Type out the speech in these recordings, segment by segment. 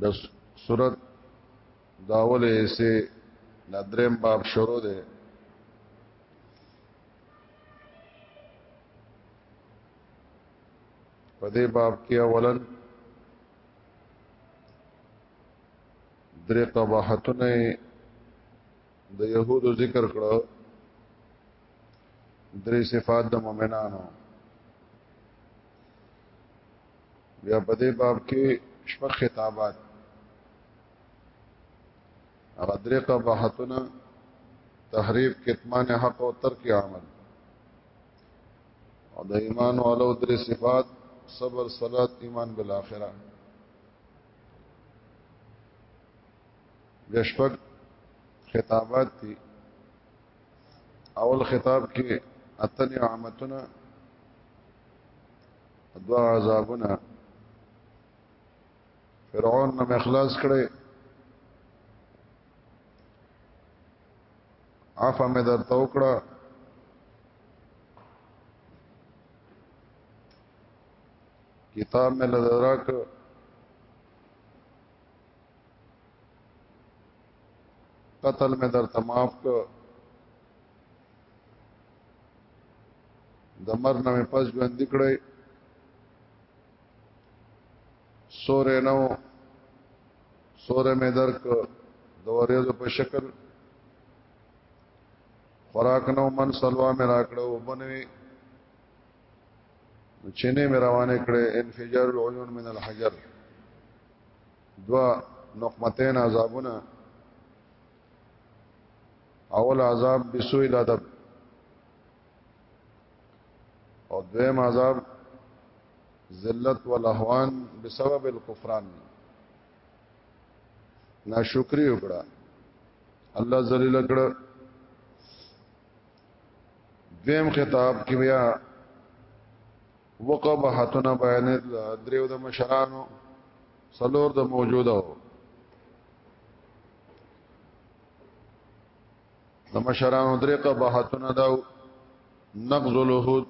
د صورت داوله سه ندرم باب شروع ده په دې باب کې اولن درې قباحتونه د يهودو ذکر کړو درې صفات د مؤمنانو بیا په دې باب کې شپږ خطابات هغه درې قباحتونه تحریف کتمان حق او ترک عمل او د ایمان او لو درې صفات صبر صلات ایمان بالاخره بیا شپږ خطابات دي اول خطاب کې اتنی عامتونه دوا عذابنا فرعون نم اخلاص کړي عفا مې درته وکړه کتاب مې لدراک قتل مې درته معاف کړ د مر نه پس ژوند کړی سورې نو سورې مې درک د ورېځو په شکل خوراک نو من سلوا مې راکړو وبنوي چینه مې روانه کړې انفجار العيون من الحجر دوا نقمتين عذابونه اول عذاب بسوء الادب او دویم عذاب ذلت والاهوان بسبب الكفران ناشکری وکړه الله ذلیل کړه دویم خطاب کې بیا وقب حتنا بیان دریو د مشرانو سلور د موجوده د مشرانو درې قباحتونه دا نقض الوحود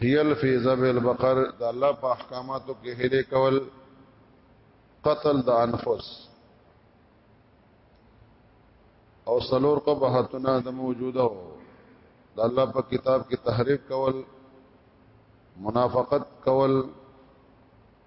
هیل فی ذب البقر د الله په احکاماتو کې هله کول قتل د انفس او سلور قباحتونه د موجوده او د الله په کتاب کې تحریف کول منافقت کول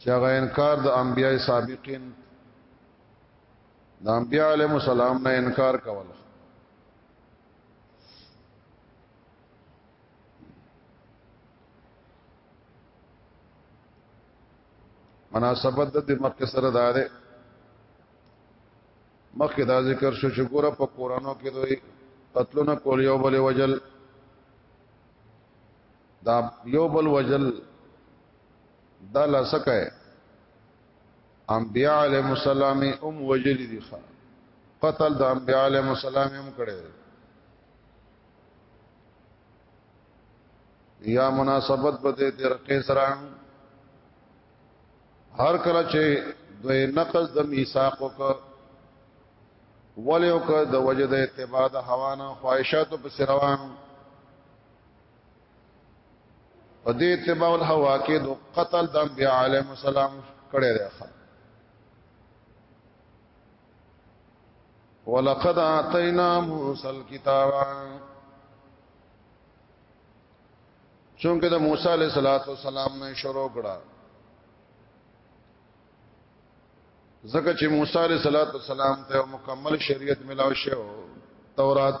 چې هغه انکار د انبیای سابقین د انبیای علیهم السلام نه انکار کول مناسبت د مکه سره دا ده مکه دا ذکر شو چې ګوره په قرانو کې دوی قتلونه کول یو بل وجل دا یو بل وجل دا لسکه انبیاء علیهم السلام هم وجل دي قتل د انبیاء علیهم السلام هم کړي یا مناسبت به دې تر قیسرا هر کله چې دوی نقض د میثاق وکړ ولیو که د وجد اتباع د حوانا خواهشاتو پس روان په دې اتباع الهوا کې د قتل د انبیاء علیهم السلام کړي دی ولقد اعطینا موسی الكتاب چونکه د موسی علیه السلام نه شروع کړه ځکه چې موسی علیه السلام ته مکمل شریعت ملاو شو تورات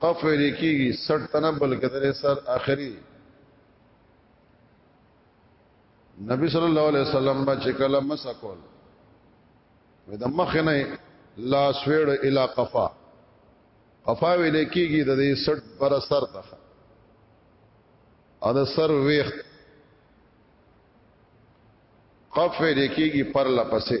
قف ویل کیږي 60 تنه بلکې درې سر اخري نبی صلی الله علیه وسلم با چې کله مسکول د مخ نه لا سویړ الی قفا قفا ویل کیږي د دې سټ پر سر ته ا د سر ویخ قف ویل کیږي پر لپسې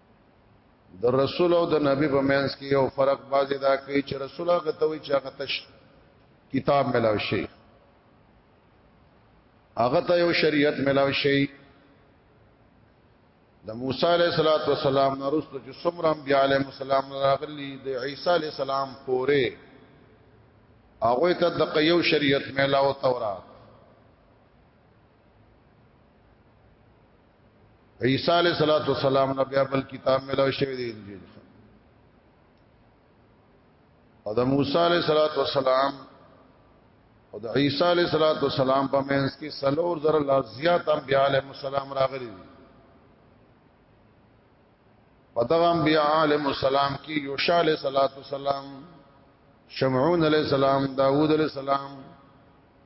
د رسول او د نبی په منځ کې یو فرق باندې دا کوي چې رسول هغه ته وي چې هغه تش کتاب ملاو شي هغه ته یو شریعت ملاو شي د موسی علیه الصلاۃ والسلام نه رسول چې څومره انبیاء علیهم السلام راغلي د عیسی علیه السلام پورې هغه ته د قیو شریعت ملاو تورات عیسی علیہ الصلوۃ والسلام نبی ابل کتاب ملو شوی دی انجیل او د موسی علیہ الصلوۃ والسلام او د عیسی علیہ الصلوۃ والسلام په منځ کې سلور زر لا زیات انبیاء علیهم السلام راغلي دي په دغه انبیاء علیهم السلام کې یوشع علیہ الصلوۃ والسلام شمعون علیہ السلام داوود علیہ السلام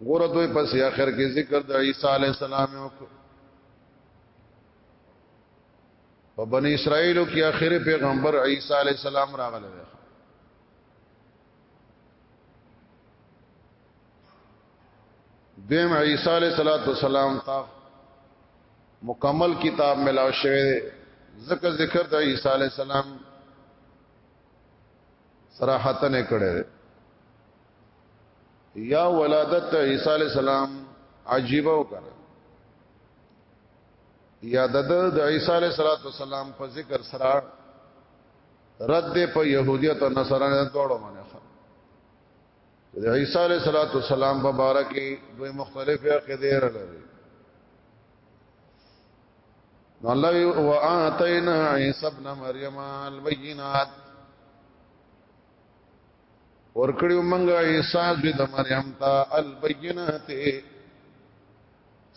ګوره دوی پس اخر کې ذکر د عیسی علی السلام یو په بنی اسرائیل کې اخر پیغمبر عیسی علی السلام راغله دیم عیسی علیہ الصلوۃ والسلام تا مکمل کتاب ملاو شوی دی ذکر ذکر د عیسی علیہ السلام صراحتن کړه یا ولادت عیسی علی السلام عجیب او کنه یا د د عیسی علی السلام په ذکر سره رد په يهودیت او نصرانیت دوړو باندې د عیسی علی السلام په باره کې دوی مختلفې عقیدې لري نو الله او اتینا عیسی ابن مریم البینات ورکړیو منګه عیسی زوی د مریم ته البینات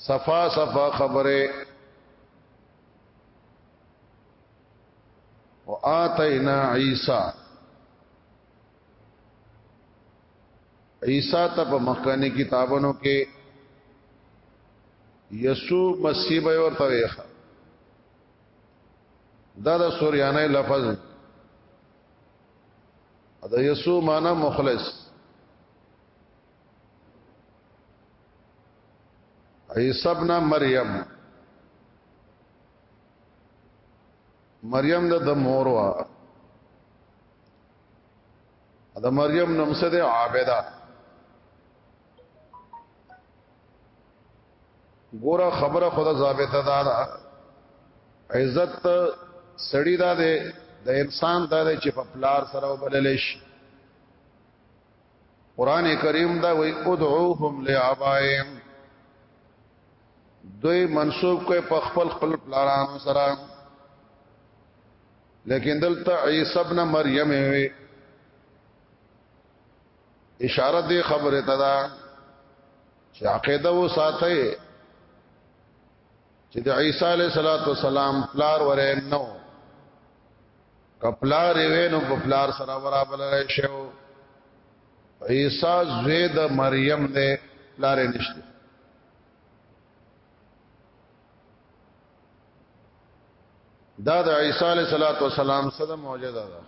صفا صفا خبره وآتینا عیسی عیسی ته په مخکنی کتابونو کې یسوع مسیح به ورته ویخه دا د سوریانه لفظ دا یسو معنا مخلص عیسی ابن مریم مریم د مور وا دا مریم نوم څه دی عابده ګوره خبره خدا ضابطه ده دا عزت سړی دا ده د انسان دا ده چې په پلار سره وبلل شي قران کریم دا وی ادعوهم لآبائهم دوی منسوب کوي په خپل خپل پلارانو سره لیکن دلته عیسی ابن مریم وی اشاره دی خبره ته ده چې عقیده و ساتي چې د عیسی علیه السلام پلار ورې نو کپلار وینو په پلار سره برابر شو عیسی زوی د مریم دی پلار نشته دا د عیسی علیه السلام سره معجزه ده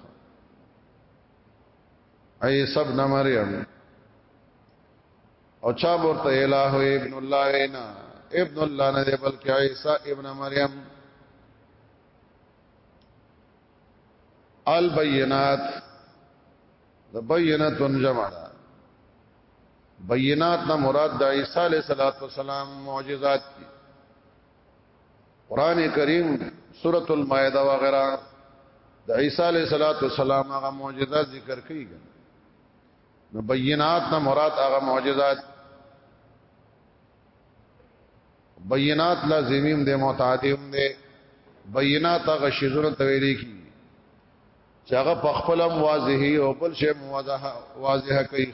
ای سب نه مریم او چا ورته الہ ابن الله وینا ابن الله نه دی بلکې عیسی ابن مریم البینات د بیناتون جمع ده بینات نه مراد د عیسی علیه السلام معجزات دي قران کریم سورۃ المائده وغیرہ د عیسی علیہ الصلوۃ والسلام هغه معجزات ذکر کړي نو بینات نه مراد هغه معجزات بینات لازمیم دي متعدیم دي بینات هغه شذور تویلی کی چې هغه په خپل واضحي او بل شی واضحه واضحه کوي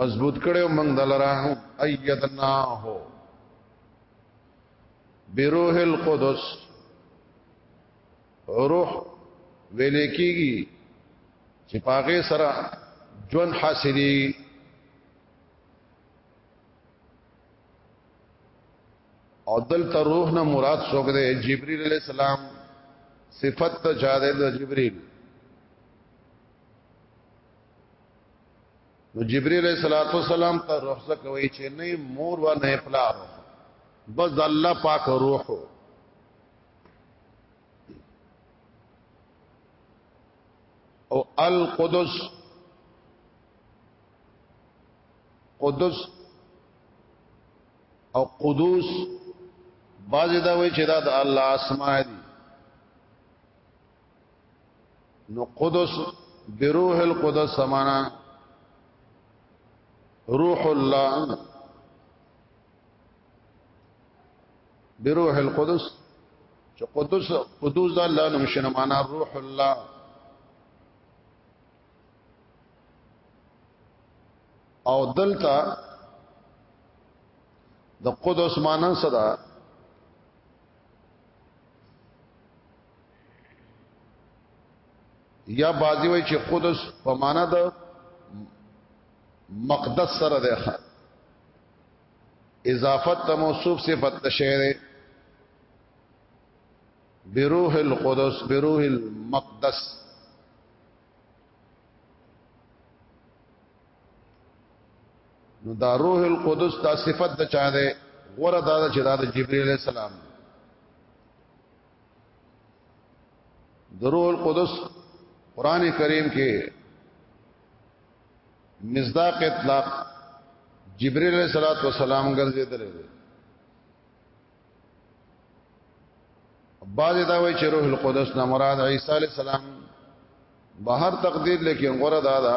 مضبوط کړو موږ دلرا ايدنا هو بروح القدس روح ویل کیږي چې پاګه سره جون حاصلي او دل ته روح نه مراد څوک دی جبريل عليه السلام صفت ته چا دی د جبريل نو جبريل عليه الصلاه والسلام ته رخصه کوي چې نه مور و نه پلار بس الله پاک روح او القدس قدس او قدوس بعضی دا وایي چې دا د الله اسماء دي نو قدس بروح القدس سمانا روح الله بروح القدس چې قدس قدوس الله نو مشنه معنا روح الله او دلته د قدس معنا صدا یا بازی وای چې قدس په معنا د مقدس سره ده اضافت ته موصوف صفت تشهره بروح القدس بروح المقدس نو دا روح القدس دا صفت د چا ده غره دا چې دا د جبرئیل السلام درو القدس قران کریم کې مصداق اطلاق جبريل عليه الصلاه والسلام ګرځیدل بعض دا وایي چې روح القدس نه مراد عيسى عليه السلام بهر تقدیر لیکن غره دا ده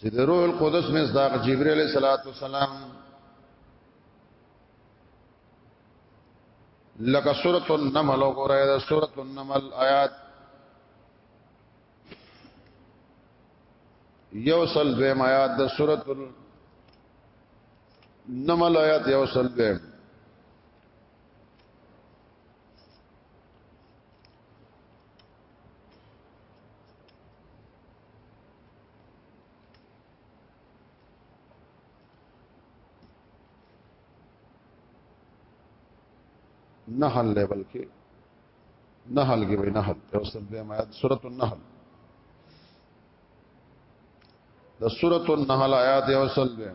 چې د روح القدس مصداق جبرئیل علیه الصلاۃ والسلام لکه سورۃ النمل وګورئ دا سورۃ النمل آیات یو سل دویم آیات د سورۃ النمل آیات یو سل دویم نحل لیول کې نحل کې وي نحل یو سل به آیات سورۃ النحل د سورۃ النحل آیات یو سل به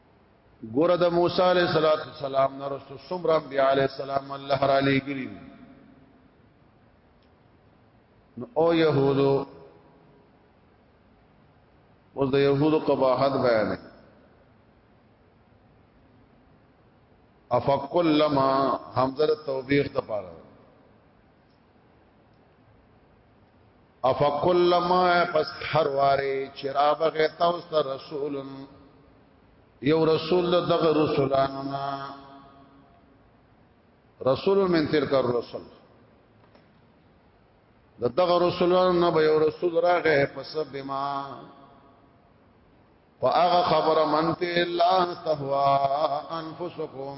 ګوره د موسی علیہ الصلوۃ والسلام نه رسول سمرا انبیاء علیہ السلام الله را لګری نو او يهودو اوس د يهودو قباحت بیان افکل لما حمزه توبیخ د پاره افا کل ما پس هر واره چرا بغه تاسو ته رسول یو رسول دغه رسولانو نا رسول من تلک الرسل دغه رسولانو نا به یو رسول راغه پس بما فاغه خبر من ته الله تهوا انفسکم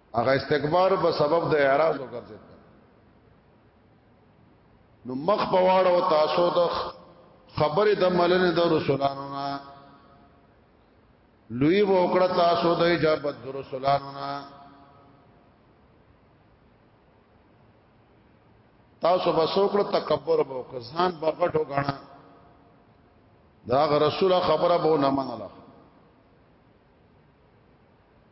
هغه استکبار په سبب د اعراض وګرځید نو مخ په واړو تاسو د خبره د ملنه د رسولانو نه لوی وکړه تاسو د اجابت د رسولانو نه تاسو به سوکړه تکبر به وکړان به غټو غاڼه دا رسول خبره به نه منله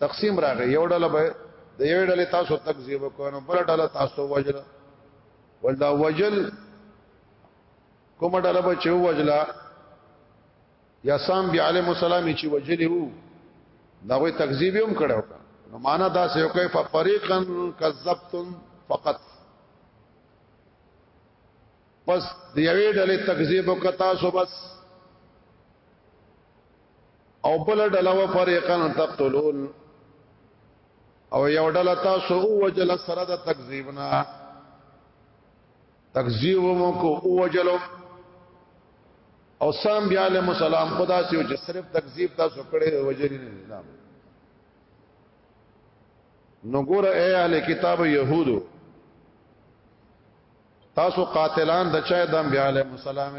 تقسیم راغی یو ډله به د یو ډله تاسو تکذیب کوو بل ډله تاسو وجل ولدا وجل کومه ډله به چې وجلا یا سام بیا علیه السلام چې وجلی وو دا وی تکذیب هم کړو نو معنا دا سه یو کوي ففریقا کذبتم فقط پس د یوې ډلې تکذیب وکتا سو بس او بل ډله و فريقان تقتلون او یو ډله تاسو او وجل سره د تکذیبنا تکذیب مو کو او وجلو او سام بیا له مسالم خدا سي چې صرف تکذیب تاسو کړي وجل نه نظام نو ګور اے اهل کتاب يهودو تاسو قاتلان د چا دم بیا له مسالم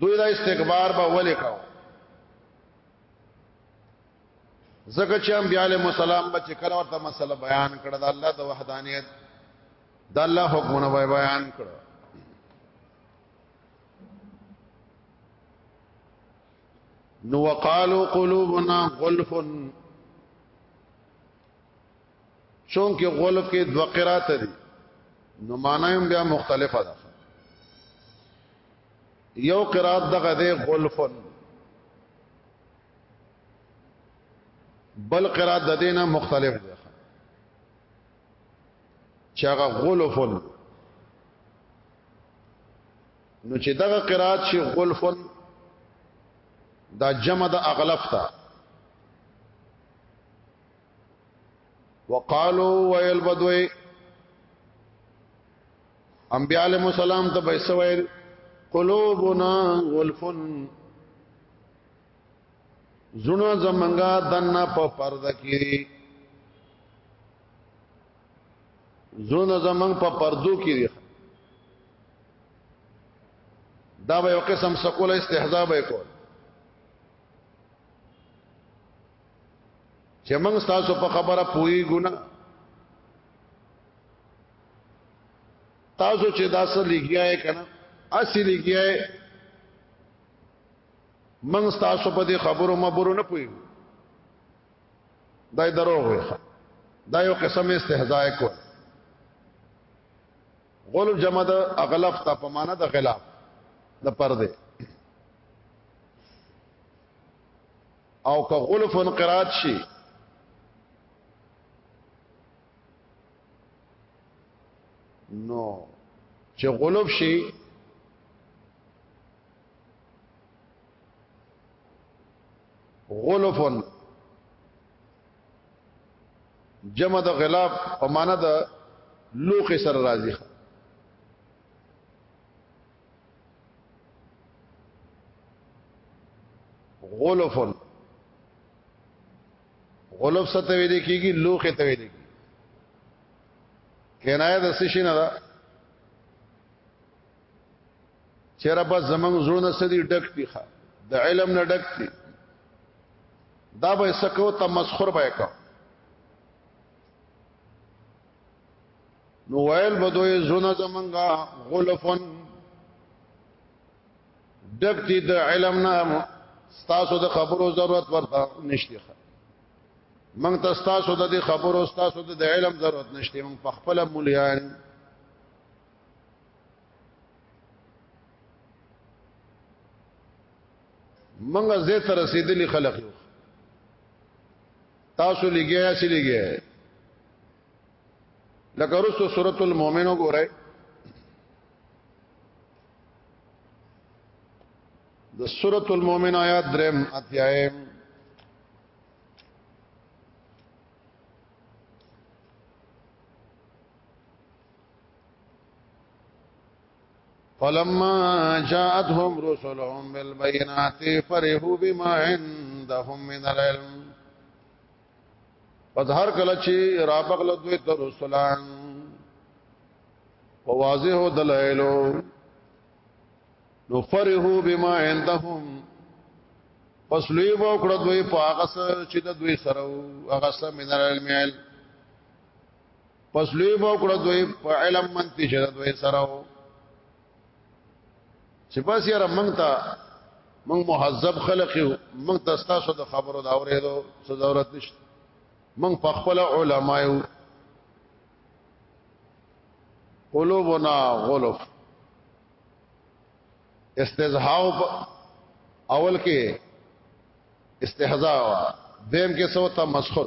دوی دا استکبار به ولې کاو زکه چې انبیاء علیهم السلام به چې کله ورته مسله بیان کړه د الله د وحدانیت د الله حکمونه به بیان کړه نو وقالو قلوبنا غلف چونکه غول کې دو قرات دي نو معنی هم بیا مختلفه ده یو قرات دغه دی غلفن بل قرات د دینه مختلف دی چې هغه غلفن نو چې دغه قرات شي غلفن دا جمع د اغلف ته وقالو ويل بدوي انبياء عليهم السلام ته به سويل قلوبنا غلفن زونه زمنګا دنا په پرده کې زونه زمنګ په پردو کې دي دا به یو قسم سکول استهزاء به کول چې موږ تاسو په خبره پوي ګنا تاسو چې دا سر لګیا یې کنه اسی لګیا یې موږ تاسو په دې خبرو مبرو نه پوي دای درو وي دا یو قسم استهزاء کو غلب جمع د اغلف ته په معنا د غلاف د پرده او که غلف انقراض شي نو چې غلف شي غلفن جمع د غلاف په معنا د لوخ سره راځي غلف غلف څه ته ویل کیږي لوخه ته ویل کیږي کنایه د سشي نه ده چیرې بس زمنګ زړونه سدي ډک دي ښا د علم نه ډک دي دا به سکو تمسخر به کو نو ویل بدوی زونه زمنګا غلفن دکتی د علم نه ستاسو د خبرو ضرورت ورته نشته من ته ستاسو د خبرو ستاسو د علم ضرورت نشته من په خپل مولیان منګه زه تر رسیدلی خلق یو تاسو لګیا سی لګیا لکه رسو سورۃ المؤمنو ګورئ د سورۃ المؤمن آیات درم اتیاي فلما جاءتهم رسلهم بالبينات فرحوا بما عندهم من العلم پس هر کله چې را بغل دوی تر رسولان په واضح دلایلو نو فرحو بما عندهم پس لوی وو کړه دوی په هغه سره چې د دوی سره هغه سره منر علم پس لوی وو کړه دوی په علم منتی چې د دوی سره چې بس یاره موږ ته موږ مهذب خلق یو موږ ته تاسو د خبرو دا اورېدو څه ضرورت نشته موږ په خپل علما یو قلوبنا غلف استزهاء اول کې استهزاء دیم کې سو تمسخر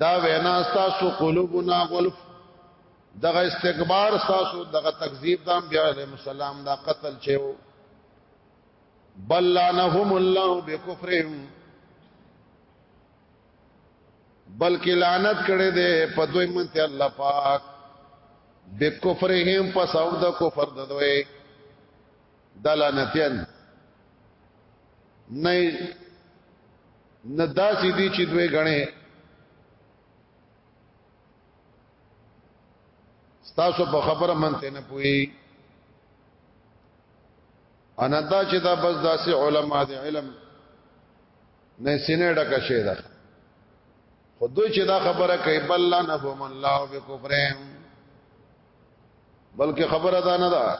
دا وینا تاسو قلوبنا غلف دغه استکبار تاسو دغه تکذیب د انبیاء علیهم السلام دا قتل چيو بل لعنهم الله بكفرهم بلکې لعنت کړي دي په دوی منته الله پاک بکفرهم په سبب د کفر د دوی دلانتین نه نه داسې دي چې دوی غني تاسو په خبره منته نه پوي انا دا چې دا بس داسې علما دي علم نه سینې ډکه شي دا خو دوی چې دا خبره کوي بل نه بوم الله بکفرهم بلکې خبره دا نه ده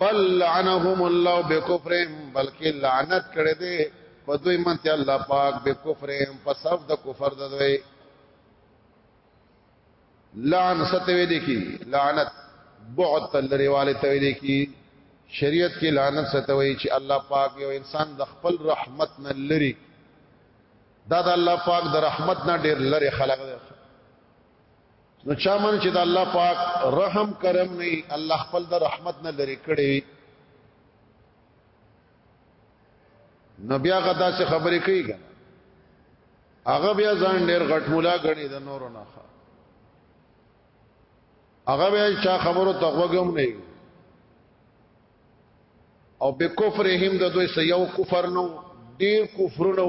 بل لعنهم الله بكفرهم بلکې لعنت کړي دي په دوی منته الله پاک بكفرهم په سبب د کفر د دوی لعن ستوي دي کی لعنت بعد تلری والے توي دي کی شریعت کې لعنت ستوي چې الله پاک یو انسان د خپل رحمت نه لري دا د الله پاک د رحمت نه ډیر لري خلق دی نو چا من چې د الله پاک رحم کرم نه الله خپل د رحمت نه لري کړي نو بیا غدا څه خبرې کوي کنه هغه بیا ځان ډېر غټ مولا غني د نورو نه هغه بیا چا خبرو تغوګم نه او به کفر هم د دوی سيو کفر نو ډېر کفر نو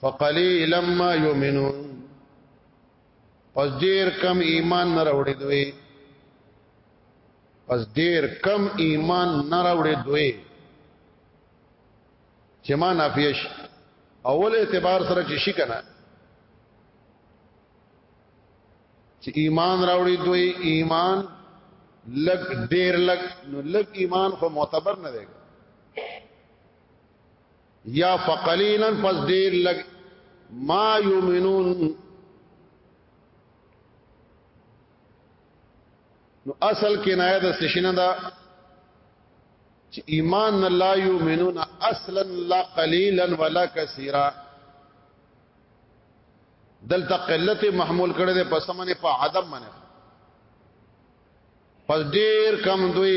فقليلا ما يؤمنون پس ډیر کم ایمان نه راوړي دوی پس ډیر کم ایمان نه راوړي دوی چې ما نافیش اول اعتبار سره چې شي کنه چې ایمان راوړي دوی ایمان لګ ډیر لګ نو لګ ایمان خو معتبر نه دی یا فقلیلا پس ډیر لګ ما یومنون نو اصل کې نه ده سشنه ده چې ایمان لا یومنون اصلا لا قلیلا ولا کثیرا دلته قلت محمول کړي ده پس منه په عدم منه پس ډیر کم دوی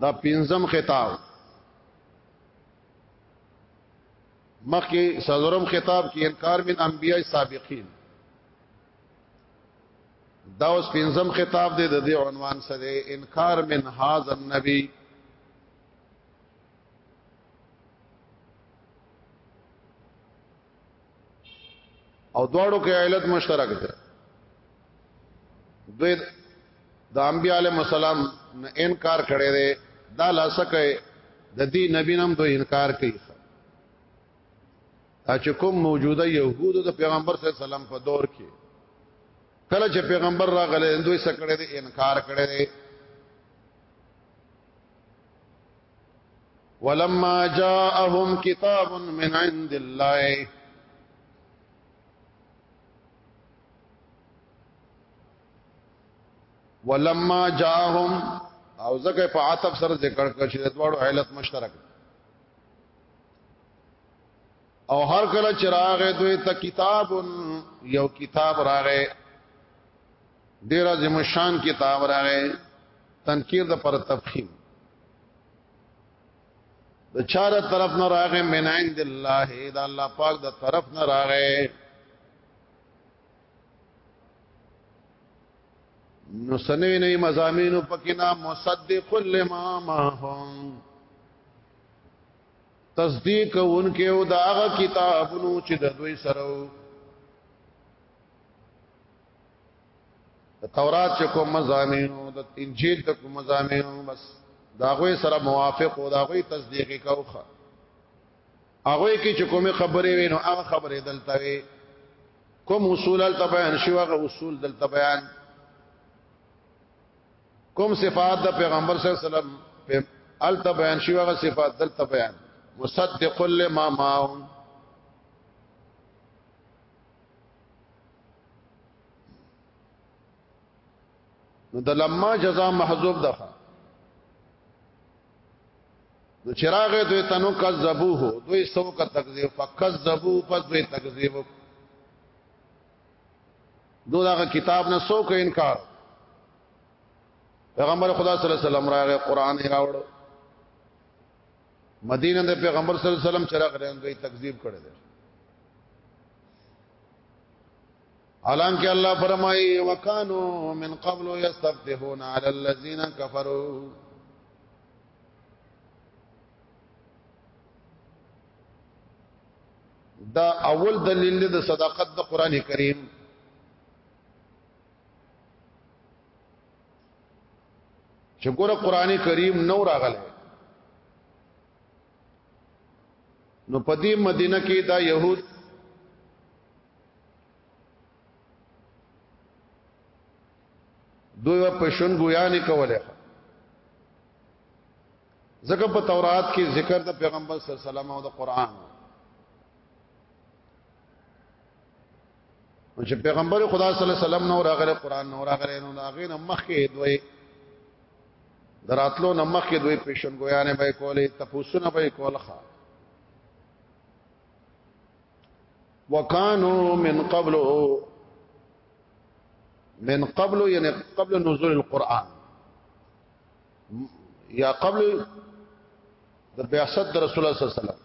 دا پنځم خطاب مخکې سلورم خطاب کې انکار من انبیاء سابقین دا اوس پنځم خطاب دی د دې عنوان سره انکار من هاذ النبی او دواړو کې علت مشترک ده دوی د انبیاء علیهم السلام نه انکار کړي دي دا لاسکه د دې نبی نام دوی انکار کوي چې کوم موجوده يهودو د پیغمبر صلی الله علیه وسلم په دور کې کله چې پیغمبر راغله دوی سکړه دي انکار کړي دي ولما جاءهم كتاب من عند الله ولما جاءهم او زکه په عتب سره ذکر کړ چې د دوړو علت مشترک او هر کله چې راغې دوی ته کتاب یو کتاب راغې ډیر از مشان کتاب راغې تنکیر د پر تفخیم د چاره طرف نه راغې من عند الله دا الله پاک د طرف نه راغې نو سنوی نوی مزامینو پکنا مصدق لما ما هم تصدیق انکه او داغه کتابونو چې د دوی سره د تورات چې کوم مزامینو د انجیل د کوم مزامینو بس دا غوي سره موافق او دا غوي تصدیق کوخه هغه کې چې کومه خبره وینو هغه خبره دلته وي کوم اصول دلته بیان شي هغه اصول دلته بیان کوم صفات د پیغمبر صلی الله علیه وسلم په الته بیان شي هغه صفات دلته بیان مصدق لما معهم نو د لما جزاء محذوب ده نو چراغ دوی تنو کذبوه دوی سو کا تکذیب فکذبو پس دوی تکذیب دو داغه کتاب نه سو کو انکار پیغمبر خدا صلی الله علیه وسلم راغه قران یې راوړ مدینه د پیغمبر صلی الله علیه وسلم چراغ رین دوی تکذیب کړی دی الان کې الله فرمایي وکانو من قبل یستفتحون علی الذین کفروا دا اول دلیل د صداقت د قران کریم چې ګوره قران کریم نو راغله نو په دې مدینه کې دا يهود دوی په شون ګویا نه کوله ځکه په تورات کې ذکر د پیغمبر صلی الله علیه وسلم او د قران چې پیغمبر خدا صلی الله علیه وسلم نو راغله قران نو راغله نو هغه نه مخکې دوی دراتلو نه مخکې دوی پیشن ګویانه به کولې تپوسونه به کولخه وکانو من قبل من قبل یعنی قبل نزول القرآن یا قبل د بیاست د رسول الله صلی الله علیه وسلم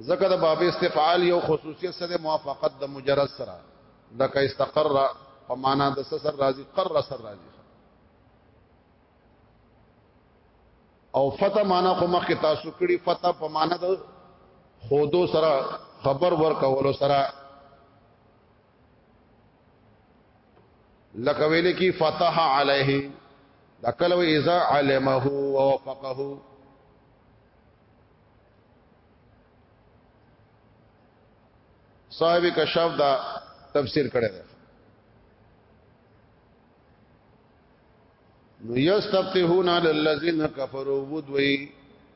ذکر د باب استفعال یو خصوصیت سره موافقت د مجرد سره لکه استقر په معنا د سر راضی قر سر راضی او فتح معنا خو مخه تاسو کړي فتح په معنا د خودو سره خبر ور کولو سره لکه ویل کی فتح علیه دا کله وی اذا علمه ووفقه صاحب کشف دا تفسیر کړی دی نو یستفتحون علی الذین کفروا ودوی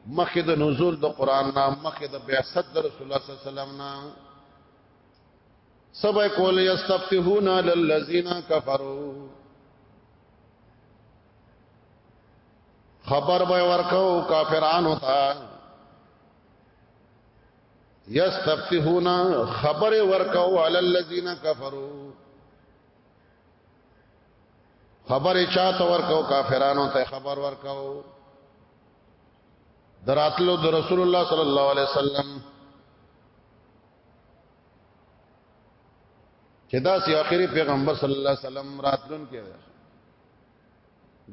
مخه د نزول د قران نام مخه د بعثت د رسول الله صلی الله علیه وسلم نام سبا کول یستفتحون علی الذین کفروا خبر به ورکو کافرانو ته یستفتحون خبر ورکو علی الذین کفروا خبر چاته ورکو کافرانو ته خبر ورکو دراتلو د رسول الله صلی الله علیه وسلم چې دا سی اخري پیغمبر صلی الله علیه وسلم راتلون کې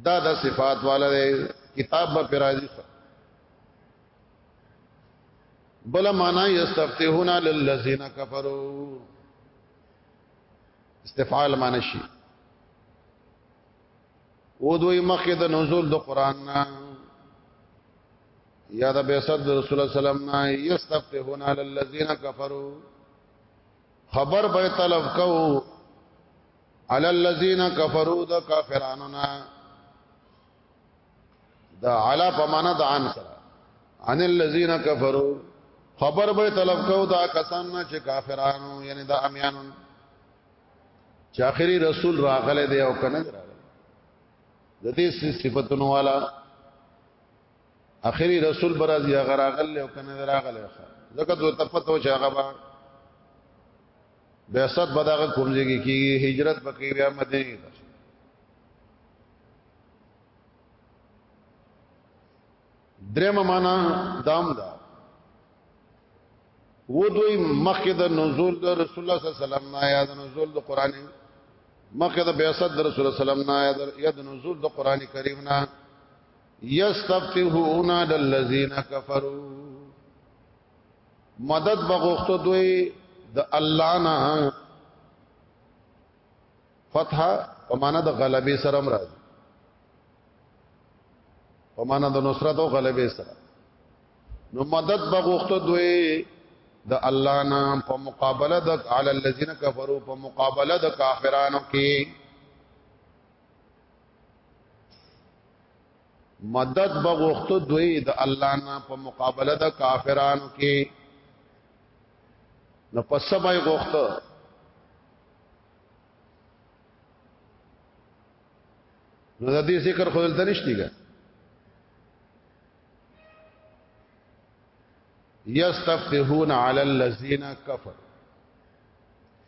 دا د صفات والا دی کتاب به پرازي بل معنا یستفتحون للذین کفروا استفعال معنی شي و دوی مخه د نزول د قران نه یا د بیسد رسول الله سلام نه یستفتحون علی الذین کفروا خبر به طلب کو علی الذین کفروا د کافرانو نه دا علا په معنا د عن سره عن الذين كفروا خبر به طلب کو دا کسان نه چې کافرانو یعنی دا امیانو چې اخري رسول راغله دی او کنه د دې صفاتونو والا اخري رسول برز یا غراغل او کنه راغل زکه دوی تپته و چې هغه با بیاست بداغه کومځيږي کیږي هجرت بکې بیا مدینه ته درم معنا دام دا و دوی مخکې د نزول د رسول الله صلی الله علیه وسلم نه یا د نزول د قران مخکې د بیاست د رسول الله صلی الله علیه وسلم نه یا د نزول د قران کریم نه یستفتحون علی الذین کفروا مدد بغوختو دوی د الله نه فتح په معنا د غلبې سره مراد په معنا د نصرت او غلبې سره نو مدد بغوخته دوی د الله نام په مقابله د علی الذین کفروا په مقابله د کافرانو کې مدد بغوخت دوی د الله نه په مقابله د کافرانو کې نو پس به غوخت نو د دې ذکر خو دلته نشتی ګا یستفتحون علی الذین کفر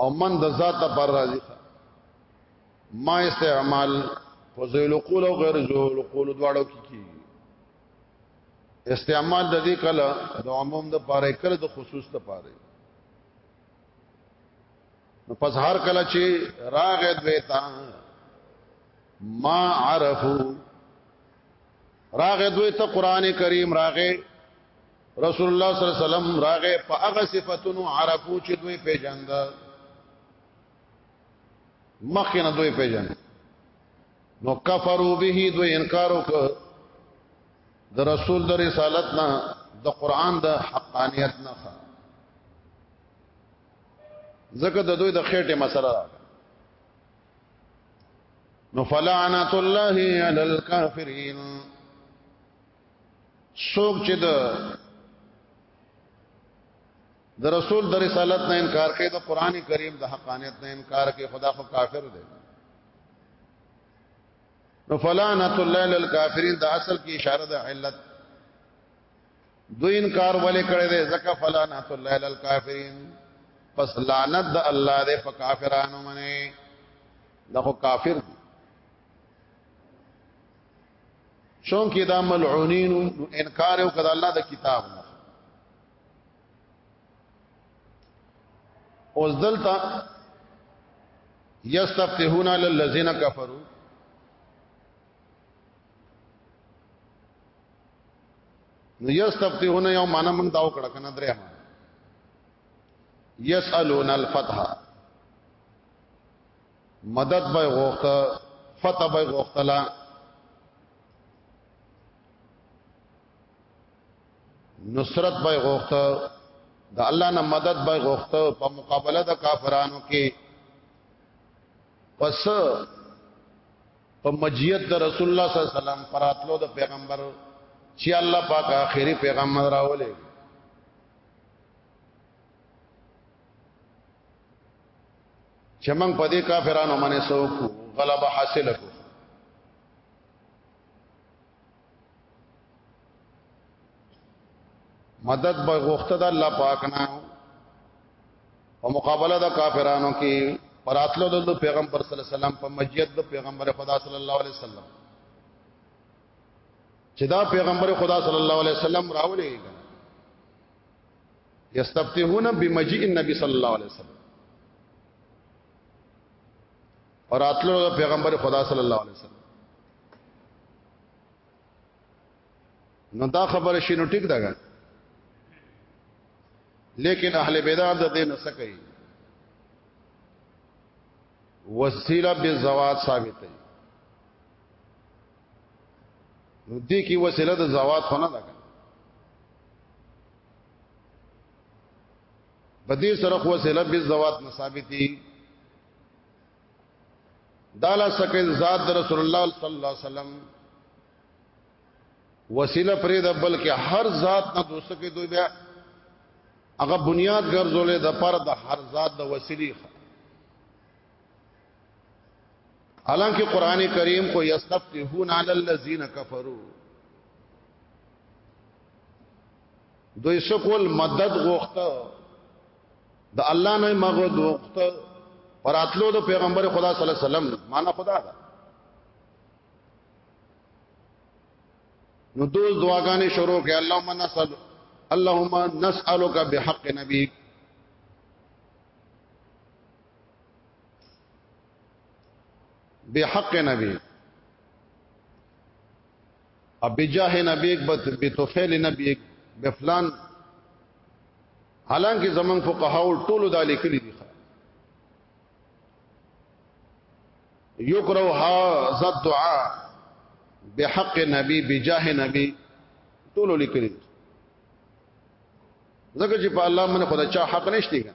او من د ذات پر راضی ما استعمال په ذیل قول او غیر ذیل قول دواړو کې کی استعمال د دې کله د عموم د پاره کله د خصوص د پاره نو پس هر کله چې راغې دویتا ما عرفو راغې دویتا قران کریم راغې رسول الله صلی الله علیه وسلم راغه په هغه صفاتونو عرفو چې دوی پیژاند مخینه دوی پیژاند نو کفرو به دوی انکار وکړ د رسول د رسالت نه د قران د حقانیت نه ځکه د دوی د خېټه مسله ده نو فلعنت الله علی الکافرین څوک چې د د رسول د رسالت نه انکار کوي د قران کریم د حقانیت نه انکار کوي خدا خو کافر دی نو فلانت الله للکافرین د اصل کی اشاره د علت دو انکار ولې کړی دی ځکه فلانت الله للکافرین پس لعنت د الله دې په کافرانو باندې دا خو کافر دی چونکه دا ملعونین انکار او کړه الله د کتاب اوس دلته یستفتحون علی الذین کفروا نو یستفتحون یو معنا موږ دا وکړه کنه درې ما یسالون الفتح مدد به غوښت فتح به غوښتلا نصرت به غوښت د الله نه مدد به غوښت په مقابله د کافرانو کې پس په مجیت د رسول الله صلی الله علیه وسلم پراتلو د پیغمبر چې الله پاک اخیری پیغمبر راولې چې موږ په دې کافرانو باندې څوک غلبه حاصل کړو مدد به غوښته د الله پاک نه په مقابله د کافرانو کې پراتلو د پیغمبر صلی الله علیه وسلم په مجید د پیغمبر خدا صلی الله علیه وسلم چې دا پیغمبر خدا صلی الله علیه وسلم راولې یستفتحون بمجیء النبی صلی الله علیه وسلم اور اتلو پیغمبر خدا صلی الله علیه وسلم نو دا خبره شینو ټیک ده لیکن اهل بدع د دین څه کوي وسیله به زوات ثابت دی نو دې کې وسیله د زوات خو نه ده په دې سره خو وسیله به زوات نه ثابتي دالا سکه ذات د رسول الله صلی الله علیه وسلم وسیله پرې د بلکې هر ذات نه دوسکه دوی بیا هغه بنیاد ګرځولې د پر د هر ذات د وسیلی حالانکه قران کریم خو یستفتحون علی الذین کفروا دوی سکول مدد غوښته د الله نه مغو غوښته پراتلو د پیغمبر خدا صلی الله علیه وسلم معنا خدا دا نو دوز دعاګانې شروع کړي اللهم نسأل اللهم نسألک بحق نبیک به حق نبی اب بجاه نبی به توفیل نبی به فلان حالانکه زمون فقهاو ټولو دا لیکلي دي یکرو ها زد دعا بحق نبی بجاه نبی ټولو لیکلي ځکه چې په الله باندې خدای چا حق نشته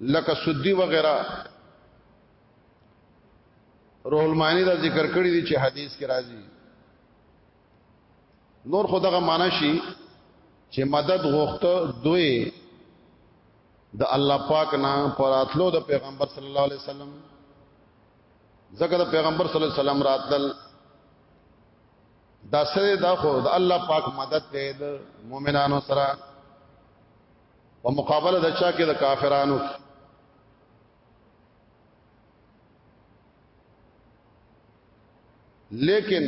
لکه سدی وغیرہ روح المانی دا ذکر کړی دی چې حدیث کې راځي نور خدغه معنی شي چې مدد غوښته دوی د الله پاک نه پراتلو د پیغمبر صلی الله علیه وسلم ځکه د پیغمبر صلی الله علیه وسلم راتل دا سره دا خو د الله پاک مدد دی د مؤمنانو سره په مقابله د چا کې د کافرانو لیکن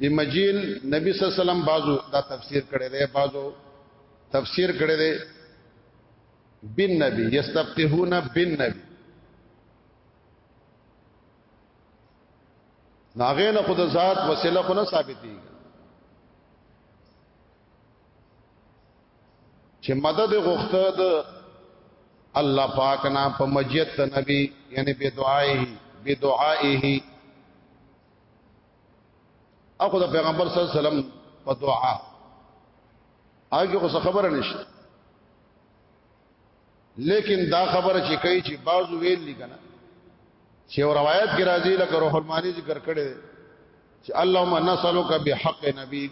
د مجیل نبی صلی الله علیه وسلم بازو دا تفسیر کړی دی بازو تفسیر کړی دی بن نبی یستفتحون بن نبی ناغه نه خود ذات وسیله خو نه ثابتېږي چې مدد غوښته د الله پاک نه په مجید ته نبی یعنی به دعایه به دعایه اخو د پیغمبر صلی الله علیه وسلم په دعا هغه خو خبره نشته لیکن دا خبره چې کوي چې بعض ویل لیکنه چې روایت کې راځي لکه روح المانی ذکر کړي دي چې اللهم نسلک بحق نبی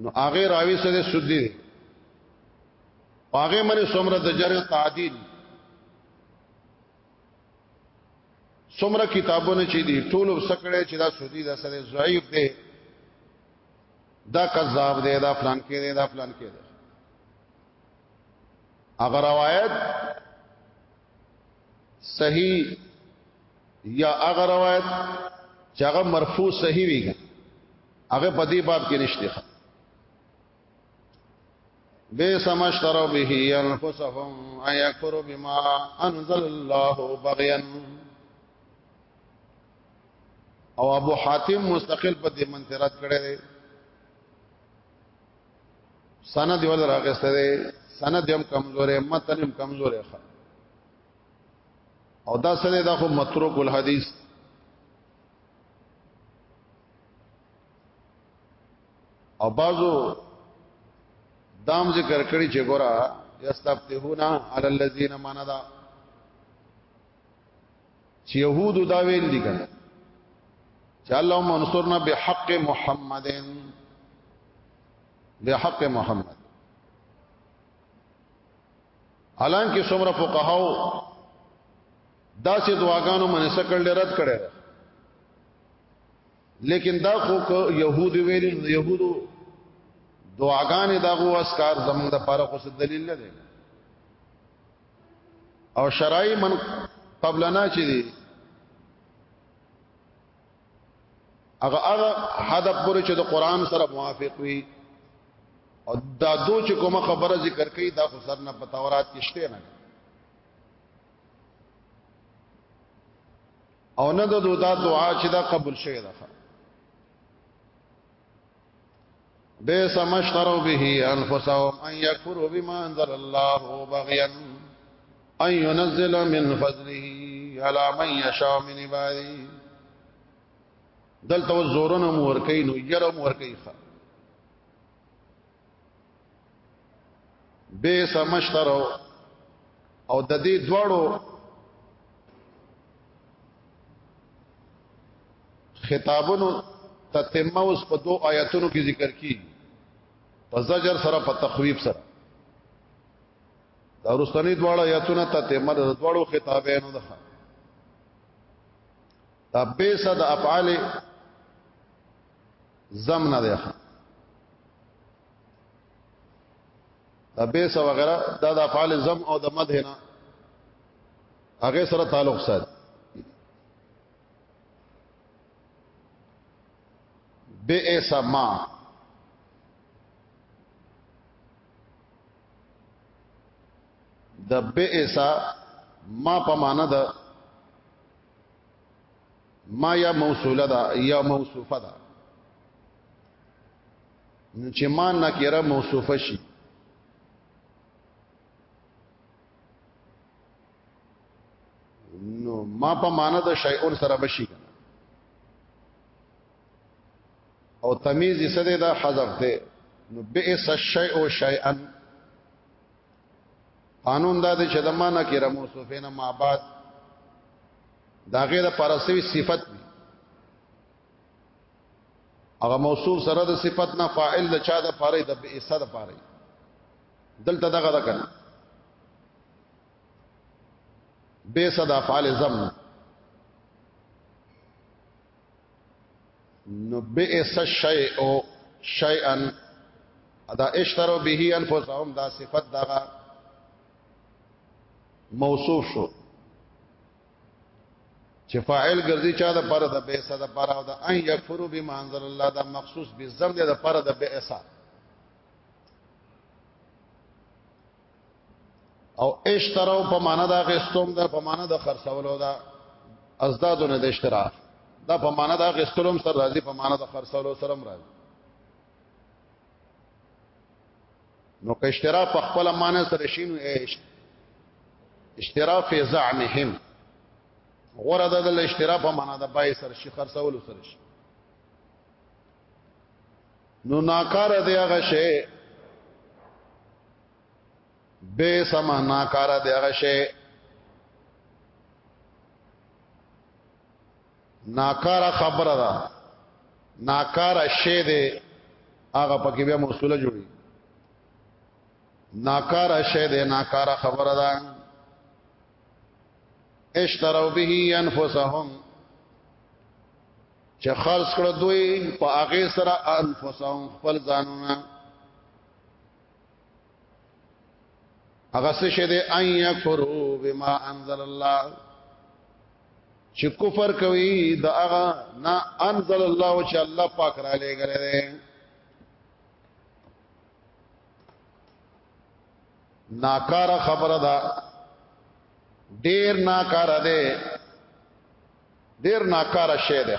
نو هغه راوي سره سودی دي هغه منی سمره د جرح تعدیل سمره کتابونه چې دي ټول وسکړي چې دا سودی دا سره ضعیف دي دا کذاب دی دا فلان کې دی دا فلان کې دی اگر روایت صحیح یا اگر روایت چې هغه مرفوع صحیح وي هغه په دې باب کې نشته به سمشترو به انفسهم ايكفروا بما انزل الله بغيا او ابو حاتم مستقل په دې منترات کړي دي سند یو راغسته دی سند هم کمزورې متن هم کمزورې ښه او دا سره دا خو متروک الحدیث او بازو دام ذکر کړی چې ګورا یستفتحونا علی الذین مندا چې يهودو دا ویل دي کنه چې اللهم انصرنا بحق محمد بحق محمد الان کې څومره فقهاو دا سه دعاګانو منې سکړل رد کړي لیکن دا خو يهود ویل يهودو دعاګانې داغو اسکار زموږ د پاره خو دلیل نه دی او شرعي من قبلنا چې دي هغه هغه حد پورې چې د قران سره موافق وي او دا دو چې کومه خبره ذکر کړي دا خو سر نه پتاورات کشته نه او نه د دا دعا چې دا قبول شوی ده به سمشترو به انفسهم ان يكفروا بما انزل الله بغيا ان ينزل من فضله على من يشاء من عباده دلته زورونه مور کوي نو یره مور کوي ښه به سمشتر او د دې دوړو خطابونو تتمه اوس په دوه آیاتونو کې ذکر کی په زجر سره په تخویب سره دا ورستنی دواړه آیاتونه تتمه د دواړو خطابینو ده دا بیسه د افعال زم نه ده دا بیس وغیرہ دا د افعال زم او د مدح نه هغه سره تعلق سات بئس ما د بئس ما په معنا ده ما یا موصوله ده یا موصوفه ده نو چې ما نکره موصوفه شي نو ما په معنا د شیء سره بشي او تمیز یې سره دا حذف ده نو بئس الشیء شیئا قانون دا دی چې د معنا کې رمو صوفینا ما بعد دا غیر پرسوي صفت هغه موصوف سره د صفت نه فاعل د چا د پاره د بئس د پاره دلته دغه د کنه بئس د افعال زم نو بئس شیء شیئا ادا اشترو به انفسهم دا صفت دغه موصوف شو چې فاعل ګرځي چا د پر د بیسا د پر او د ان یکفرو بما انزل الله دا مخصوص به زم د پر د بیسا او اشتراو په معنا د غستوم دا په معنا د خرڅولو دا ازدادو نه د اشترا دا په معنا د غستلوم سره راځي په معنا د خرڅولو سره راځي نو که اشترا په خپل معنی سره شینو اشترا فی زعمهم غره د اشترا په معنی د بای سره شي خرڅول سره شي نو ناکار دی هغه شی به سم ناکار دی هغه شی ناکاره خبره ده ناکاره شی دی هغه پکې بیا موصوله جوړي ناکاره شی دی ناکاره خبره ده اشتروا به انفسهم چې خرج کړو دوی په هغه سره انفسهم خپل ځانونه هغه څه شه دې ان یکفرو بما انزل الله چې کفر کوي دا هغه نا انزل الله او چې الله پاک را لګل دي ناکار خبره ده ډیر ناکار ده ډیر ناکار شی ده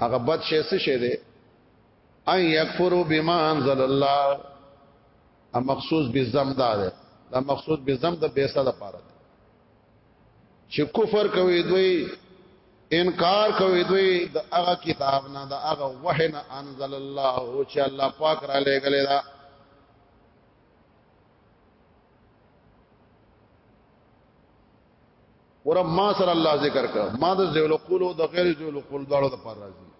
هغه بد شي څه شي دي ان یکفروا بما انزل الله ا مخصوص بزم دا ده دا مخصوص بزم د بیسه د پاره چې کفر کوي دوی انکار کوي دوی د هغه کتاب نه د هغه وحی نه انزل الله چې الله پاک را لېګلې دا ور ما سره الله ذکر کړ ما د ذیل قول او د غیر ذیل قول داړو د پر راځي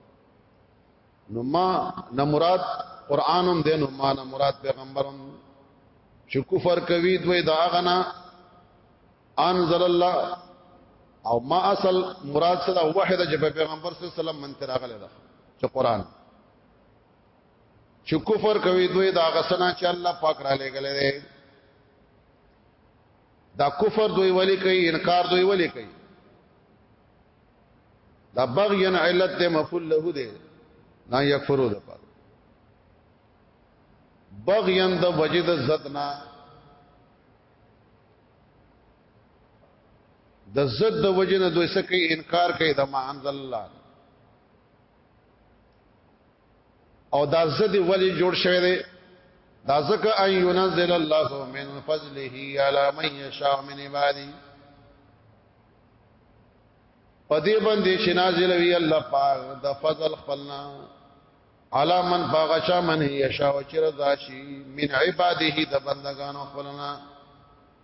نو ما نه مراد قرانم دین نو ما نه مراد پیغمبرم چې کفر کوي دوی دا غنا انزل الله او ما اصل مراد سره واحده چې پیغمبر صلی الله علیه وسلم منتر اغله ده چې قران چې کفر کوي دوی دا غسنا چې الله پاک را لګلې دا کفر دوی ولی کوي انکار دوی ولی کوي دا بغیان علت ته مفعول له دی نه یکفرو ده پاره بغیان د وجد زدنا د زد د وجنه دوی سکه انکار کوي د ما انزل الله او دا زد ولی جوړ شوی دی دا زکه ان ينزل الله من فضله على من يشاء من عباده پدې باندې چې نازل وی الله پاک د فضل خپلنا على من فغشا من يشاء وچرضا شي من عباده د بندگانو خپلنا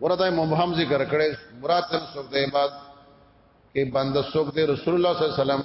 ورته مبهم ذکر کړي مراد تر څوک دی بعد کې بند څوک دی رسول الله صلی الله علیه وسلم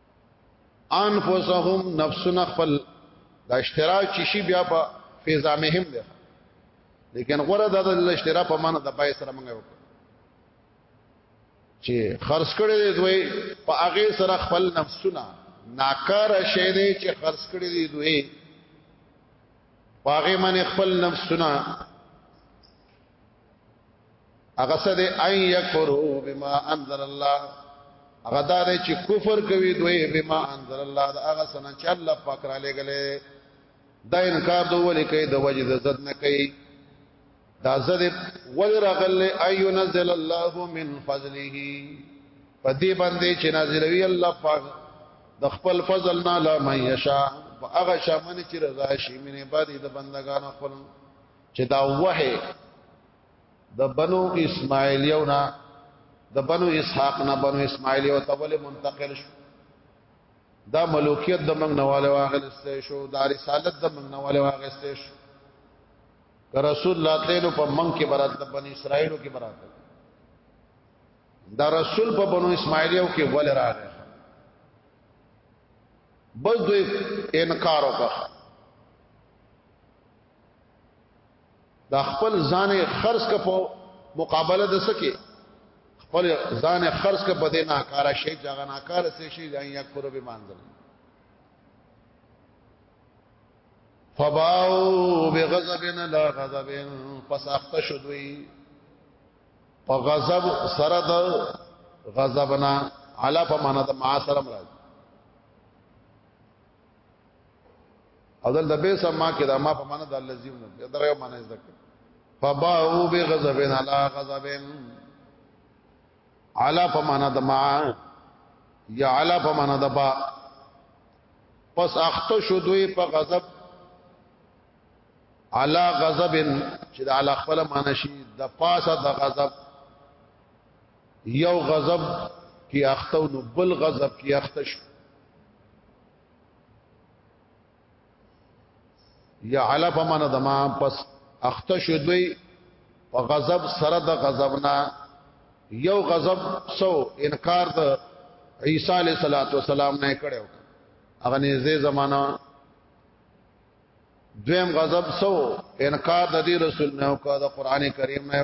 انفسهم نفسنا خپل دا اشتراک چې شي بیا په فیضا مهم دی لیکن غره دا د اشتراک په معنی د پای سره منغو چې خرج کړي دی دوی په هغه سره خپل نفسونه ناکار شې دی چې خرج کړي دی دوی په هغه باندې خپل نفسونه هغه څه دې ان یکفرو بما انزل الله هغه دا دې چې کفر کوي دوی بما انزل الله دا هغه سن چې الله پاک را لګلې دا انکار دوه ولې کوي د وجه د زد نه کوي دا زد ول رغل ايو نزل الله من فضله پدې باندې چې نازلوي الله پاک د خپل فضل نه لا مې یشا هغه شمن چې رضا شي مینه باندې د بندگانو خپل چې دا وه د بنو اسماعیل یو نه د بنو اسحاق نه بنو اسماعیل یو ته ولې منتقل شو دا ملوکیت د موږ نواله واغسته شو دا رسالت د موږ نواله واغسته شو که رسول الله تعالی په موږ کې برات د بنی اسرائیلو کې برات دا رسول په بنو اسماعیلیو کې ول راغی بس دوی انکار وکړ دا خپل ځان خرج ک په مقابله د سکه خپل ځان خرج ک په دې ناکاره شي ځان ناکاره سي شي ځان یک پر به منزل فباو بغضبنا لا غضبن پس اخته شدوی په غضب سره د غضبنا علا په معنا د ما سره مراد او دلته به سم ما کې دا ما په معنا د لزم نه دا یو معنا زده کړ فباو بغضبن علی غضبن علا په معنا د ما یا علا په معنا د با پس اخته شو دوی په غضب علا غضبن چې د علا خپل معنا شي د پاسه د غضب یو غضب کې اخته نو بل غضب کې اخته شو یا علا په معنا د ما پس اخته شو دوی په غضب سره د غضب نه یو غضب سو انکار د عیسی علیه صلوات و سلام نه کړو هغه نږدې زمانہ دویم غضب سو انکار د دې رسول نه او د قران کریم نه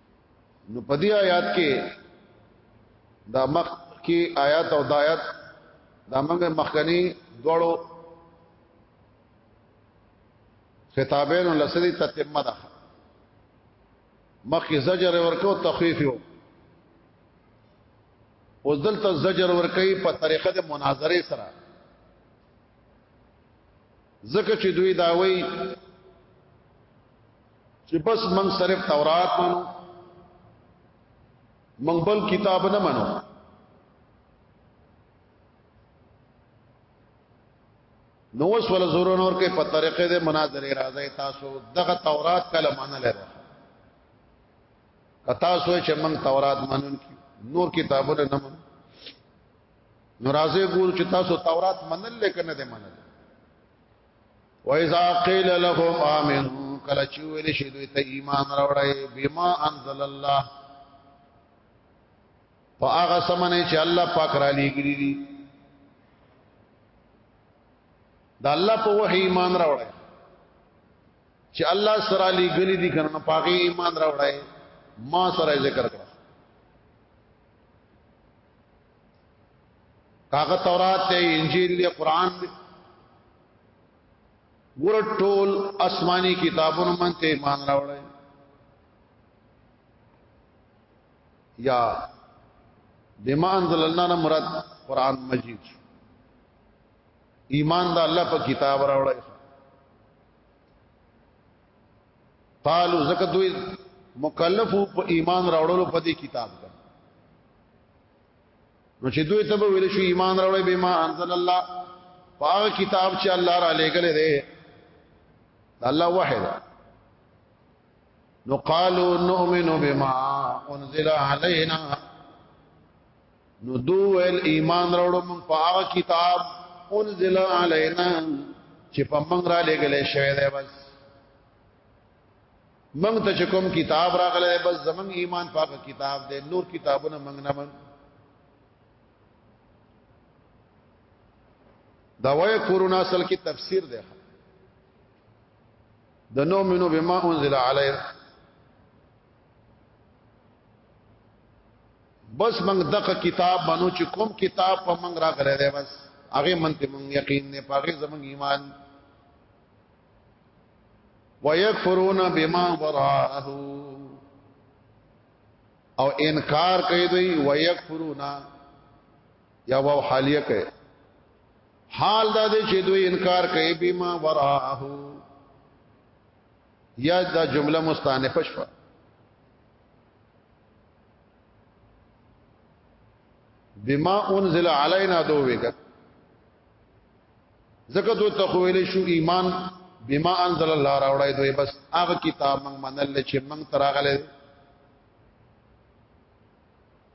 نو په دې آیات کې دا مخ کې آیات او دایات دا موږ مخکنی دوړو خطابین لسدی تتمه ده مخی زجر ورکو تخفیف یو اوس دلته زجر ورکي په طریقه د مناظره سره ځکه چې دوی دا وایي چې بس من صرف تورات مانو من بل کتاب نه مانو نو وس ول زور نور کې په طریقې د مناظره راځي تاسو دغه تورات کله مان لره کتا سوې چې من تورات مانون نور کتابونه نه مانو نو راځي ګور چې تاسو تورات منل لیکن نه منل و اذا قيل لهم امنوا کله چې ویل شي دوی ته ایمان راوړی بما انزل الله فاغه سمنه چې الله پاک را لېګری دي دا الله په وحي ایمان راوړی چې الله سره لېګری دي کنه پاګه ایمان راوړی ما سره ذکر کړ کاغه تورات ته انجیل دی قران دی ګور ټول آسماني کتابونو من ته ایمان راوړی یا بما انزل الله نه مراد قران مجید ایمان دا الله په کتاب راوړی قالو زکه دوی مکلفو په ایمان راوړلو په دې کتاب نو چې دوی ته به ویل شي ایمان راوړې به ما انزل الله پاک کتاب چې الله را لېګل دی الله واحد نو قالو نؤمن بما انزل علينا نو دوی ایمان راوړو موږ پاک کتاب انزل علينا چې په موږ را لېګل شوی دی بس موږ ته کوم کتاب راغلی بس زمنګ ایمان پاک کتاب دی نور کتابونه موږ نه من دا وای کورونا اصل کې تفسیر دی د نو منو بما انزل علی بس موږ دغه کتاب باندې چې کوم کتاب په موږ راغلی دی بس هغه منته موږ یقین نه پاګه زمنګ ایمان ويكفرون بما وراءه او انکار کوي دوی ويكفرون یا واو حالیه کوي حال دا دی چې دوی انکار کوي بما وراءه یا دا جمله مستانفه شوه بما انزل علينا دوه وګت زکه دوی ته ویل شو ایمان بما انزل الله راوړای دوی بس هغه کتاب موږ منل چې موږ تراغله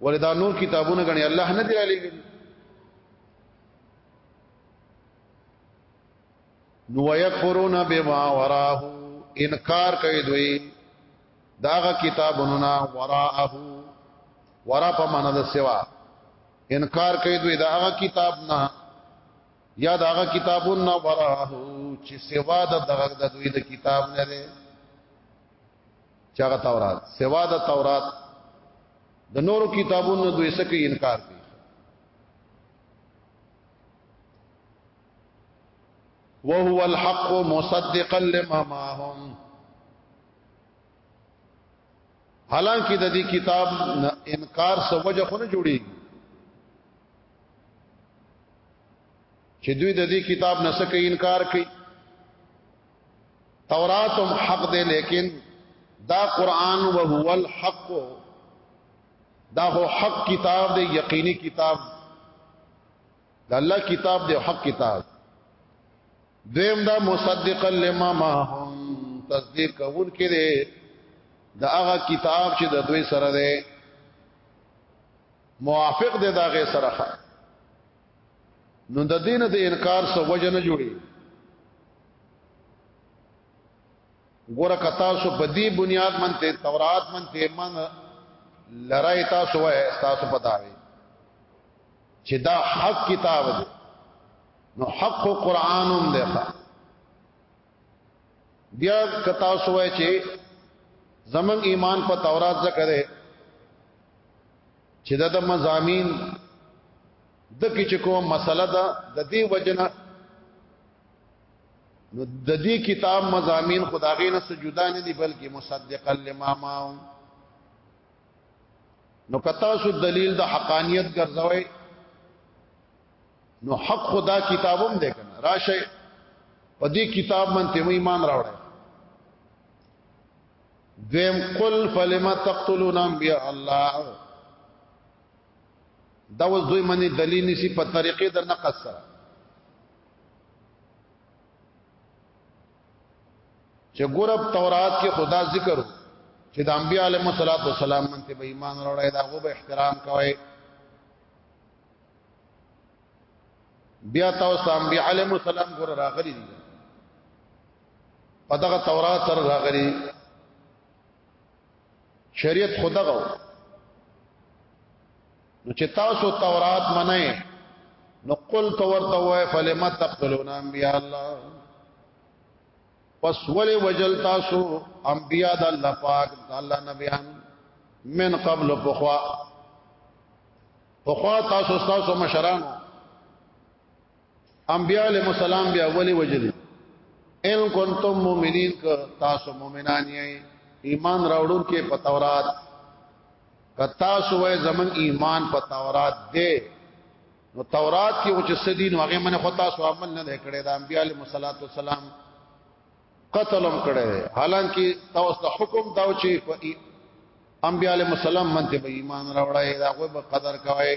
ولدا نور کتابونه غني الله نه دی علی ګل نو یکفرون بما وراه انکار کوي دوی داغه کتابونو نا وراءه ورا په معنا د سوا انکار کوي دوی دا هغه کتاب نه یا دا هغه کتابون نه وراه چې سوا د دغه د دوی د کتاب نه لري چاغه تورات سوا د تورات د نورو کتابونو دوی سکه انکار کوي وهو الحق مصدقا لما معهم حالانکه د دې کتاب انکار سوجه خو نه جوړي چې دوی د دې کتاب نه سکه انکار کوي تورات هم حق دی لیکن دا قران او هو الحق دا هو حق کتاب دی یقیني کتاب دا الله کتاب دی حق کتاب دیم دا مصدقا لما ما هم تصدیق کون کړي دا هغه کتاب چې د دوی سره دی موافق دی دا غي سره خا نو د دین د انکار سو وجه نه جوړي ګوره کتا سو په دې بنیاد منته تورات منته من لړای تاسو وای تاسو پتاوي چې دا حق کتاب دی نو حق قرآن هم دی بیا کتا سوای چې زمون ایمان په تورات ذکر دی چې د مزامین د کی چې کوم مسله ده د دې وجنه نو د دې کتاب مزامین خدای نه سجدا نه دي بلکې مصدقا لما ما نو کتا سو دلیل د حقانیت ګرځوي نو حق خدا کتابم دې کنه راشه په دې کتاب باندې مې ایمان راوړل دویم قل فلما تقتلون انبیاء الله دا وز دوی منی دلیل نسی په طریقې در نقص سره چې ګورب تورات کې خدا ذکر چې د انبیاء علیهم الصلاه والسلام ته به ایمان وروړی دا غو به احترام کوي بیا تاسو انبیاء علیهم السلام ګور راغلي دي په دغه تورات سره راغلي شریعت خدغه نو چې تاسو تورات منئ نو قل تورته وای فلم تقتلون انبیاء الله پس ولې وجل تاسو انبیاء د الله پاک د الله نبیان من قبل فخوا فخوا تاسو تاسو مشرانو انبیاء علیہ السلام بیا ولی وجل ان کنتم مؤمنین که تاسو مؤمنان یې ایمان راوړون کې په تورات که تاسو وې زمون ایمان په تورات دی نو تورات کې او چې سدین هغه من خو تاسو عمل نه کړی دا انبیاء علیہ الصلوۃ والسلام قتلم کړی حالانکه تاسو د حکم داو چې انبیاء علیہ السلام منته به ایمان راوړای دا غو به قدر کوي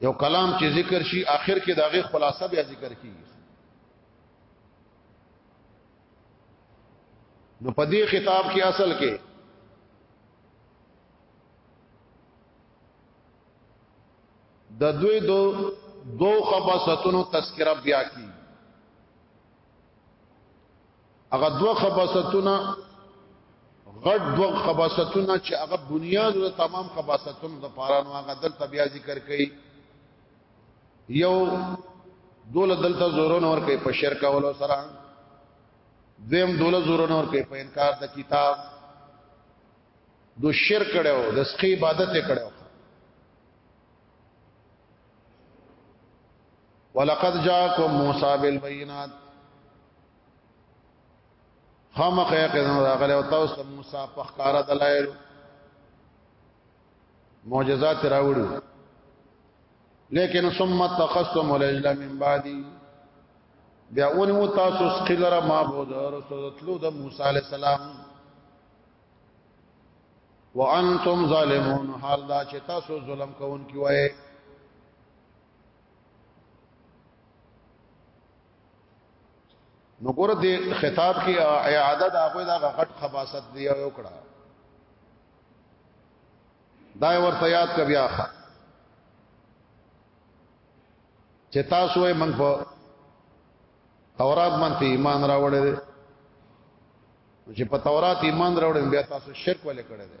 یو کلام چې ذکر شي آخر کې داغه خلاصه بیا ذکر کیږي نو په دې خطاب کې اصل کې د دوی دو دو خباستونو تذکرہ بیا کی هغه دوه خباستونه غټ دوه خباستونه چې هغه بنیاد د تمام خباستونو د پاره نو هغه دلته بیا ذکر کړي یو دوله دلته زورون ور کوي په شرک اولو سره دیم دوله زورون ور کوي په انکار د کتاب دو شرک کړو د سخی عبادت کړو ولقد جاءكم موسى بالبينات خامخ یقین راغله او تاسو موسی په ښکارا دلایل معجزات راوړو لیکن ثم تقسم العجل من بعدي بیا ونو تاسو سخلره معبود رسول تلو د موسی علی السلام وانتم ظالمون حال دا چې تاسو ظلم کوونکی وای نو ګور دې خطاب کې اعاده دا غوې دا غټ خباست دی یو کړه دا ورته یاد ک بیا ښه چې تاسو یې موږ په تورات باندې ایمان راوړل دي چې په تورات ایمان راوړل بیا تاسو شرک ولې کړی دی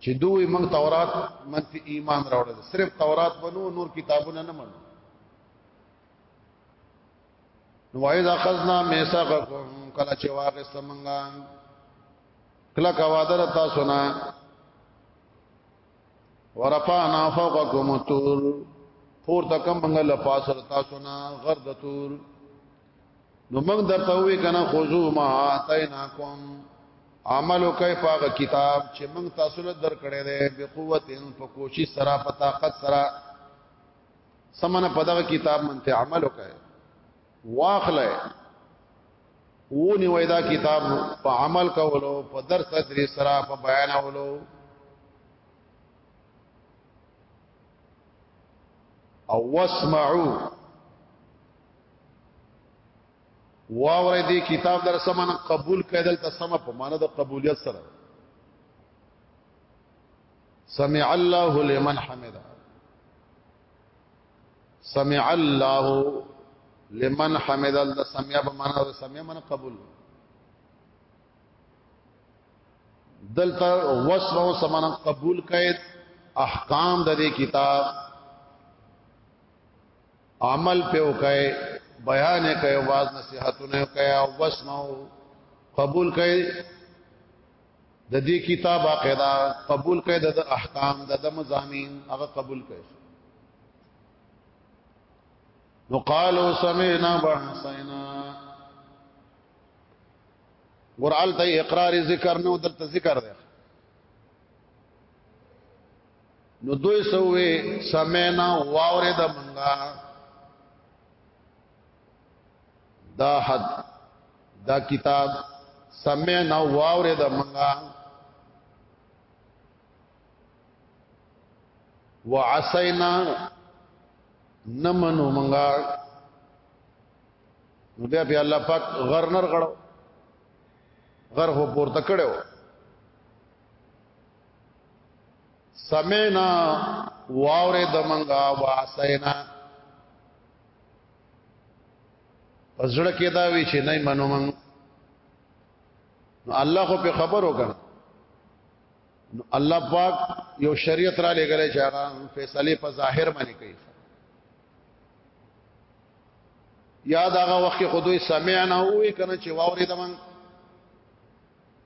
چې دوی موږ تورات منفي ایمان راوړل صرف تورات بنو نور کتابونه نه منو نو وایذ اخذنا میثاقکم کله چې واغست منګا کله کا وادر تاسو نه ورفعنا فوقکم الطور پور تکم منګا لپاسر تاسو نه غرد تور نو موږ درته وی کنه خذو ما اتیناکم عمل کوي په کتاب چې موږ تاسو له درکړې ده به قوت په کوشش سره په طاقت سره سمنه په دغه کتاب منته عمل کوي واخلې ونی وای دا کتاب په عمل کولو په درس درې سره په بیان اولو او واسمعوا واورې دې کتاب در سمنه قبول کړل ته سم په معنا د قبولیت سره سمع الله لمن حمده سمع الله لمن حمده د سمع په معنا د سمع من قبول دلته وصف او سمنه قبول کړي احکام د دې کتاب عمل په وکای بیان کوي واز نصيحتونه کوي او واسمعوا قبول کوي د دې کتاب عقیده قبول کوي د احکام د مزامین هغه قبول کوي نو قالو سمعنا وحسینا ورالته اقرار ذکر نو دلته ذکر دی نو دوی سوې سمینا واورې د منګا دا حد دا کتاب سمینا واورې د منګا وعسینا نمنو منګا نو بیا بیا الله پاک غرنر غړو غر هو پورته کړو سمینا واورې د منګا واسینا پزړه کې دا وی چې نه منو من نو الله خو په خبرو کړ نو الله پاک یو شریعت را لګلې چې هغه فیصله په ظاهر باندې کوي یاد هغه وخت خو دوی سمعنا وې کنه چې واورې دمن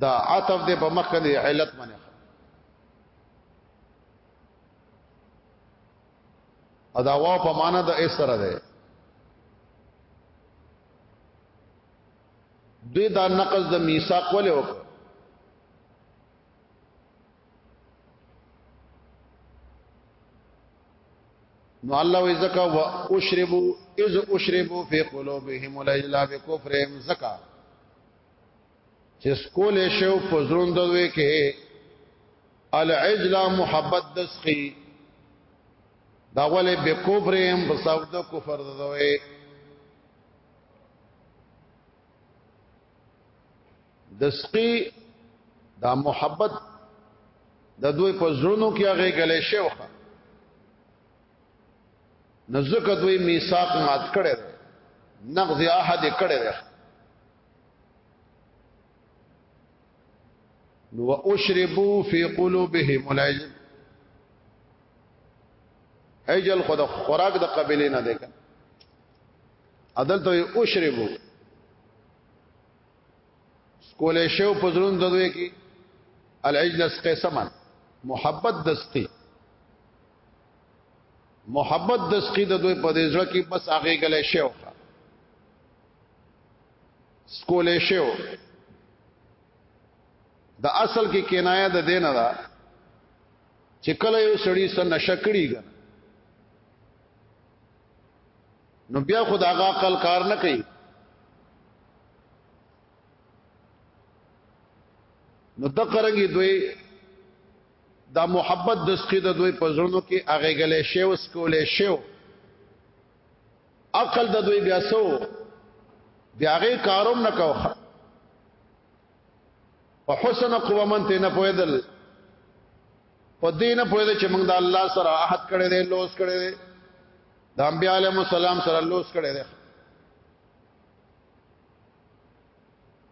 دا عطف دې په مخ کې علت باندې ادا واو په معنا د اسره ده دوی دا نقض د میثاق ولې وکړ نو الله وی زکا و اشربو اذ اشربو فی قلوبهم العجل بکفرهم زکا چې سکول شو پزرون دوی کې العجله محبت دسخي دا ولې به کفر هم په سوده کفر دوی دسقي دا محبت د دوی په زړونو کې هغه غلې شوخه نو زکه دوی میثاق مات کړي نقض عهد کړي نو واشربوا فی قلوبهم العجل اجل خود خوراک د قبیله نه دی عدل ته اشربوا سکولې شو پزرون دوی کی العجل اس قسمن محبت دستی محبت د سقید دوی په دې ځړه کې بس هغه غلې شو سکولې شو د اصل کې کنایه د دینه ده چې کله یو سړی سره نشه کړی نو بیا خدا غا عقل کار نه کوي نو د قرنګي دوی دا محبت د سخی د دوی په زړونو کې هغه غلې شی اوس کولې شی عقل د دوی بیا سو بیاغه کاروم نه کوخه په حسن قومن ته نه پویدل په دین په دې چې موږ د الله سره عهد کړی دی لوس کړی دی د انبیاء علیهم السلام سره لوس کړی دی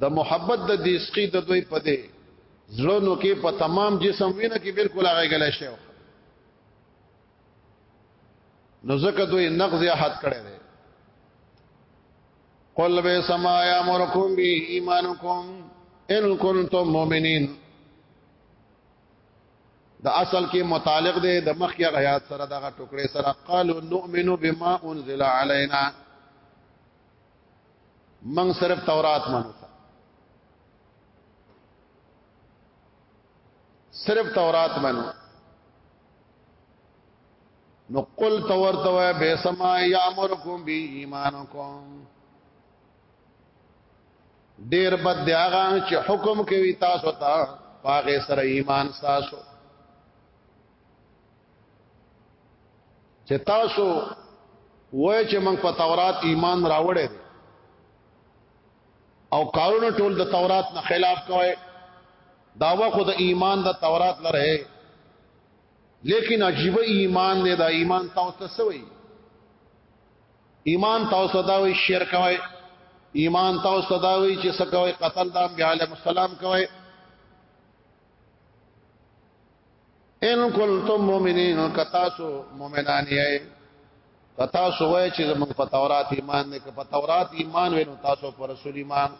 د محبت د دیسقی د دوی په دې زړونو کې په تمام جسم وینه کې بالکل هغه غلې شي نو زکه دوی نقض یا حد کړي دي قل به سما یا مرکم بی ایمانکم ان کنتم مؤمنین دا اصل کې متعلق دی د مخ یا غیات سره دغه ټوکړې سره قالو نؤمنو بما انزل علینا من صرف تورات منو صرف تورات منو نو قل تور تو بے سما یامرکم بی ایمانکم ډیر بد دی هغه چې حکم کوي تاسو ته پاغه سره ایمان تاسو چې تاسو وای چې موږ په تورات ایمان راوړې او کارونه ټول د تورات نه خلاف کوي داوا خو د ایمان د تورات لره لیکن عجیب ایمان دی دا ایمان تاسو ته سوی ایمان تاسو ته دا وی شرک وای ایمان تاسو ته دا وی چې سکوي قتل د انبیاء علیهم السلام کوي ان کنتم مؤمنین کتاسو مؤمنان یې کتاسو وای چې زموږ په تورات ایمان نه په تورات ایمان وینو تاسو پر رسول ایمان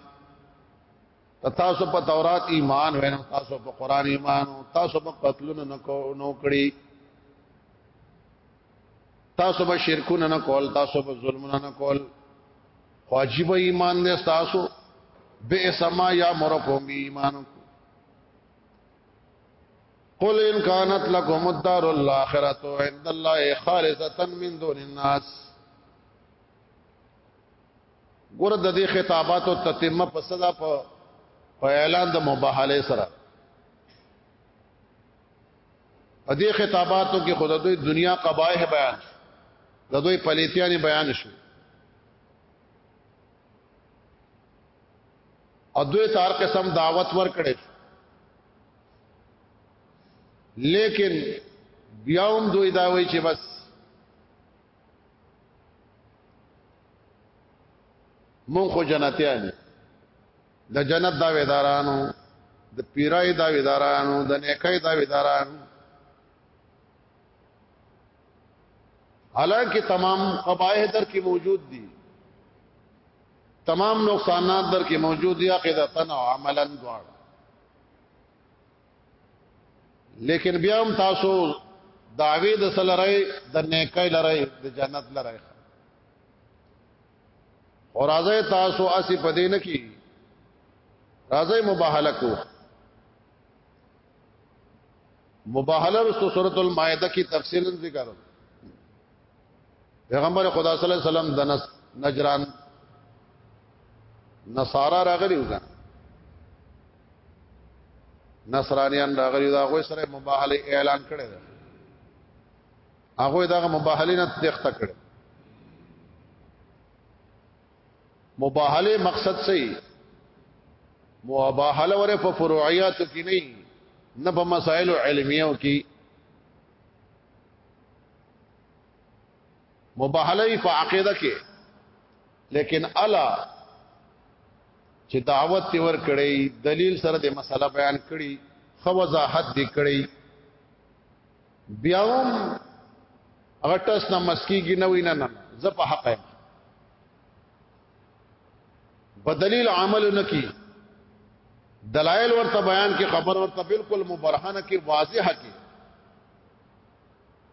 تاسو په تورات ایمان وینو تاسو په قران ایمان تاسو په قتلونه نو کړی تاسو به شرکونه نه کول تاسو به ظلمونه نه کول واجب ایمان دې تاسو به سما یا مرکم ایمان قل ان كانت لكم الدار الاخره عند الله خالصه من دون الناس ګور د دې خطابات او تتمه په صدا په په اعلان د مباهله سره په دې خطاباتو کې خود دوی دنیا قبایح بیان د دوی پلیتیانی بیان شو او دوی تار قسم دعوت ور کړی لیکن بیا هم دوی دا وایي چې بس مونږ خو جنتیان د جنت دا ویدارانو د پیرای دا ویدارانو د نیکای دا ویدارانو حالانکه تمام قبایح در کې موجود دي تمام نقصانات در کې موجود دي عقیدتا او عملا دوار لیکن بیا هم تاسو دعوی د سل رای د نیکای لرای د جنت لرای او راځي تاسو اسی پدې نه کی راځي مباهله کو مباهله رسو سورۃ المائده کی تفصیل ذکر پیغمبر خدا صلی الله علیه وسلم د نجران نصارا راغلی وکړه نصرانیان راغلی دا غوې سره مباهله اعلان کړی دا هغه دا مباهله نه تخته کړی مباهله مقصد سي مباهله وره په فروعيات کې نه نه په مسائل علميو کې مباهله په عقيده کې لیکن الا چې دعوت تی ور کړی دلیل سره د مسله بیان کړي خو وضاحت دی کړی بیا هم هغه ټس نه مسکیږي نه وینا نه زه په حق یم په دلیل عمل نکي دلایل ورته بیان کې خبر ورته بالکل مبرهنه کې واضحه کې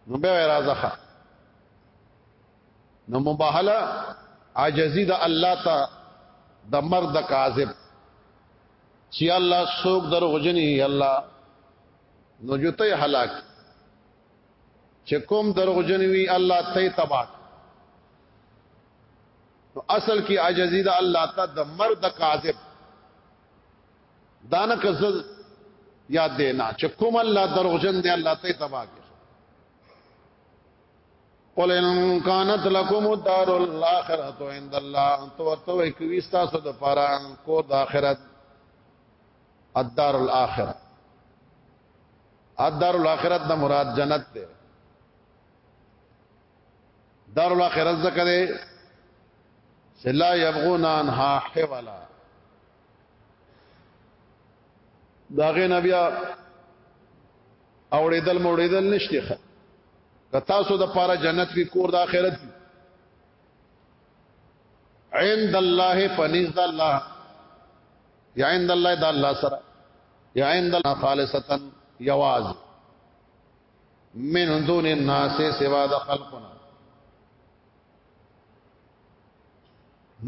نو به راځه نو مباهله عاجزی د الله ته د مرد کاذب چې الله څوک دروغجنی الله نو جته هلاک چې کوم دروغجن وي الله ته تباک نو اصل کې عاجزی د الله ته د مرد کاذب دانه کزل یاد دی نه چې کوم الله دروغجن دی الله ته تباک قل ان كانت لكم الدار الاخره عند الله انتو ورته کوي تاسو د پاره کو د اخرت الدار الاخره الدار الاخره د مراد جنت ده دار الاخره ذکر ده سلا يبغون عنها حولا داغه نبی اوریدل موریدل نشته ښه که تاسو د پاره جنت وی کور د آخرت وی عند الله فنزد الله یا عند الله د الله سره یا عند الله خالصتا یواز من دون الناس سوا د خلقنا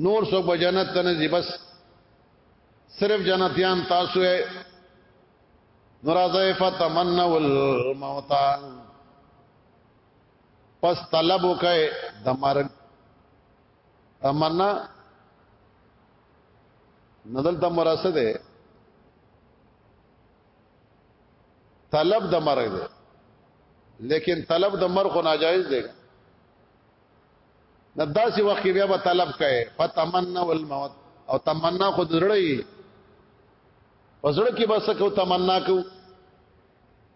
نور سو په جنت ته نه بس صرف جنتیان تاسو یې ناراضه فتمنوا الموت پس طلب وکي د مرګ تمنا ندل ته مرسته ده طلب د مرګ ده لیکن طلب د مرګ خو ناجایز ده نه داسې وخت بیا به طلب کوي فتمنا والموت او تمنا خو درړی پسړه کې بس کو تمنا کو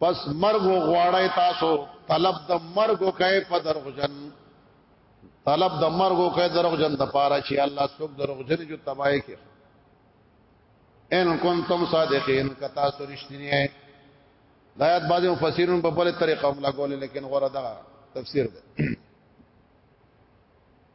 پس مرګ غواړی تاسو طلب د مرګ کوي په درغجن طلب د مرګ کوي درغجن د پاره چې الله څوک درغجن جو تبای کې ان کنتم صادقین کتا سرشتنی ہے دایات بعضی مفسرین په بل طریقه هم لا ګول لیکن غره دا تفسیر ده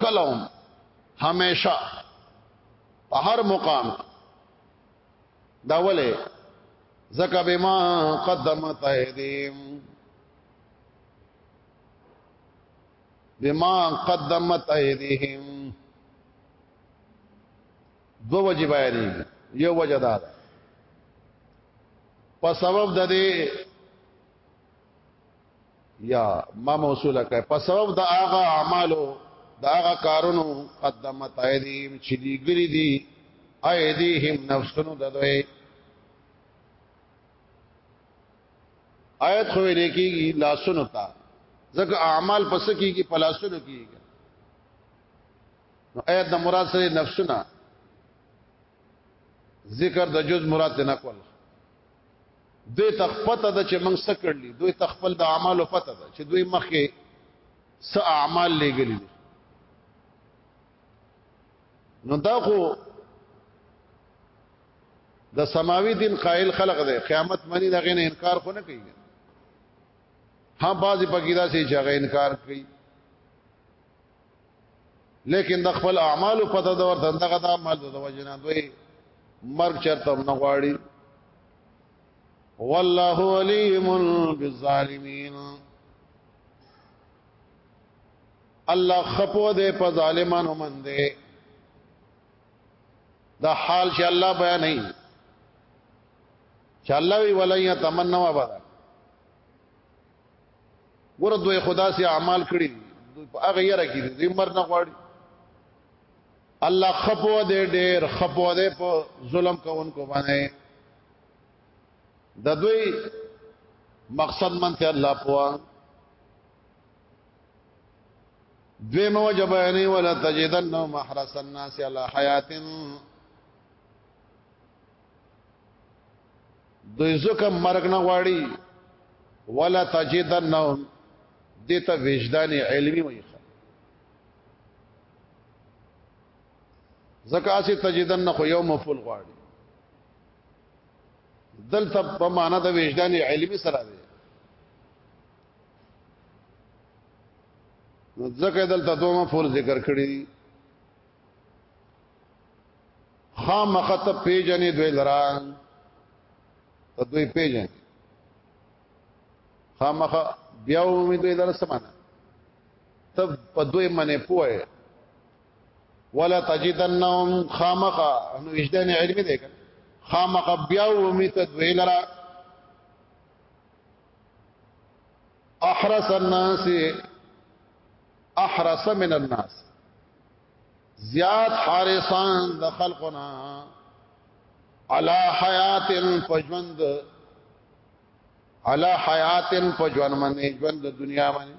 کلهم همیشه په هر مقام دا ولې زکه بما قدمت ایدیم بما قدمت ایدیهم دو وجه بیانی یو وجه دا ده په سبب د دې یا ما موصوله کړه په سبب د هغه اعمالو د هغه کارونو قدمت ایدیم چې دی ګری دی ایدیهم نفسونو د دوی آیت خو ویل کېږي لاسونو ته ځکه اعمال پس کېږي په لاسونو کېږي نو آیت د مراد سره نفسونه ذکر د جز مراد نه کول دوی تخپته ده چې موږ څه کړلی دوی تخپل د اعمالو پته ده چې دوی مخکې څه اعمال لګلی دي نو دا خو د سماوي دین قائل خلق دی قیامت منی دغه نه انکار خو نه کوي ها بعضی پکې دا سي چې هغه انکار کوي لیکن د خپل اعمالو پته د ورته دغه د عمل د وجنا دوی مرګ چرته نه غواړي والله علیم بالظالمین الله خپو دې په ظالمانو من دې دا حال چې الله بیان نه چې الله وی ولای تمنا وبره ګور دوی خدا سي اعمال کړی دوی په هغه یره کې دي مر نه غواړي الله خپو دې ډېر خپو دې په ظلم کوونکو باندې د دوی مقصد من ته الله پوا دوی مو جبانی ولا تجدن محرس الناس على حیاتن دوی زکه مرګ نه غواړي ولا تجدنهم دته وجدان علمی وي زکه اسی تجدن خو یو مفعول غواړي دلته په معنا د وجدان علمی سره دی نو ځکه دلته دوه مفعول ذکر کړی خامخه ته پیژنې دوی لرا ته دوی پیژنې خامخه بیا ومې دوی لرا سمانه ته په دوی منې پوهه ولا تجدنهم خامخه نو وجدان علمي دی کنه خامخه بیا ومې ته دوی لرا احرس الناس احرس من الناس زیات حارسان د خلقنا علا حیات پجوند علا حیات پجوند منی ژوند د دنیا منی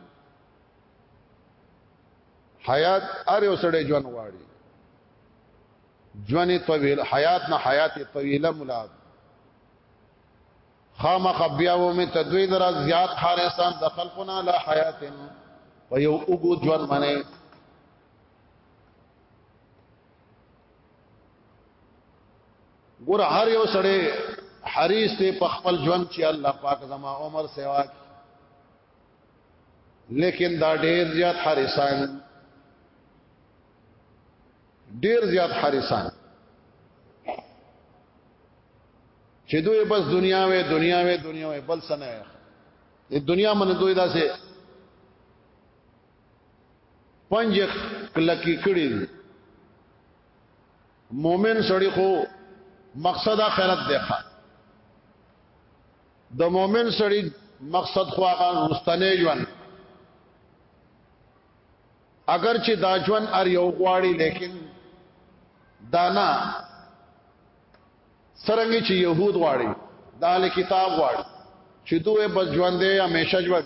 حیات اره وسړې ژوند غواړي ژوند طویل حیات نه حیات طویله ملاد خامخ بیا و می تدوی درا زیات حارسان د خلقنا لا حیاتن و یو اوګو ژوند منه ګور هر یو سړی حریص دی په خپل ژوند چې الله پاک زما عمر سیوا لیکن دا ډیر زیات حریصان ډیر زیات حریصان چې دوی بس دنیا وې دنیا وې دنیا وې بل سنه دې دنیا من دوی داسې پنځ کلکی کړي مؤمن سړی خو مقصد آخرت دی ښا د مؤمن سړی مقصد خو هغه مستنه ژوند اگر چې دا ژوند ار یو غواړي لیکن دانا سرنګي چې يهود غواړي دال کتاب غواړي چې دوی بس ژوند دی همیشه ژوند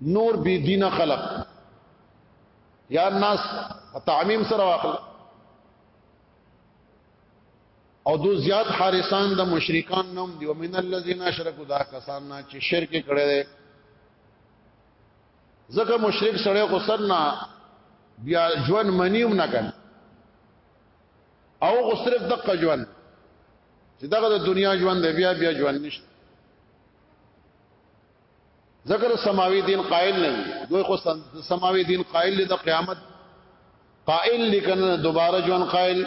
نور بی دین خلق یا الناس تعمیم سره واخل او دو زیات حارسان د مشرکان نوم دی ومن الذين اشركوا دا کسان نه چې شرک کړي دي ځکه مشرک سره کو سرنا بیا ژوند منیوم نه کړي او غو صرف دغه ژوند چې دغه د دنیا ژوند دی بیا بیا ژوند نشته ذکر سماوی دین قائل نه دوی خو سماوی دین قائل د قیامت قائل لیکن دوباره جون قائل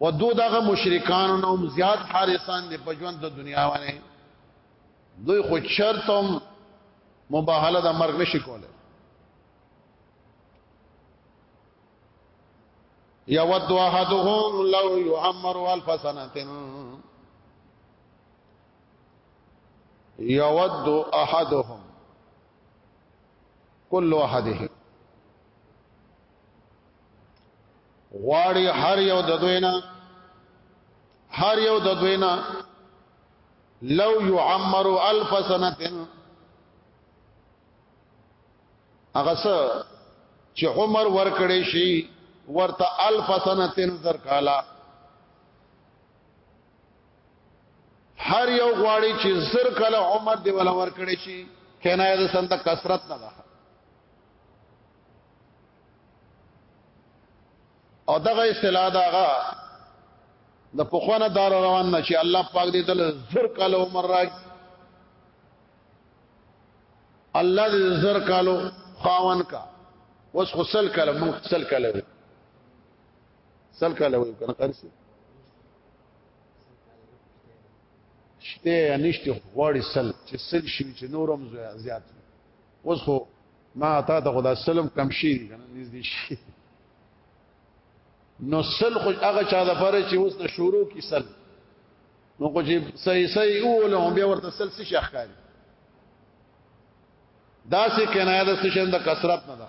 و دو دغه مشرکان نو زیات حارسان دی په ژوند د دنیا باندې دوی خو شرط هم مباهله د مرګ نشي کوله یود احدهم لو یعمر الف سنه یود احدهم کل احدهم غواړي هر یو د دوینا هر یو د دوینا لو يعمر الف سنه هغه څه چې عمر ورکړې شي ورته الف سنه تن زر کالا هر یو غواړي چې زر کله عمر دی ولا ور کړی شي کنایه د سند کثرت نه ده او دغه اصطلاح داغه د پخوانه دار روان نه چې الله پاک دې دل زر کله عمر راک الله دې زر کالو خاون کا وس غسل کله مخسل کله سل کله وي کنه قرسي شته یا نشته غواړي سل چې سل شي چې نورم زیات اوس خو ما تا ته خدا سلم کم شي کنه نږدې شي نو سل خو هغه چا د پاره چې اوس د شروع کې سل نو خو چې صحیح صحیح اوله بیا ورته سل څه شي ښکاري دا سه کنایه د سشن د کثرت نه ده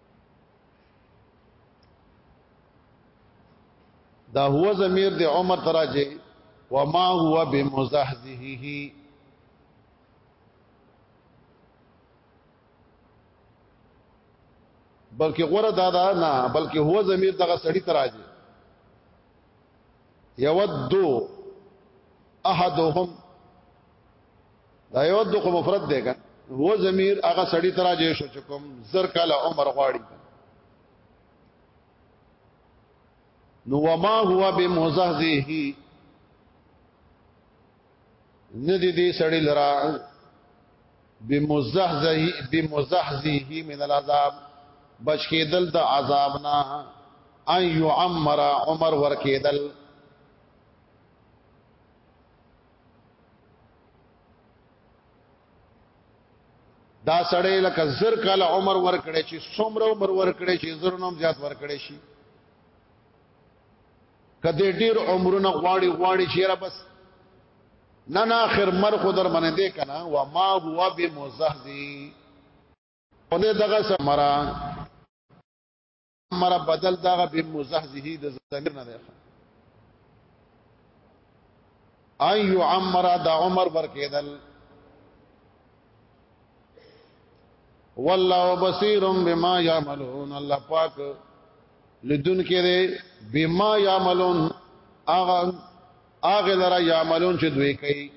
دا هو ضمیر د عمر تراجه وما هو بمزحزحه بلکې غره دادا نه بلکې هو ضمیر دغه سړی تراجه یود احدهم دا یو د خو مفرد دی کنه هو ضمیر هغه سړی تراجه شو چې کوم زر کاله عمر غواړي نو وما هو بمزهزه ندی دی سړی لرا بمزهزه بمزهزه من العذاب بچ کېدل د عذاب نه ان يعمر عمر ور کېدل دا سړی لکه زر کال عمر ورکړي چې څومره عمر ورکړي چې زر نوم زیات ورکړي شي کدی ډیر عمرونه غواړي غواړي چې را بس نه نه اخر مر خو در منه دې کنه و ما هو بمزهزي اونه دغه سمرا مر بدل دغه به مزحزه د زمير نه دی اي عمر د عمر ورکېدل والله بصير بما يعملون الله پاک لدن کې دی بما يعملون اغه اغه لرا يعملون چې دوی کوي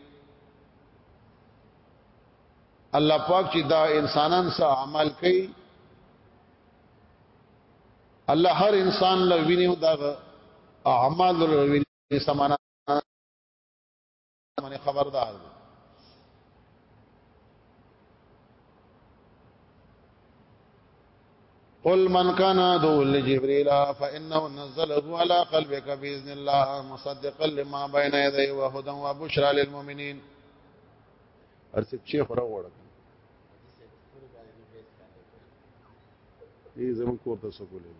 الله پاک چې دا انسانان سره عمل کوي الله هر انسان لوینه دا اعمال لوینه سمانا باندې خبردار دی قل من كان عدو لجبريل فانه نزله على قلبك باذن الله مصدقا لما بين يديه وهدى وبشرى للمؤمنين ارسل شیخ را وړه دې زمون کور ته سکولې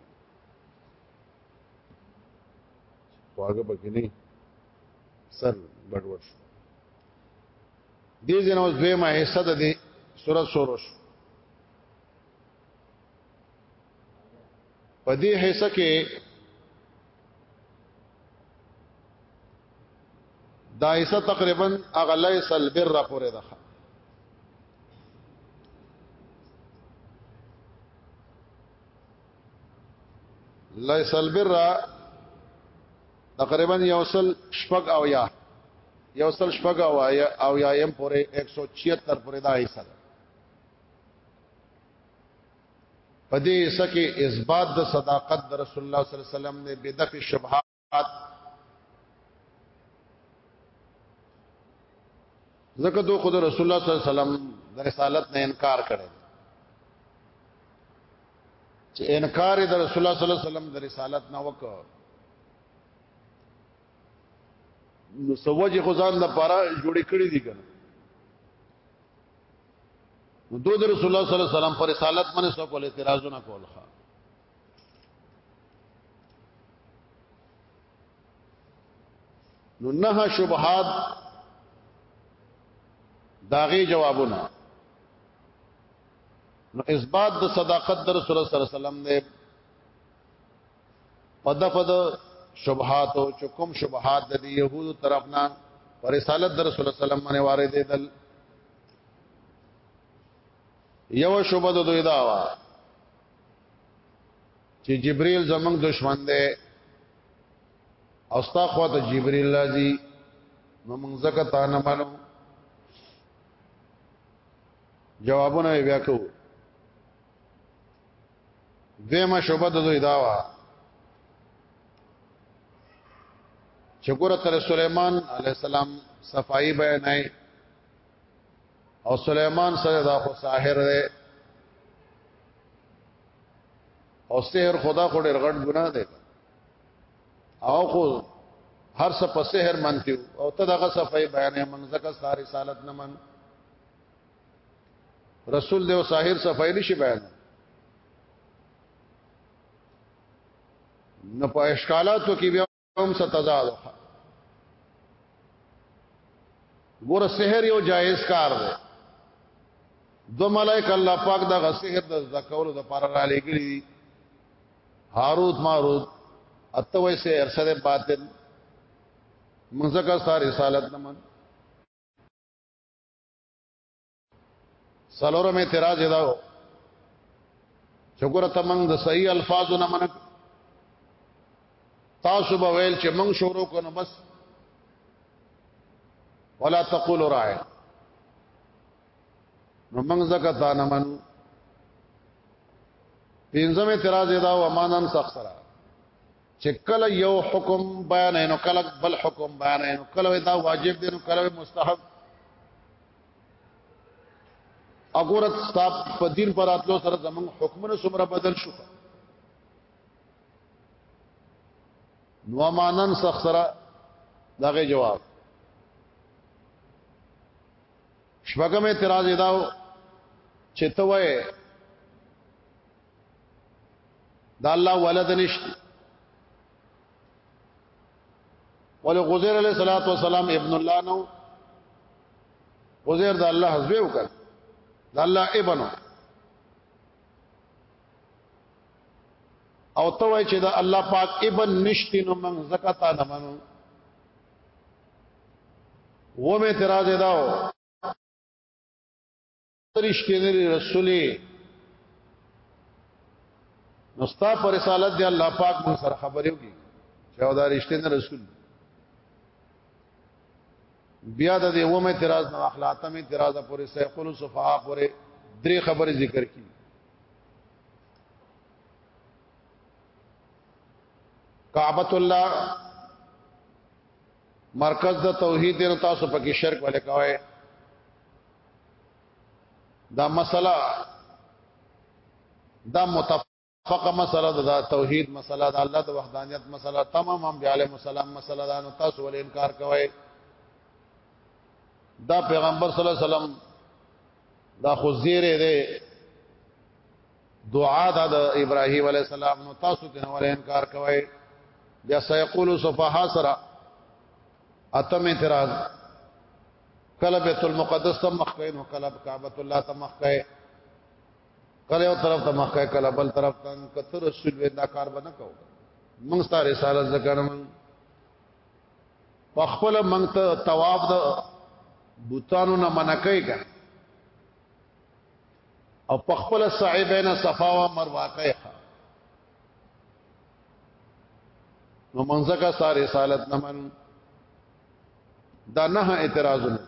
خواږه پکې نه سر ګډوډ شو دې جنو دوی ما حصہ ده دې سورۃ سورش په دې حصہ کې دا ایسه تقریبا اغلی سل بر را پوره ده لیس البر تقریبا یوصل شپږ او یا یوصل شپږ او یا او یا ایم پورې 176 پورې دا حصہ په دې حصہ کې اثبات د صداقت د رسول الله صلی الله علیه وسلم نه بدف شبهات زکه دو خود رسول الله صلی الله علیه وسلم د رسالت نه انکار کړي چې انکار د رسول الله صلی الله علیه وسلم د رسالت نه وکړ نو سوجه خدان د پاره جوړې کړې دي کنه نو دوی د رسول الله صلی الله علیه وسلم پر رسالت باندې څوک ول اعتراضونه کول ښه نو نه شبهات داغه جوابونه نو اثبات د صداقت در رسول الله صلی الله علیه وسلم نه په دغه د شبهات او چکم شبهات د يهودو طرفنا پر رسالت در رسول الله صلی الله علیه وسلم باندې وارد دل یو شوبه د دوی دا وا چې جبريل زمنګ دشمن دی او ستا خو ته جبريل راځي نو موږ زکه تا نه مانو جوابونه بیا کوو دیمه شوبه د دوی داوا چې ګوره تر سليمان عليه السلام صفائی بیانای او سليمان سره دا خو ساحر دی او سحر خدا خو ډېر غټ ګناه دی او خو هر څه په سحر منتیو او ته دغه صفائی بیانې منځکه ساری رسالت نه من رسول دی او ساحر صفای نشي بیان نه په اشکالاتو کې بیا هم ستزاد ګور سحر یو جایز کار دی دو ملائک الله پاک دا غسحر د ذکر د پر را لګلی هاروت ماروت اتوي سه ارسله باطل منځکه سار رسالت نمن سلورم اعتراض دا و چې ګوره ته موږ د صحیح الفاظو نه منک تاسو به ویل چې موږ شروع کونو بس ولا تقول راعي نو موږ زکه تا نه منو پینځم اعتراض دا و امانن سخت سره چې کله یو حکم بیان نو کله بل حکم بیان نو کله دا واجب دی نو کله مستحب اګورت ستاب په دین پر اتلو سره زمون حکمونه سمره بدل شو نو مانن سخ سره دغه جواب شپږم اعتراض داو چې ته وای دا الله ولد نشته ول غزير عليه الصلاه والسلام ابن الله نو غزير د الله حزب وکړ د الله ابن او ته وای چې د الله پاک ابن نشتی نو من زکاتا نه منو و مې اعتراض داو رښتینی رسول نو ستا پر رسالت دی الله پاک مون سره خبرې وکړي چې او دا رښتینی رسول بیا د دې ومه اعتراض نه اخلاقه مې اعتراض پورې سيقول صفاء پورې درې خبرې ذکر کړي کعبۃ الله مرکز د توحید نه تاسو پکې شرک ولې کوي دا مسله دا متفقه مسله دا توحید مسله دا الله د وحدانیت مسله تمام انبیاء علیهم السلام مسله دا نو تاسو ول انکار کوئ دا پیغمبر صلی الله علیه وسلم دا خو زیره دی دعا دا د ابراهیم علی السلام نو تاسو ته نور انکار کوئ بیا سيقول سفها سرا اتم اعتراض کله بیت المقدس ته مخ کین او کله کعبۃ الله ته مخ کین کله یو طرف ته مخ کین کله بل طرف ته کته رسول وې دا کار بنه کو موږ ستاره رسالت ذکرم په خپل موږ ته تواب د بوتانو نه منکې کا او په خپل صاحبین صفا و مروه کوي نو منځکه ستا رسالت نه من دا نه اعتراضونه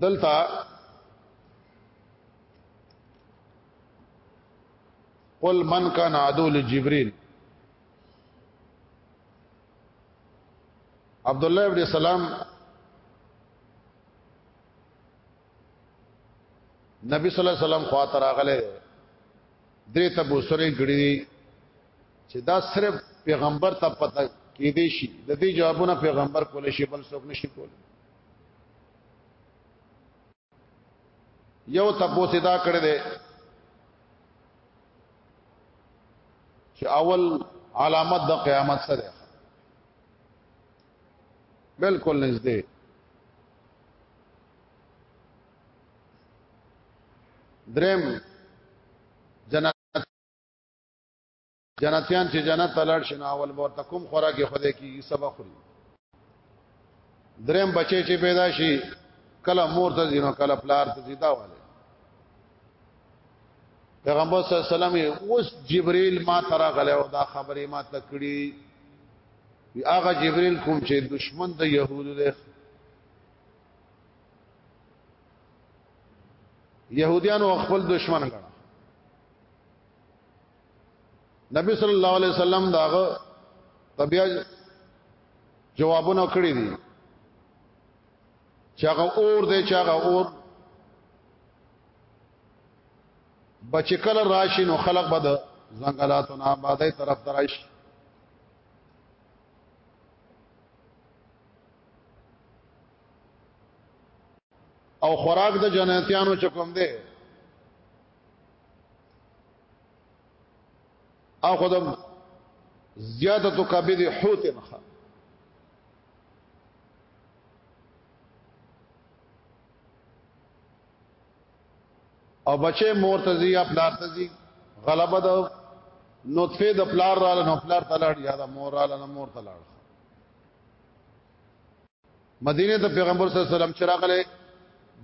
دلته قل من کان عدو لجبريل عبد الله ابن سلام نبی صلی الله علیه وسلم خوا تر اغله درې ته بوسره غړي چې دا صرف پیغمبر ته پته کې دی شي د دې جوابونه پیغمبر کول شي بل څوک نشي کول یو تبو سدا کړی دی چې اول علامت د قیامت سره بالکل نږدې درم جنت جنتیان چې جنت ته لاړ شي نو اول به ورته کوم خوراکي خدای کیږي سبا خوري دریم بچی چې پیدا شي کله مور ته ځینو کله پلار ته زیدا والے پیغمبر صلی الله علیه وسلم اوس جبرئیل ما ترا غلې او دا خبرې ما تکړی وی هغه جبريل کوم چې دشمن د يهودو دی يهوديانو خپل دشمن کړه نبی صلی الله علیه وسلم داغه طبيع جوابونه کړی دي چې هغه اور دی چې هغه اور بچ کله راشي نو خلق بد زنګلاتو نه آبادې طرف درایش او خوراک د جنتیانو چکم دی او خدام زیادت کبد حوت مخه او بچې مور ته ځي یا پلار ته ځي غلبه د نطفه د پلار را لنو پلار ته لاړ یا د مور را لنو مور ته لاړ مدینه ته پیغمبر صلی الله علیه وسلم چراغله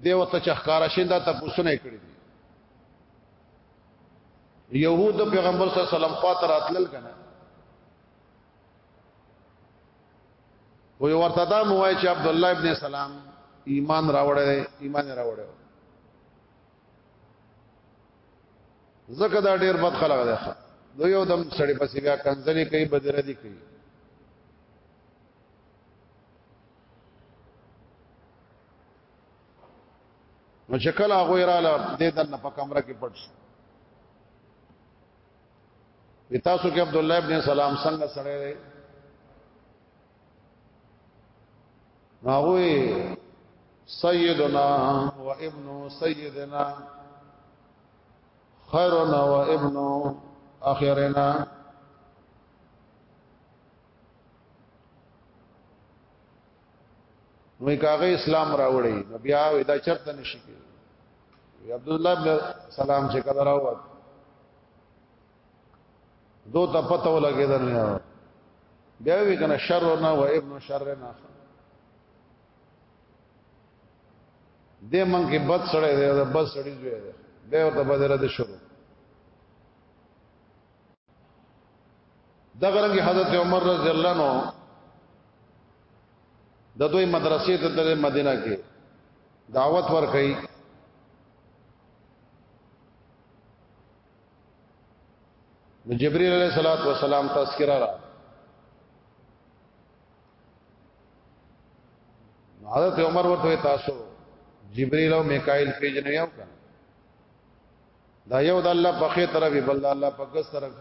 دیو ته چخکارا شیندا ته پوښتنه کړې یهود پیغمبر صلی الله علیه وسلم خاطر اتلل کنه و یو ورته دا موای چې عبد الله ابن سلام ایمان راوړی ایمان راوړی زکه دا ډیر بد خلک دی نو یو دم سړی پسې بیا کنځلې کوي بدره دي کوي نو چې کله هغه رااله د دنه په کمره کې پټ شو وی تاسو کې عبد الله ابن سلام څنګه سره دی ناوی سیدنا و ابن سیدنا خیرنا و ابن اخرنا نو کاغه اسلام راوړی نو بیا ودا چرته نشي عبد الله ابن سلام چې کله راووت دو ته پته ولګېدل نه بیا وی کنه شر نه و ابن شر نه دې مونږ کې بد سړی دی او بد سړی دی به ورته بدره ده شروع دغه رنګ حضرت عمر رضی الله عنه د دوی مدرسې ته د مدینه کې دعوت ورکړي نو جبريل عليه الصلاه والسلام تذکرہ را حضرت عمر ورته تاسو جبريل او میکائیل پیژنې یو کنه دا یو د الله په خې طرف بل الله په ګس طرف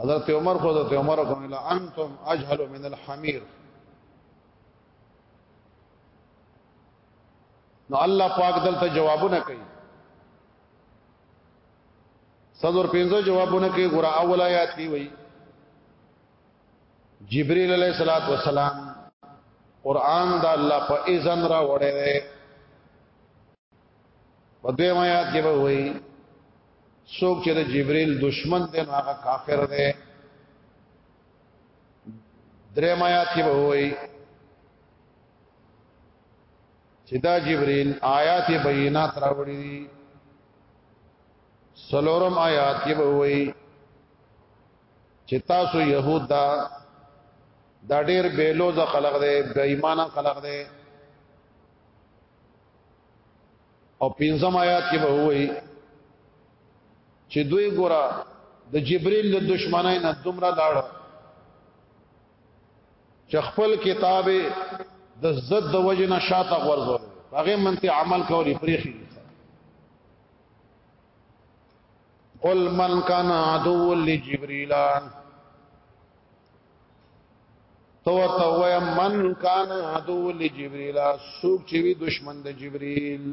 حضرت عمر خو حضرت عمر کوم لا انتم اجهل من الحمير نو الله پاک دلته جوابونه کوي صدر پینځو جوابونه کوي ګور اول آیات دی وی جبرئیل علیہ الصلات والسلام قران دا الله په اذن را وړه دی په دویم آیات کې به وی څوک چې د جبرئیل دشمن دی هغه کافر دی درې آیات کې به وایي چې دا جبريل آیات بینات راوړي دي سلورم آیات کې به وایي چې تاسو يهود دا دا ډېر بیلوز خلق دی بې ایمانه خلق دی او پنځم آیات کې به وایي چې دوی ګورا د جبريل له دشمنای نه دومره لاړ چې خپل کتاب د زد د وجنه شاته ورزول هغه منته عمل کوي پریخي قل من کان عدو لجبريل تو ورته وای من کان عدو لجبريل سوق چې وی دشمن د جبريل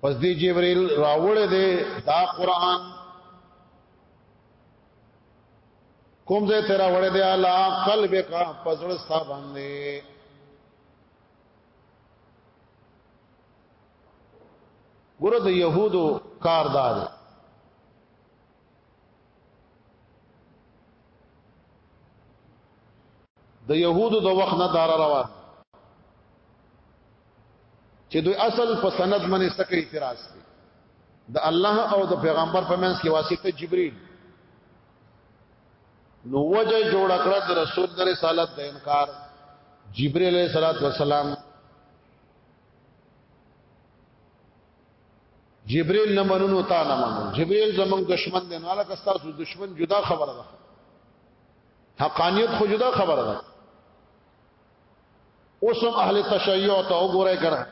پس دی جبريل راوړې دې دا قران کوم ځای ته راوړې دې الا قلبک پسړ ستا باندې ګوره د يهودو کاردار د يهودو د وخت نه دار روان چې دوی اصل په سند باندې سکه اعتراض کوي د الله او د پیغمبر په منځ کې واسطه جبريل نو وجه جوړ کړه د رسول د رسالت د انکار جبريل عليه السلام جبريل نه منونو تا نه منو جبريل زمنګ دشمن دی نه لکه تاسو دشمن جدا خبره ده حقانيت خو جدا خبره ده اوسم اهل تشيع ته وګورای کړه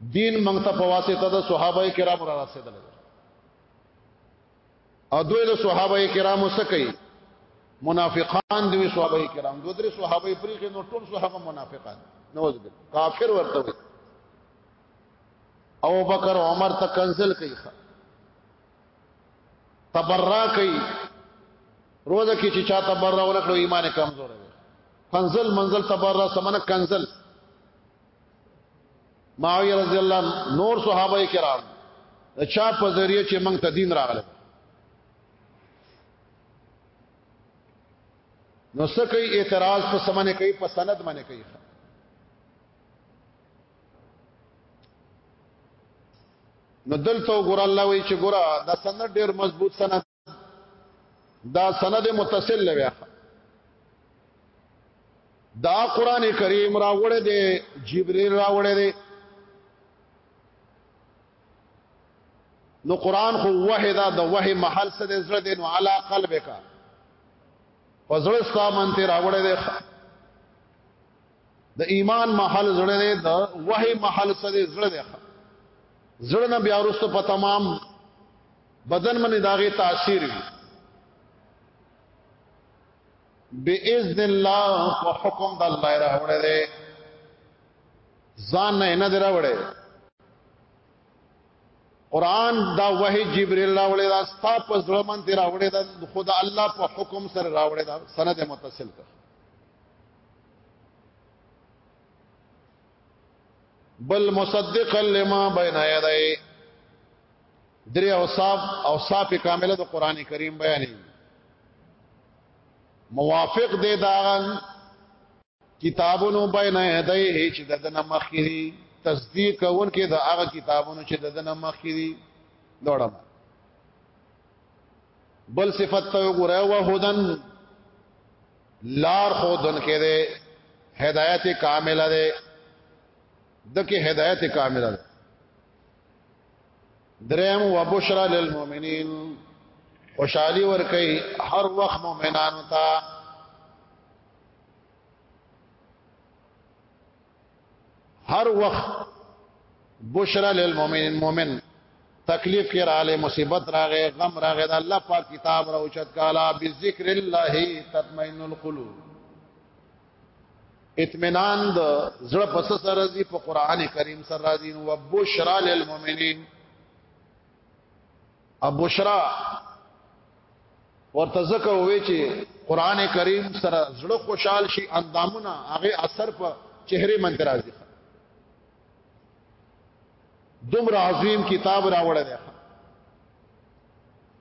دین مونږ ته په واسطه د صحابه کرام را رسیدل او دوی د صحابه کرامو سره کوي منافقان دوی صحابه کرام دوی درې صحابه پرې نو ټول صحابه منافقان نوز بل کافر ورته وي او بکر عمر ته کنزل کوي تبرع کوي روزه کې چې چا تبرع ونکړو ایمان کمزور وي کنزل منزل تبرع سمنه کنزل معاویه رضی الله نور صحابه کرام چا په ذریعہ چې موږ ته دین راغله نو څه کوي اعتراض په سمنه کوي په سند باندې کوي نو دلته ګور الله وی چې ګور دا سند ډیر مضبوط سند دا سند متصل لوي دا قران کریم راوړې دي جبريل راوړې دي نو قران خو وحی دا د وحی محل څه دې زړه دې نو علا قلبک پزړه ستا من ته راوړې دي د ایمان محل زړه دې د وحی محل څه دې زړه دې زړه نه بیا ورسته په تمام بدن باندې داغه تاثیر وي باذن الله په حکم د الله راوړې ده ځان نه نه دراوړې قران دا وحی جبرئیل راوړې دا ستا په ځړ من دی راوړې دا خدا الله په حکم سره راوړې دا سند متصل کړ بل مصدقا لما بین یدی درې اوصاف اوصاف کامله د قران کریم بیانې موافق دی داغن کتابونو بین یدیه چې د دنه مخکري تصدیق کون کې د هغه کتابونو چې د دنه مخکري دوړم بل صفت ته وګوره او هدن لار خودن کې ده هدایت کامله ده دکې هدایت کامله ده دریم وبشرا للمؤمنین خوشحالي ورکي هر وخت مؤمنانو ته هر وخت بشرا للمؤمنین مؤمن تکلیف کې رااله مصیبت راغې غم راغې د الله پاک کتاب راوچت کالا بذکر الله تطمئن القلوب اطمینان د زړه پس سره دی په قران کریم سره راځي نو بشرا للمؤمنین ابشرا ورته ځکه وې چې قران کریم سره زړه خوشحال شي اندامونه هغه اثر په چهره منځ راځي دومره عظیم کتاب راوړل دی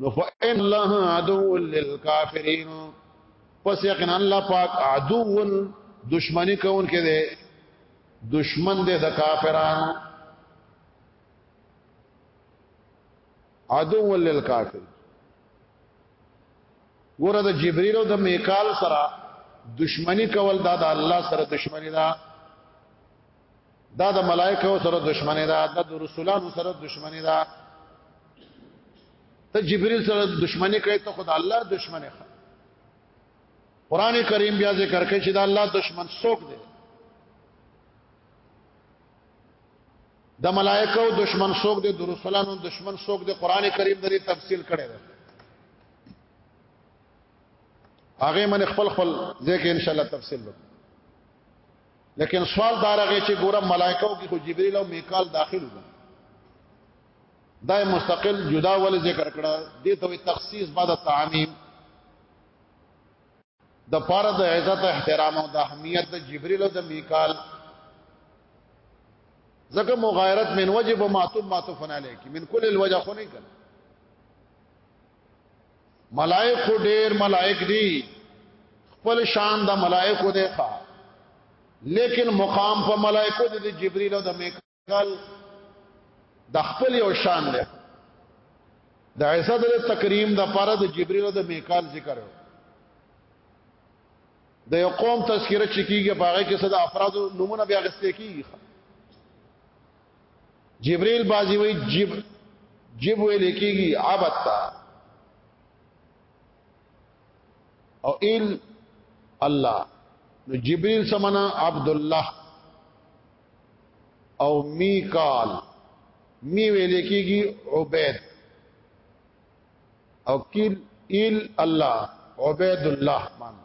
نو فإن الله عدو للكافرين پس یقینا الله پاک عدو دشمنی کون کې دی دشمن دی د کافرانو عدو للکافر ګوره د جبريل او د میکال سره دشمنی کول دا د الله سره دشمنی ده دا د ملائکه سره دښمنه ده د رسولانو سره دښمنه ده ته جبريل سره دښمنه کوي ته خدای الله دښمنه قران کریم بیا ذکر کوي چې دا الله دشمن څوک دی د ملائکه او دشمن څوک دی د رسولانو دشمن څوک دی قران کریم د دې تفصیل کړی دی هغه من خپل خپل ځکه ان شاء الله تفصیل وکړو لیکن سوال دا راغی چې ګوره ملائکو کې خو جبرئیل او میکال داخل وو دا مستقل جدا ول ذکر کړه دې ته تخصیص بعد تعمیم د پاره د عزت احترام او د اهمیت د جبرئیل او د میکال زکه مغایرت من وجب ما ثم ما تفنا لکی من کل الوجه خو نه کړه ملائک خو ډیر ملائک دي خپل شان د ملائکو دی ښا لیکن مقام په ملائکو دي د جبرئیل او د میکائیل د خپل یو شان دی د عزت او تکریم د پاره د جبرئیل او د میکائیل ذکر دی د یو قوم تذکره چې کیږي باغې کې صدا افراد نمونه بیا غستې کیږي جبريل بازي وي جب جب ویل کېږي عبد تا او ال الله نو جبريل سمنا عبد الله او میکال می ویل کېږي عبید او کل ال الله عبید الله باندې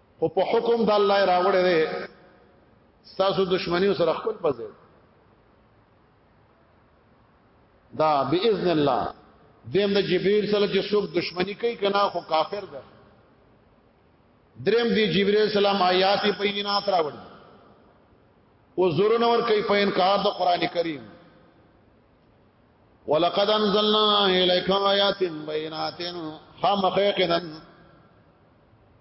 خو په حکم د الله راوړې ده تاسو دشمنی سره خپل پځه دا باذن الله دیم د جبرئیل سره چې څوک دشمنی کوي کنا خو کافر ده دریم دی جبرئیل سلام آیات بینات راوړي او زور نور کوي په انکار د قران کریم ولقد انزلنا اليك آيات بينات خامخ يقينا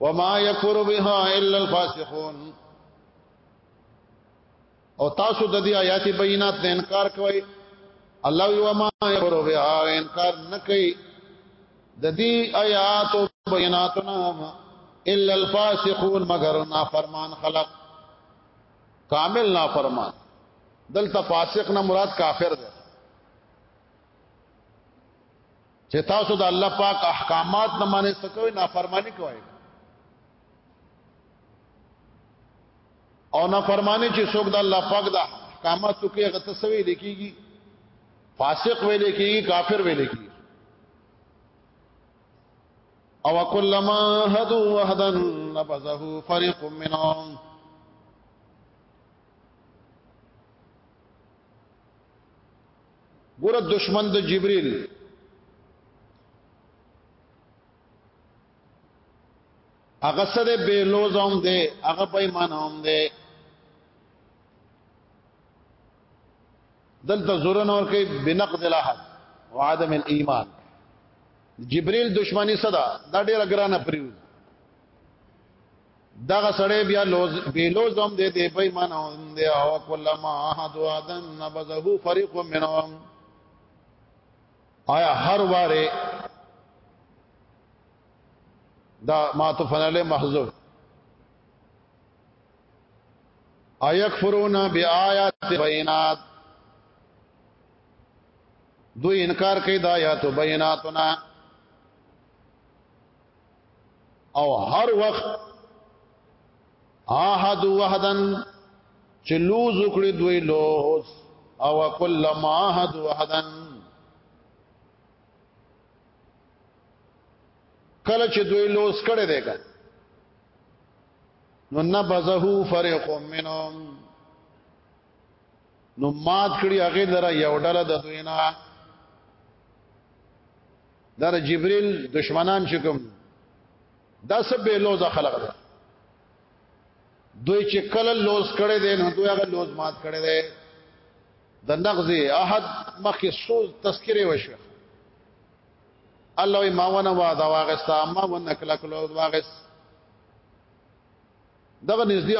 وما يكفر بها الا الفاسقون او تاسو د دې آیات بینات نه انکار کوئ الله یو ما یکرو بها انکار نکي د دې آیات او بیناتنا الا الفاسقون مگر نافرمان خلق کامل نافرمان دلته فاسق نه مراد کافر دی چې تاسو د الله پاک احکامات نه مانې سکوي نافرمانی کوي او نافرمانی چې څوک د الله پاک د احکامات څخه غته سوي لیکيږي فاسق وی لیکيږي کافر وی لیکيږي او کلمہ هدو وحدا نبذه فريق منهم ګوره دشمن د جبريل هغه سره به لوزوم دی هغه په ایمان هم دی دلته زور نور کوي بنقض الاحد وعدم الايمان جبريل دشمني صدا دا ډیره ګرانه پریوز دغه سړی بیا لوز بیلوزم دې دې بې معنی هم دی او کله ما احد ادن نبذه فريق منهم آیا هر واره دا ما تو فنله محذوف ايكفرون بآيات بينات دوی انکار کوي د آیات بیناتنا او هر وخت احد وحدن چې لوز وکړي دوی لوز او کل ما احد وحدن کله چې دوی لوز کړي دی کړه نو نبذه فريق منهم نو مات کړي هغه لره یو ډله د دوی نه دا د جبريل دشمنان چې کوم دا سب به لوز خلق ده دوی چې کله لوز کړي دي نو دوی هغه لوز مات کړي دي د نقض احد مخکې سوز تذکره وشو الله ما ونه وا دا واغستا ما ونه کله کله واغس دغه نږدې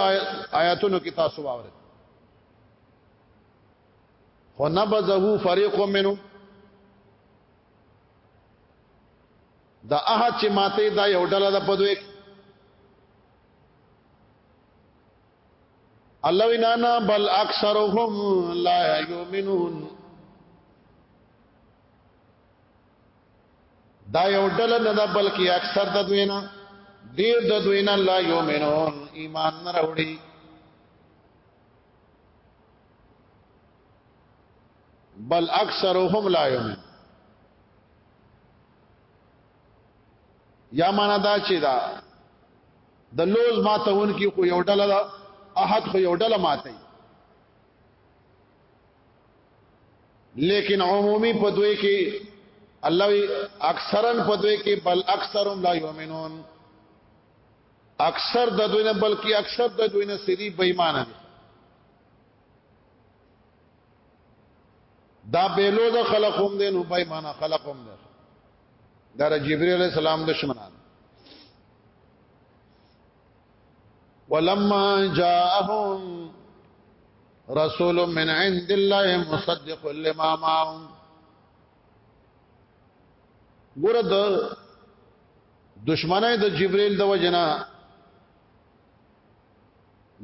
آیاتونو کې تاسو واورئ خو نبذه فريق منهم دا احد چې ماته دا یو ډله ده په دوی الله وینانا بل اکثرهم لا یؤمنون دا یو ډله نه ده بلکې اکثر د دوی نه ډیر د دوی نه لا یؤمنون ایمان نه راوړي بل اکثرهم لا یوم یا معنا دا چې دا د لوز ماتون کې خو یو ډله ده احد خو یو ډله ماتي لیکن عمومي په دوی کې الله اکثرن په دوی کې بل اکثرهم لا یؤمنون اکثر د دوی نه بلکې اکثر د دوی نه سری بېمانه دي دا بیلو د خلقوم دین او بای معنا خلقوم ده دا جبرئیل علیہ السلام دشمنان ولما جاءهم رسول من عند الله مصدق لما معهم ګوره د دشمنه د جبرئیل د وجنا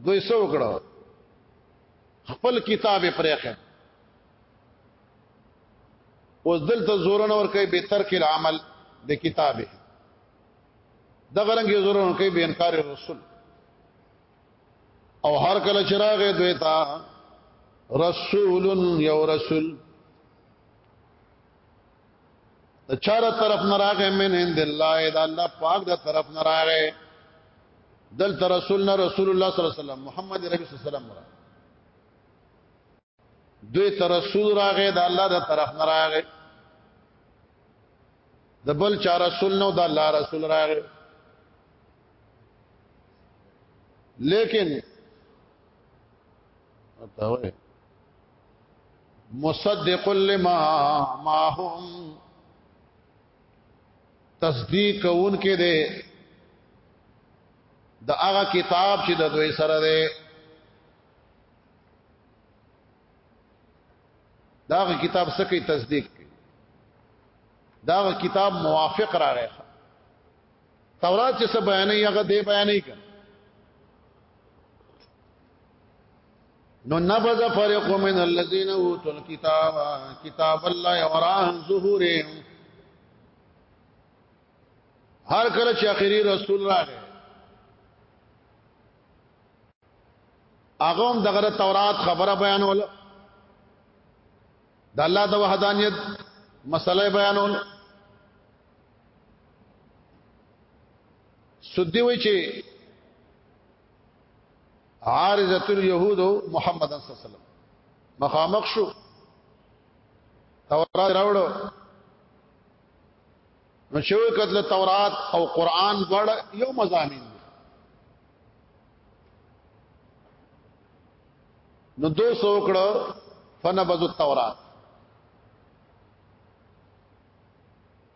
دوی سو کړو خپل کتاب پرېخه اوس دلته زورن ور کوي به ترک العمل د کتابه د غرنګ زورن کوي به انکار رسول او هر کله چراغ دوی تا رسول یو رسول چاره طرف نه راغې من هند الله دا الله پاک دا طرف نه راغې دل تر رسول نه رسول الله صلی الله علیه وسلم محمد ربی صلی الله علیه وسلم را دوی تر رسول راغې دا الله دا طرف نه راغې د بل چا رسول نو دا الله رسول راغې لیکن اتاوه مصدق لما ما هم تصدیق اون کې ده د هغه کتاب چې د دوی سره ده دا کتاب سکی تصدیق دا کتاب موافق راغی تورات چې څه بیانې هغه دی بیانې کړ نو نبذ فرق من الذين اوتوا الكتاب كتاب الله وراء ظهورهم هر کله چې اخیری رسول راغی هغه هم دغه تورات خبره بیانول د الله د وحدانیت مسله بیانول سدی وی چې عارضه اليهود محمد صلی الله علیه وسلم مخامخ شو تورات راوړو نو شو کتل تورات او قران ګړ یو مزامین نو دو سوکړه فنبذ التورات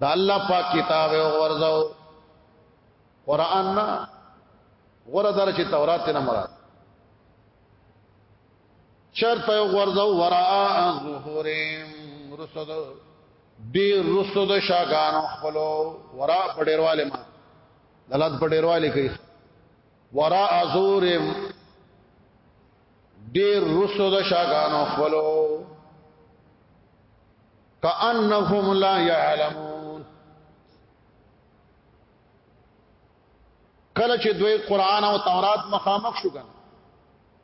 دا الله پاک کتاب او ورځو قران نه غره در چې تورات نه مراد چرته یو ورځو ورا ظهورم رسد دی رسد شاګانو خپلو ورا پډیرواله ما دلات پډیرواله کوي ورا ازورم ډیر رسو د شاګانو خپلو کأنهم لا يعلمون کله چې دوی قران او تورات مخامخ شو کنه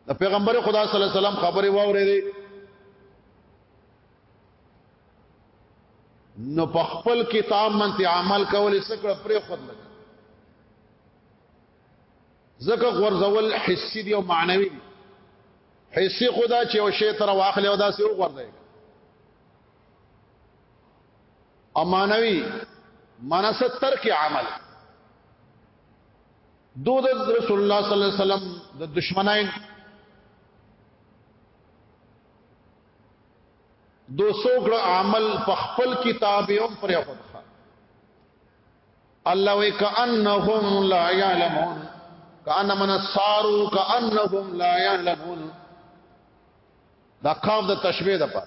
د پیغمبر خدا صلی الله علیه وسلم خبره واورېدې نو په خپل کتاب منته عمل کول سکړه پرې خود لګ زکه غرزول حسی دی او معنوي حسی خدا چې او شی تر واخلې او دا سی وګرځي امانوي منس ترک عمل دو د رسول الله صلی الله علیه وسلم د دشمنای دو سوګړه عمل په خپل کتاب یوم پر خپل الله وی کانهم لا یعلمون کان من سارو کانهم لا یعلمون دا قاف د تشبیه ده په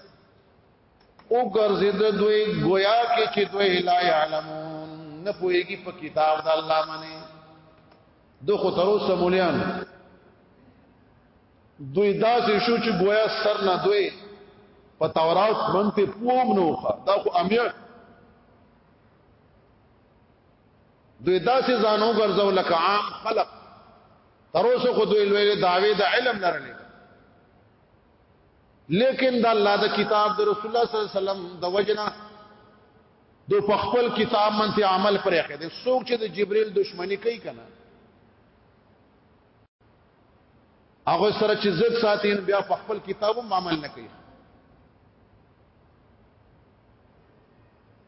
او ګرځید دوی گویا کې چې دوی لا علمون نه پويږي په کتاب د الله باندې دوی خو تر اوسه مولیان دوی داسې شو چې گویا سر نه دوی په تورات باندې پوم نوخه دا خو امیر دوی داسې ځانو ګرځو لکه عام خلق تر اوسه خو دوی لوی داوی د علم لرلې لیکن د الله د کتاب د رسول الله صلی الله علیه وسلم د وجنا دو په خپل کتاب منته عمل پرې خې دي څوک چې د جبريل دښمنی کوي کنه هغه سره چې ضد ساتین بیا په خپل کتابو عمل نه کوي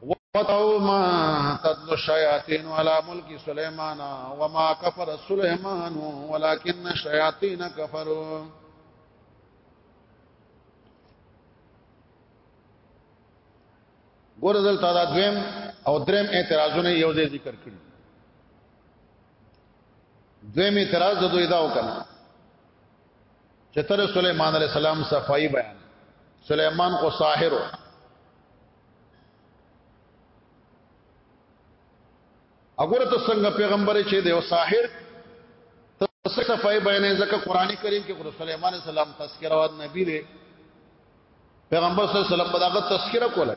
وتو ما تدل الشياطين على ملك سليمان وما كفر سليمان ولكن الشياطين كفروا ګور دلته دا دویم او دریم اعتراضونه یو ځای ذکر کړي دویم اعتراض د دوی دا وکړه چې تر سليمان عليه السلام صفائی بیان سليمان کو ساحر اګوره ته څنګه پیغمبر چې دی او ساحر ته څه صفای بیانې ځکه قرآني کریم کې خدای سليمان السلام تذکرہ او نبی دی پیغمبر صلی الله علیه وسلم دغه تذکرہ کوله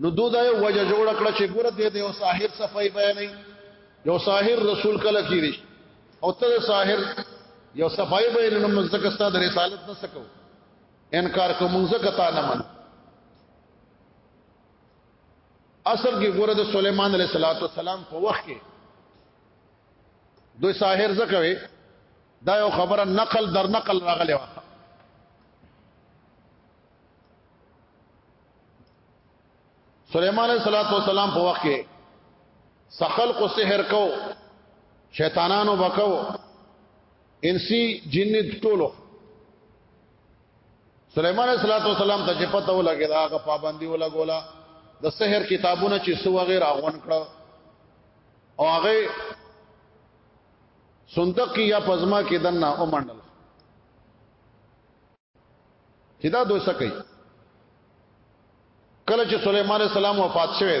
نو دوی دا یو وجه جوړ کړ چې ګوره دې دی او ساحر صفای بیانې یو ساحر رسول کله کیږي او ته ساحر یو صفای بیانې نو مزکه ستاسو رسالت نه سکو انکار کوم ځکه تا نه من اصل کې ګوره د سليمان عليه صلوات و سلام په وخت کې دوی ساحر ځکه وي دا یو خبره نقل در نقل راغلی و سليمان عليه صلوات و سلام په وخت کې سخل کو سحر کو شیطانانو بکاو انسی جن ټولو سليمان عليه السلام ته چې پته ولګی دا هغه پابندي ولګولا د سحر کتابونه چې سو غیر اغون کړه او هغه صندوق یا پزما کې دنه او منډل چې دا دوی سکی کله چې سليمان عليه السلام وفات شوه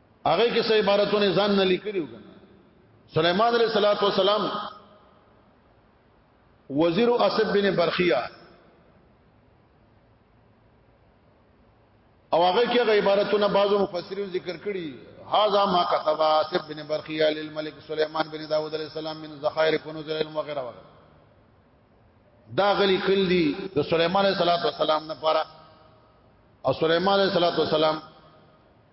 هغه کې څه عبارتونه ځان نه لیکلو سليمان عليه صلوات و سلام وزیر اسد بن برخیه او هغه کې هغه عبارتونه بعضو مفسرین ذکر کړي هاذا ما كتب اسد بن برخیه للملك سليمان بن داوود عليه السلام من ذخائر كنوز العلم وغيرها وغيرها دا غلی کل دی د سليمان عليه السلام نه پاره او سليمان عليه السلام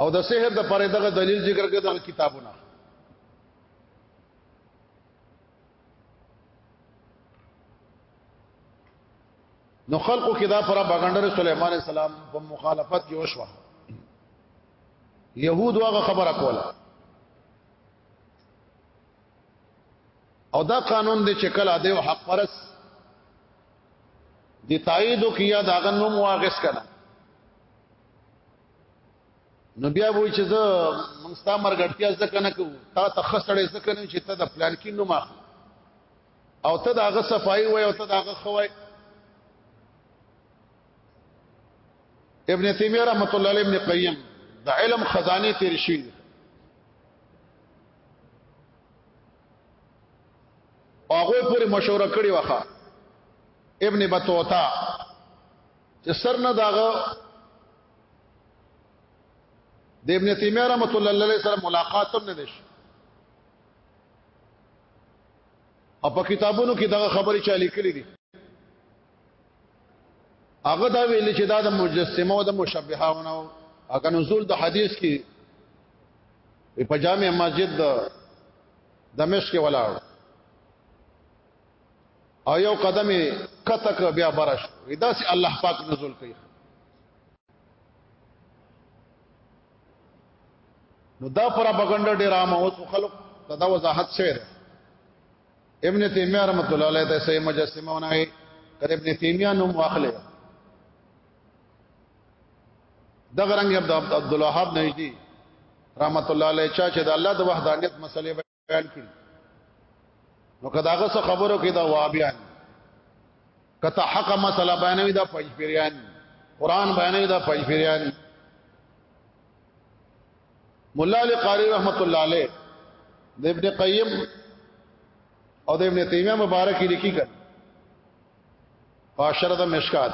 او د سحر د پاره دغه دلیل ذکر کړه دغه کتابونه نو خلقو کې دا پر باغندر سليمان السلام په مخالفت کې وشوه يهود واغه خبره کوله او دا قانون دی چې کله دیو حق پرس دی تایید کیا دا غنوم واغس کړه نو بیا وای چې زه موږ ستا مرګړتیا ځکه نه کوم تا ته خسړې ځکه نه چې ته د پلان کې نو ماخ او ته دا غ صفای وای او ته دا غ خوای ابن تیمیه رحمت الله علیه ابن قیم د علم خزانه تیر شوی او هغه پوری مشوره کړی وخه ابن بطوطه چې سر نه داغه د ابن تیمیه رحمت الله علیه سره ملاقات هم نه دي او په کتابونو کې دغه خبرې چا لیکلې دي هغه دا ویل چې دا د مجسمه او د مشبهه ونه او هغه نزول د حدیث کې په جامع مسجد د دمشق ولاړ او یو قدم کتک بیا برش ودا سي الله پاک نزول کوي نو دا پر بغند ډرامه او خلق دا وضاحت شوی ده ابن تیمیه رحمۃ اللہ علیہ ته سې مجسمه ونای کړه ابن تیمیه نوم واخلې دغه رنګ عبد عبد الوهاب نجدي رحمت الله علیه چا چې د الله د وحدانیت مسلې بیان کړي نو کداغه څه خبرو کې دا وابیان کته حق مسله بیانوي دا پنځپیریان قران بیانوي دا پنځپیریان مولا علی قاری رحمت الله علیه د ابن قیم او د ابن تیمیه مبارک لیکي کړ فاشرد مشکات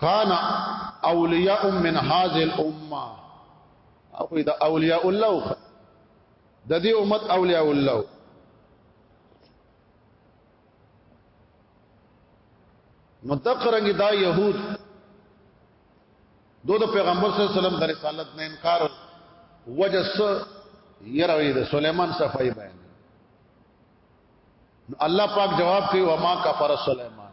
کان اولیاء من هذه الامه او دا اولیاء الله د دې امت اولیاء الله نو تقرنګ دا يهود دو د پیغمبر صلی الله علیه وسلم د رسالت نه انکار وجس یروی د سليمان صفای بیان الله پاک جواب کوي وما کفر سليمان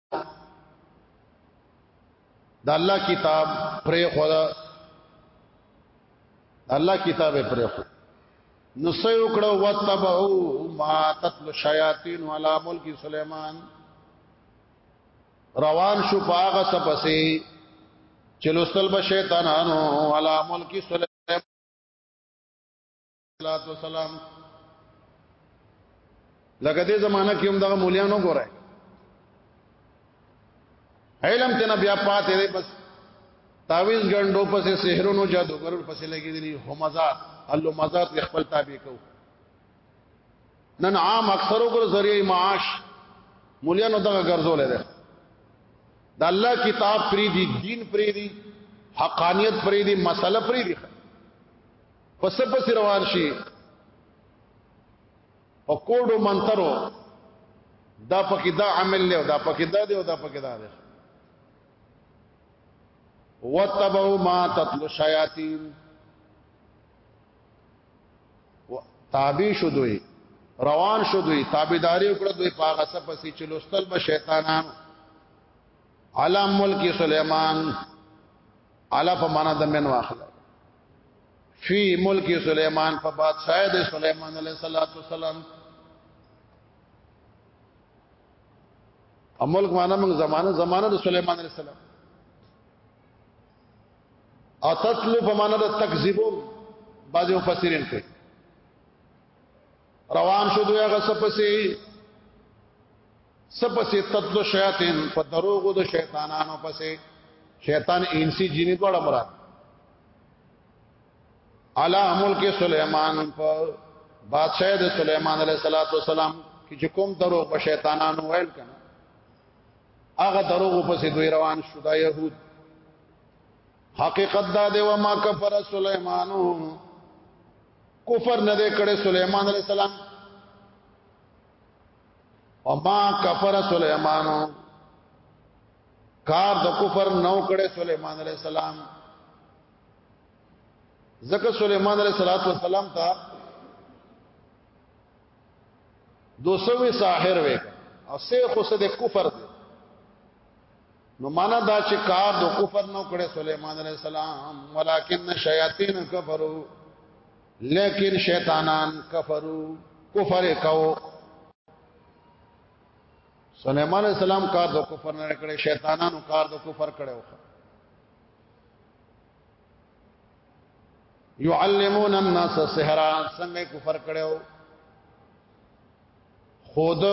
د الله کتاب پرې خدا الله کتاب پرې خدا نو سيو کړو وتبعو ما تتل الشياطين على ملك سليمان روان شو پاغه سپسې چلوستل به شیطانانو على ملک سليمان صلوات و سلام لکه دې زمانہ کې هم دغه مولیانو ګوره علم ته نه بیا پاتې دی بس تعویز ګندو پسې سحرونو جادوګرو پسې لګې دي همزات الله مزات خپل تابع کو نن عام اکثرو کو ذریعہ معاش مولیانو دغه ګرځول دي د الله کتاب پری دي دین پری دي حقانیت پری دي مسله پری دي پس پس روان شي په کوډو منترو دا پکې دا عمل له دا پکې دا دی او دا پکې دا دی وتبو ما تطلو شیاطین تابع شو دوی روان شو دوی تابعداري وکړه دوی پاغه سپسې چې لوستل به شیطانان علام ملک سليمان علا په معنا د من واخله فی ملک سلیمان په بادشاہ د سلیمان علیہ الصلوۃ والسلام او ملک معنا موږ زمانه زمانه د سلیمان علیہ السلام او تطلب معنا د تکذیبون بعض مفسرین کوي روان شو دوی هغه سپسې سپسې تدل شیاطین په دروغو د شیطانانو پسې شیطان انسی جنی دوړه مراد علا ملک سلیمان په بادشاہ د سلیمان علیه الصلاۃ والسلام کې چې کوم درو په شیطانانو ویل کنه هغه دروغ په سي دوی روان شو دا يهود حقیقت دا دی و ما کفر سليمانو کفر نه دی کړی سليمان عليه السلام وما کفر سليمان کار د کفر نو کړی سليمان عليه السلام ځکه سليمان عليه السلام ته دوسوي ساحر وي او سه خو سه د کفر دی نو معنا دا چې کار د کفر نو کړي سليمان عليه السلام ولکن شياطين کفروا لیکن شیطانان کفروا کفر کو سليمان عليه السلام کار د کفر نه کړي شیطانانو کار د کفر کړي يعلمون الناس السحر څنګه کفر کړو خود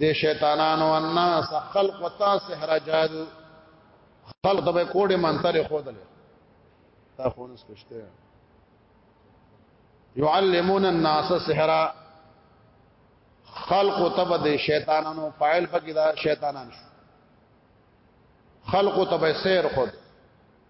د شیطانانو الناس خلق وتا سحر جادو خلق د کوډه منتر خودل تا خونس پښته يعلمون الناس السحر خلق تب د شیطانانو فاعل پکې دا شیطانان شو خلق تب سیر خود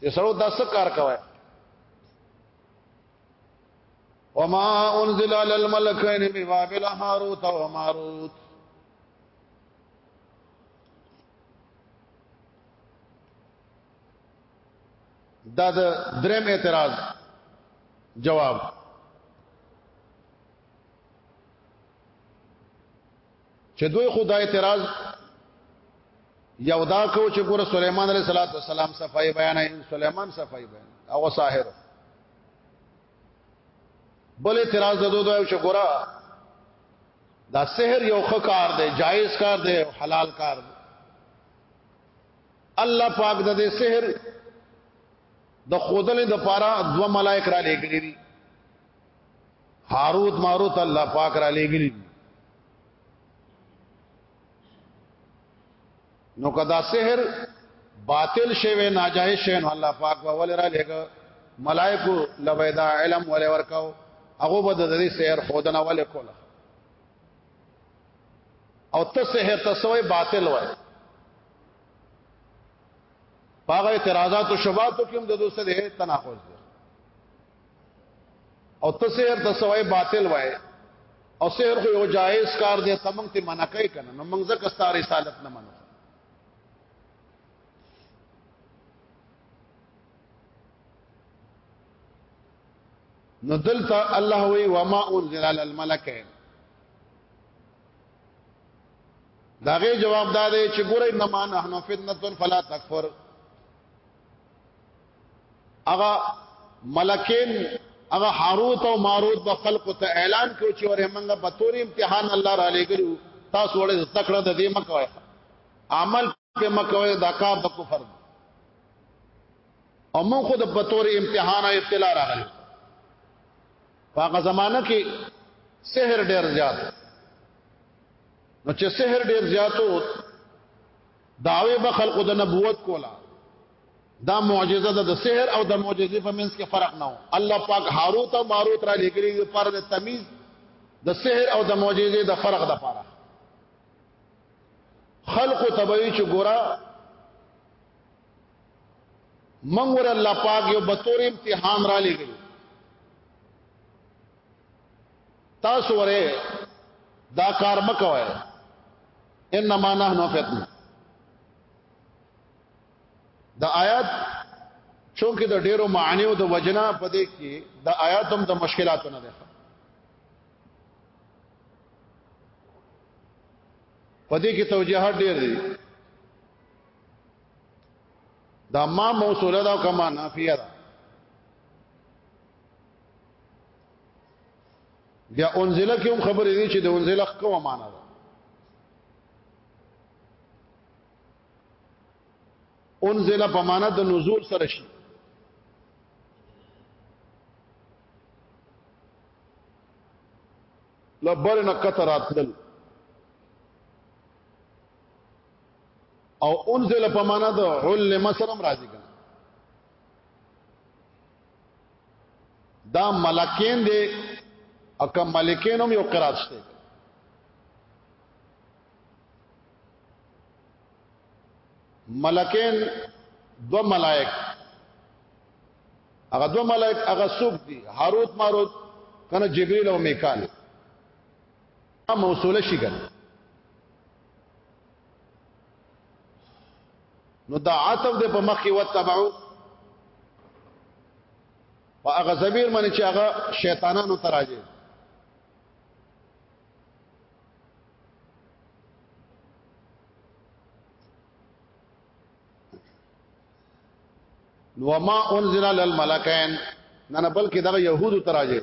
چې سره دا څه کار کوي وما انزل على الملكين ببابل هاروت وماروت دا د دریم اعتراض جواب چې دوی خدا اعتراض یو دا کو چې ګوره سليمان عليه صلوات و سلام صفای بیان سليمان صفای بیان او ساحر بل اعتراض د دوی چې ګوره دا سحر یو ښه کار دی جایز کار دی حلال کار دی الله پاک د دې سحر د خودلې د پاره دو ملائک را لګري هاروت ماروت الله پاک را لېګلی نو کدا سحر باطل شوی ناجایز شوی نو الله پاک به ول را لېګ ملائکو لبیدا علم ول ورکاو هغه به د دې سحر خودنه ول کوله او ته سحر تسوی باطل وای پاغه اعتراضات او شبات کوم د دوسه ده تناقض او ته سحر د سوای باطل وای او سحر خو یو جایز کار دی ته مونږ ته منع کوي کنه نو مونږ ځکه ستاره رسالت نه منو نو دلته الله وی وما انزل على الملكين داغه جواب دادې چې ګورې نما نحنو فتنه فلا تکفر هغه ملکین هغه هاروت او ماروت به خلق ته اعلان کو چې ورې منګه په تور امتحان الله را لګلو تاسو ولې تکړه د دې مکوي عمل په مکوي دا کا په کفر او مو خود په تور امتحان او ابتلا راغلي هغه زمانہ کې سحر ډیر زیات نو چې سحر ډیر زیاتو داوی به خلق د نبوت کولا دا معجزه ده د سحر او د معجزې په منځ کې فرق نه و الله پاک هاروت او ماروت را لګري د پر د تمیز د سحر او د معجزې د فرق د پاره خلق تبعی چې ګورا منګ ور الله پاک یو بطور امتحان را لګري تاسو وره دا کار مکوئ انما نحنو فتنه د آیات چونکه د ډیرو معنی او د وجنا په دې کې د آیات هم د مشکلاتو نه ده په دې کې توجیهات ډیر دي دا ما موصوله دا کما نافیه ده بیا انزله کې هم خبرې دي چې د انزله کومه معنا ده انزله په معنا د نزول سره شي لبر نه قطر اتل او انزل په معنا د علم سره راضی کړه دا ملکین دی او کوم ملکین هم یو قرات شته ملکین دو ملائک هغه دو ملائک هغه سوق دي هاروت ماروت کنه جبريل او میکائیل موصوله شي کنه نو دا عطف د په مخ کې وتبعو په هغه زمير باندې چې هغه شیطانانو تراجه نو ما انزل للملائکین نه نه بلکې دغه يهودو تراجه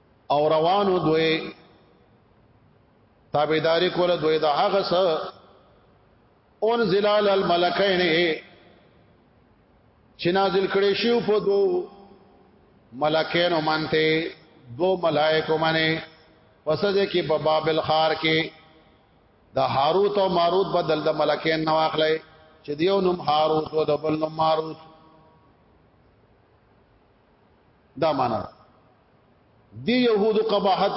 او روانو دوی تابعداري کوله دوی د هغه سره اون زلال الملکین چې نازل کړي شو په دوه ملکین ومنته دو ملائکو منه پسځه کې په بابل خار کې د هاروت او ماروت بدل د ملکین نو اخلي چې دیو نوم هاروت او د بل نوم ماروت دا معنا دی يهودو قباحت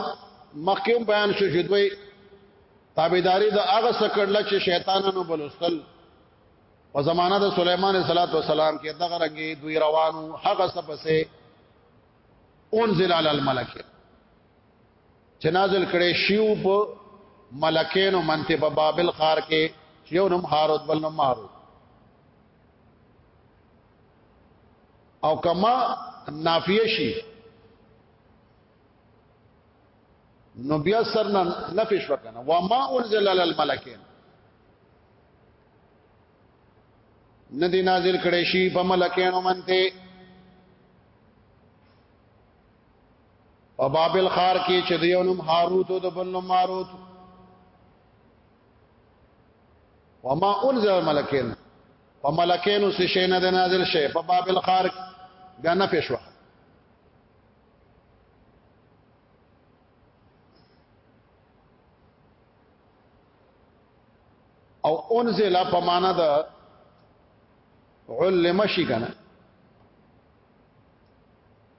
مخکوم بیان شو چې دوی تابعداري د هغه سکړل چې شیطانانو بلوستل په زمانہ د سليمان عليه السلام کې دغه رنګي دوی روانو هغه سپسه انزل علی الملک چې نازل کړي شیو په ملکینو منته په بابل خار کې یو نوم هاروت بل نوم ماروت او کما نافیه شي نو بیا سرنا نفش وکنه وما انزل على الملكين ندی نازل کړي شي په ملکینو منته او بابل خار کې چې دیونم هاروت او د بل ماروت وما انزل ملکین په ملکینو څه شي نه نازل شي په باب الخار بیا نه پېښو او انزل په معنا د علم شي کنه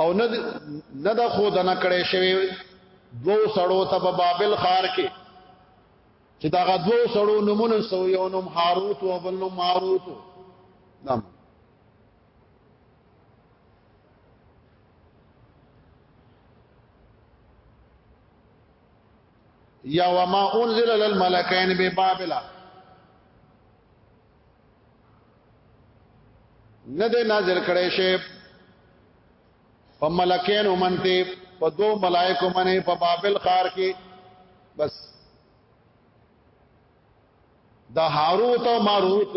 او نه نه د خود نه کړي شوی دو سړو ته په بابل خار کې چې دا غدو سړو نمونه سو یو نوم هاروت او بل نوم ماروت نام یا وما انزل للملکین ببابل نه ده نازل کړي شي په ملکین ومنته په دو ملائکه منه په بابل خار کې بس د هاروت او ماروت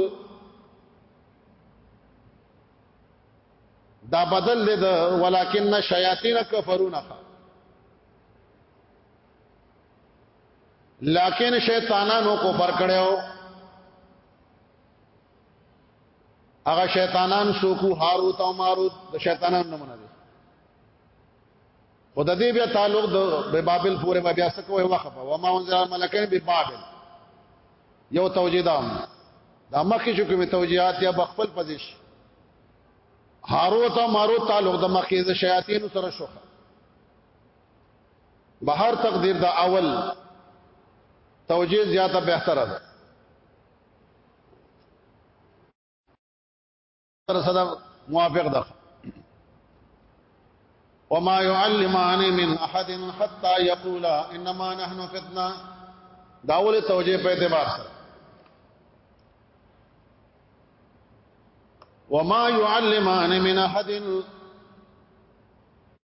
دا بدل دې د ولکن شیاطین کفرون خا لکن شیطانانو کفر کړو هغه شیطانان سوکو هاروت او ماروت د شیطانانو نمونه دي خدای دې بیا تعلق د بابل پورې بیا سکوې وخفه و ما انزل ملکین به بابل یو توجیدام دا مخکې شو کومې توجیهات یا بخپل پزیش هاروت او ماروت تعلق د مخکې د شیاطین سره شو بهر تقدیر دا اول توجیه زیاته بهتره ده تر صدا موافق ده وما يعلمان من احد حتى يقولا انما نحن فتنه داول توجیه په اعتبار سره وما يعلمان من احد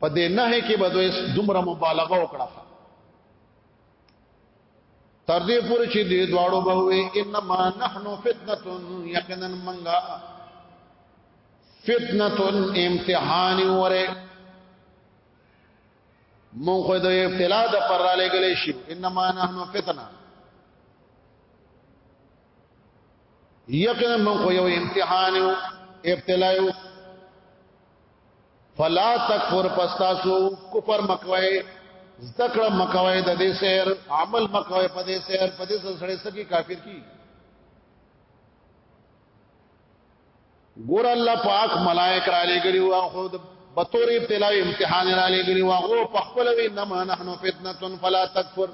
په دې نه کې به دوی دومره مبالغه وکړه تر دې پورې چې دې دواړو به وي انما نحن فتنه یقینا منغا فتنه امتحان وره مون خو د ابتلا د پر را لګلې شي انما نحن فتنه یقینا من خو یو امتحان یو ابتلا یو فلا تکفر پستاسو کفر مکوي ذکر مکوي د دې سیر عمل مکوي په دې سیر په دې سره سړی کافر کی ګور الله پاک ملائک را لګري او خو د بطور ابتلا امتحان را لګري او هغه په خپل وی نه ما نحنو فتنه فلا تکفر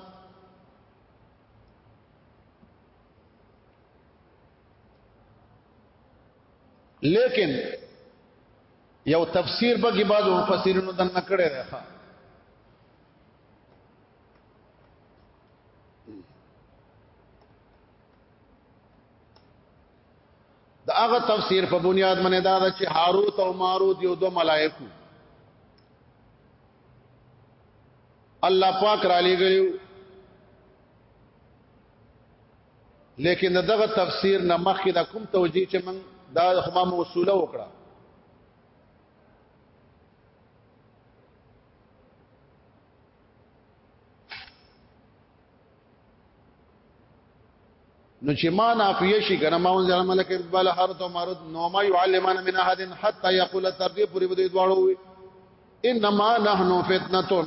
لیکن یو تفسیر به کې بعضو مفسرینو دن نکړی دی ښا دا هغه تفسیر په بنیاد باندې دا چې هاروت او ماروت یو دو ملائکو الله پاک را لګیو لیکن دغه تفسیر نه مخکې دا کوم توجیه چې من دا خما موصوله وکړه نو چې ما نافیه شي کنه ما انزل ملک بل هر تو مرد نو ما يعلمنا من احد حتى يقول تربيه پوری بده دواړو انما نحنو فتنه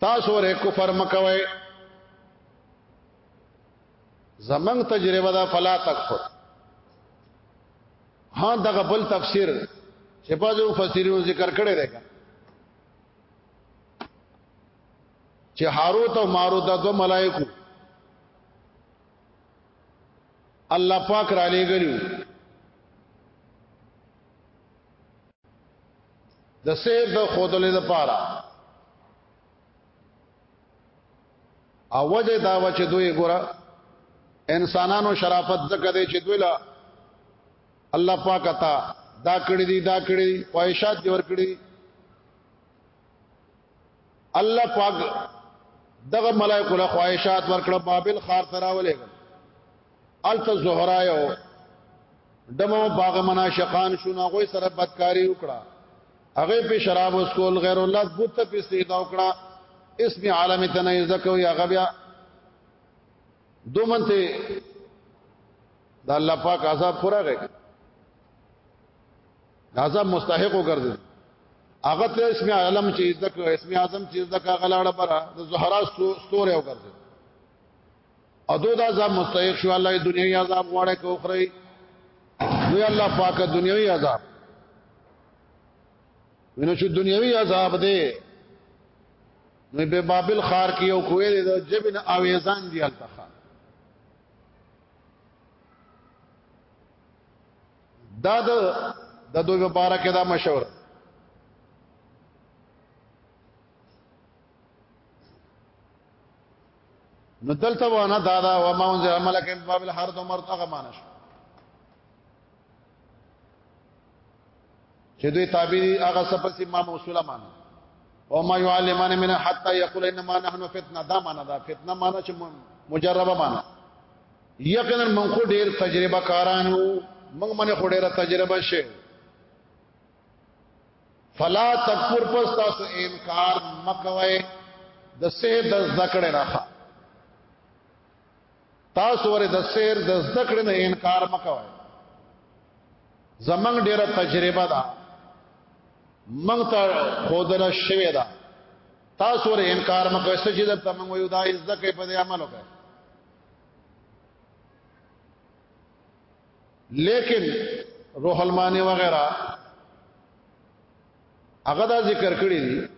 تاسو ور کفر مکوي زمنګ تجربه دا فلا تکفر ها دغه بل تفسیر چې په جو فسیرو ذکر کړی دی چې هاروت او ماروت د دو ملائکو الله پاک را لېګلو د سیر د خودلې لپاره او وجه دا و چې دوی ګوره انسانانو شرافت زکه دی چې دوی لا الله پاک عطا دا کړی دی دا کړی دی خواهشات دی ور کړی دی الله پاک دغه ملائکه له خواهشات ورکړه بابل خار تراولې الف زهرا یو دمو باغ مناشقان شو نه غوي سره بدکاری وکړه هغه په شراب اوس کول غیر الله بوت په سیدا وکړه اسم عالم تنه زکو یا غبیا دومنته د الله پاک عذاب پورا غي د عذاب مستحق وګرځي هغه ته اسم عالم چې زده کړ اسم اعظم چې زده کړ غلاړه برا د زهرا ستوره وګرځي او دو دا عذاب مستحق شو الله دنیوي عذاب غواړي کو خري دوی الله پاک دنیوي عذاب وینو چې دنیوي عذاب دی نو به بابل خار کې یو کوی دی د جبن اویزان دی التخا دا د د دوی مبارک دا مشور نو دلته وانا دا دا و ما انزل ملک باب الحر د مرت هغه مانش چې دوی تابع هغه سپس امام اصول مان او ما يعلمان من حتى يقول انما نحن فتنه دا معنا دا فتنه معنا چې مجربه معنا یقینا من خو ډیر تجربه کارانو من من خو ډیر تجربه شه فلا تکفر پس تاسو انکار مکوئ د سحر د ذکر نه ښه تاسو ور د سحر د ذکر نه انکار مکوئ زمنګ ډیره تجربه ده منګ ته خودنه شوی ده تاسو ور انکار مکوئ سجده تمنګ ویو دا ذکر په عمل وکړئ لیکن روح المانی وغیرہ هغه دا ذکر کړی دی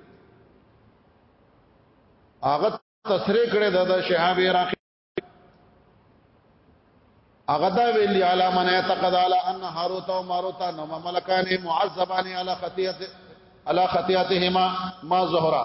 هغه تصریح کړی دا د شهاب عراقی هغه دا ویلی علی من اعتقد علی ان هاروت او ماروت نو ملکان معذبان علی خطیئه علی خطیاتهما ما زهرا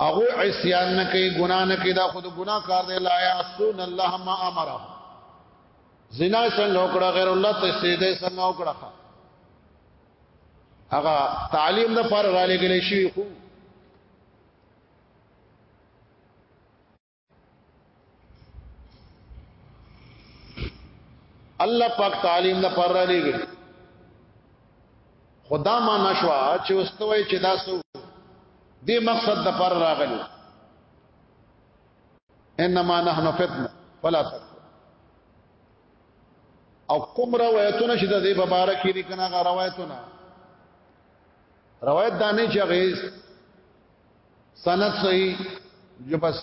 هغه عصيان نه کوي ګنا نه کوي دا خود ګنا کار دی لا يعصون الله ما امره زنا څنګه وکړه غیر الله ته سیده څنګه وکړه هغه تعلیم د پر را لګلې شي خو الله پاک تعلیم نه پر را لګي خدا ما نشوا چې واستوي چې تاسو دې مقصد د پر راغلي انما نحن فتنه فلا تک او کوم روایتونه چې د دې مبارک کې کنه روایتونه روایت دانه چې غیظ سند صحیح جو بس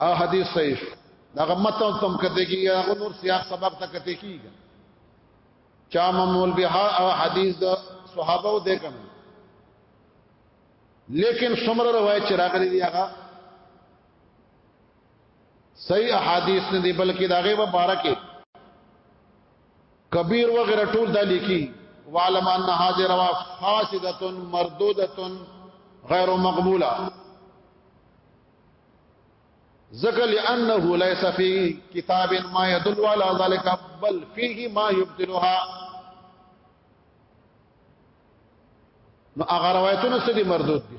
او حدیث صحیح شو دا غمت او تم کته کی هغه نور سیاق سبق ته کته کیږي چا ممول بها او حدیث د صحابه و دې کم لیکن څومره روایت چې راغلي دی هغه صحیح احادیث نه دی بلکې داغه مبارکه کبیر وغیرہ ټول دا لیکي وعلم ان هذه روا فاسده مردوده غیر مقبوله ذکر لانه ليس في كتاب ما يدل على ذلك بل فيه ما يبطلها نو هغه روایتونه سدي مردود دي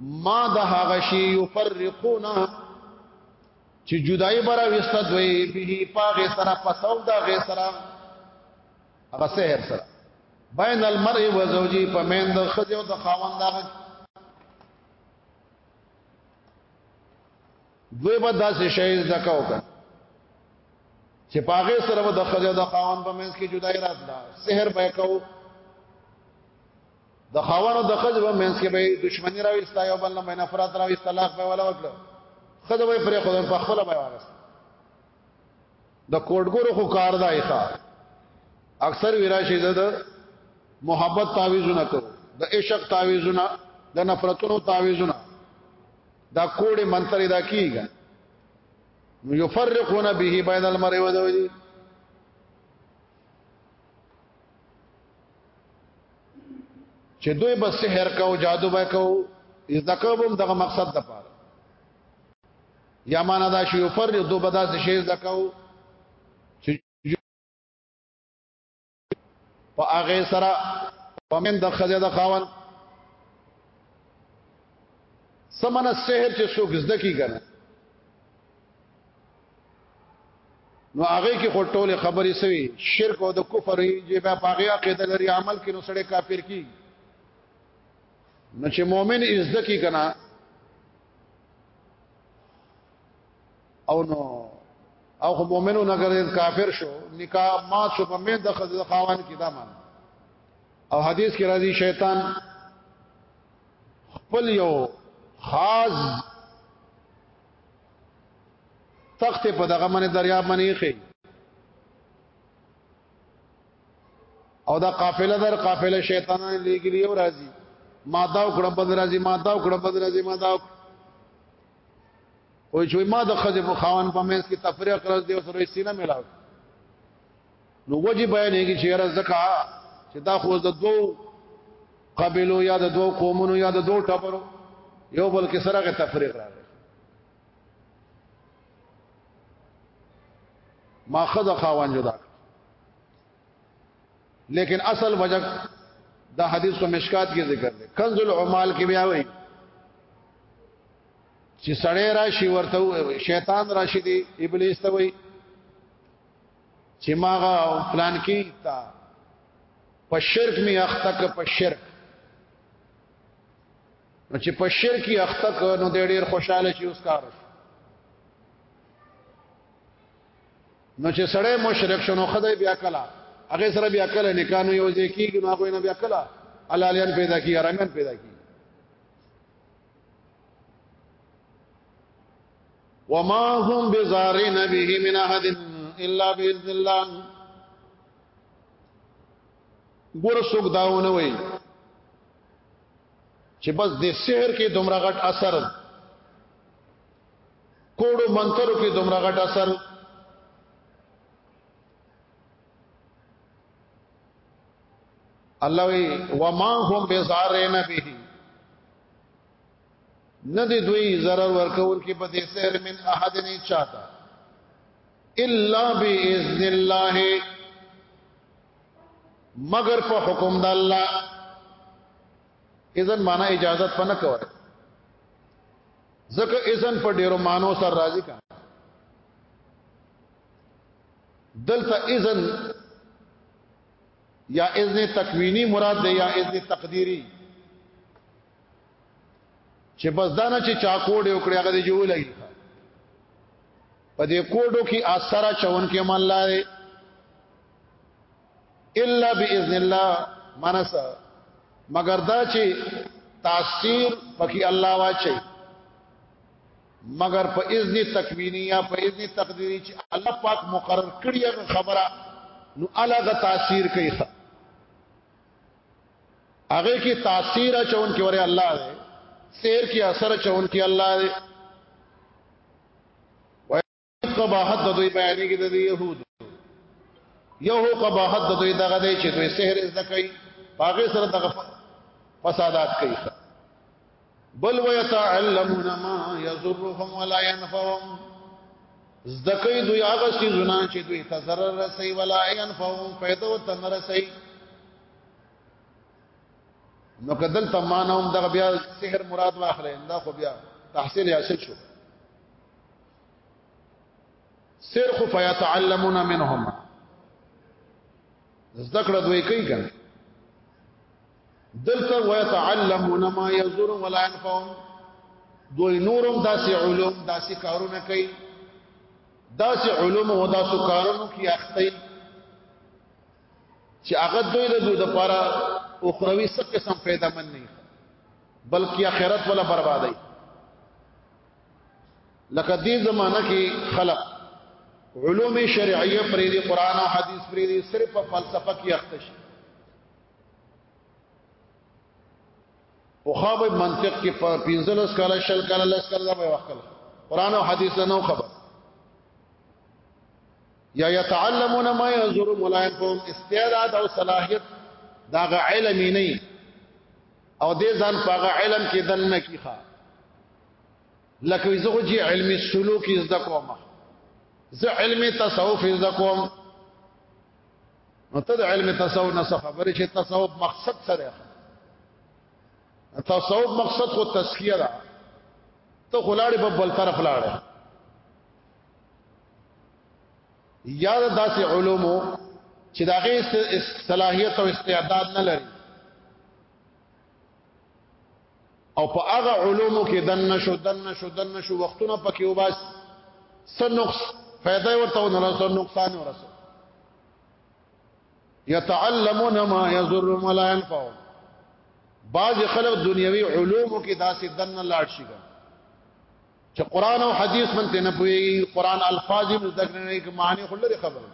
ما د هغه شی یفرقون چې جدای برا وسته دوی به پاغه سره پسو دا غه سره هغه سحر سره بین المرء و زوجی په مین د خځو د خاوند دا دوی به داسې شی زکاو کړ چې پاغه سره د خځو د خاوند په مین کې جدای راتله سحر به کوو د خاوانو د خځه په منځ کې به دښمنی راويستا یو بل نه بین افراد راويستا طلاق به ولا وکړو خځه به پرې خو په خپل به وارست د کوټګورو خو کار دی ښا اکثر وراشي د محبت تعویذونه کو د عشق تعویذونه د نفرتونو تعویذونه دا کوډه منترې دا کیږي یفرقون به بین المرء و زوجه چې دوی به سحر کو جادو به کو از دکوبم دغه مقصد د پاره یا معنا دا شی فر دو بدا څه شی زکاو چې په هغه سره پمن د خزه د خاون سمن سحر چې څوک زده کی کنه نو هغه کې خو ټوله خبرې سوي شرک او د کفر یې بیا پاغه عقیده لري عمل کې نو سړی کافر کی نو چې مؤمن عزت کی کنا او نو او خو مؤمنو نه ګرځي کافر شو نکاح ما شو په مې د خزې خاوان کې دا مان او حدیث کې راځي شیطان خپل یو خاص تخت په دغه منه دریا منی خي او دا قافله در قافله شیطانان لګلی او راځي ما دا وکړه بد راځي ما دا وکړه بد راځي ما دا وای چې ما د خځه په خاون په مېز کې تفریق راځ دی او سره سینه ملاو نو وجه بیانېږي چې یاره ځکه چې دا خو د دوو قبیلو یا د دوو قومونو یا د دوو ټبرو یو بل کې سره غي تفریق راغی ما خد خاوان جدا لیکن اصل وجه دا حدیث په مشکات کې ذکر دی کنز العمال کې بیا وایي چې سړی راشي ورته شیطان راشي دی ابلیس ته وایي چې ماغه پلان کې تا په شرک می اخته ک په شرک نو چې په شرک یې اخته ک نو ډېر خوشاله شي اوس کار شي نو چې سړی مشرک شنو خدای بیا کلا هغه سره بیا کلا نکانو یو ځای کیږي نو هغه نه بیا کلا حلالیان پیدا کی حرامیان پیدا کی وما هم بزارين به من احد الا باذن الله ګور څوک داونه وي چې بس د سحر کې دومره غټ اثر کوړو منترو کې دومره غټ اثر الله وی وما هم بزارین به نه دی دوی zarar ورکول کې په دې سر من احد نه چاته الا باذن الله مگر په حکم د الله اذن معنا اجازه پنه کوي ځکه اذن په ډیرو مانو سره راضی کا دلته اذن یا اذن تکوینی مراد دی یا اذن تقدیری چې بس دانه چې چا کوډ یو کړی هغه دی جو لګي په دې کوډو کې اثر چون کې من لاره الا باذن الله منس مگر دا چې تاثیر پکې الله واچي مگر په اذن تکوینی یا په اذن تقدیری چې الله پاک مقرر کړی خبره نو الګ تاثیر کوي هغه کې تاثیر چون کې وره الله دې سیر کې اثر چون کې الله دې وای قباحت د دوی بیانې کې د يهود یو قباحت د دوی دغه دې چې دوی سحر زده کوي هغه سره دغه فسادات کوي بل ويتعلمون ما يضرهم ولا ينفعهم زدکې دوی هغه شي زنا چې دوی ته zarar رسي ولا ينفعهم فائدہ ورته نه رسي نو کدل تمانهم دغه بیا سحر مراد واخلې دا خو بیا تحصیل حاصل شو سر خو فیتعلمون منهم ذکر دوی کوي کنه دلته ويتعلمون ما يضر ولا ينفعهم دوی نورم داسې علوم داسې کارونه کوي داسې علوم او داسې کارونو کې اخته چې هغه دوی له دوی لپاره اخروی څه قسم پیدا من نه بلکې آخرت ولا بربادي لکه دې زمانہ کې خلق علوم شرعیه پرې دي قران او حدیث پرې دي صرف فلسفه کې اخته شي په خواب منطق کې په 15 کاله شل کاله لس کاله به وکړ قران او حديث نه خبر یا يتعلمون ما يزور ملائکهم استعداد او صلاحيت دا غ علم نه او دې ځان په غ علم کې دنه کیخه لکه زه خو جی علمي سلوک زده کوم زه علمي تصوف زده کوم نو ته د علم تصوف نه خبرې چې تصوف مقصد سره تصوف مقصد خو تسکیه ده ته خلاړې په بل طرف لاړې یا داسې علومو چې داغه صلاحیت او استعداد نه لري او په هغه علومو کې دن شو دن شو دن شو وختونه پکې وباس سنقص فائدہ ورته ونرسو نقصان ورسو يتعلمون ما يضر ولا ينفع بعض خلق دنیوي علومو کې داسې دن لاړ شي چې قران او حديث منته نه پوي قران الفاظ مې ذکر نه کې معنی خلل خبره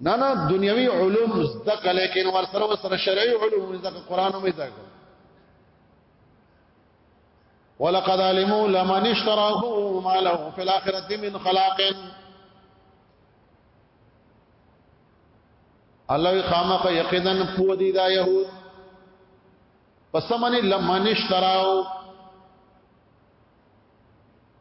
نه نه دنیوي علوم زده کړه لیکن ور سره ور سره شرعي علوم زده کړه قران هم زده کړه ولقد علموا لمن اشتراه ما له في الاخره من خلاق الله خامخ یقینا پو دي دا يهود پس من لمن اشتراو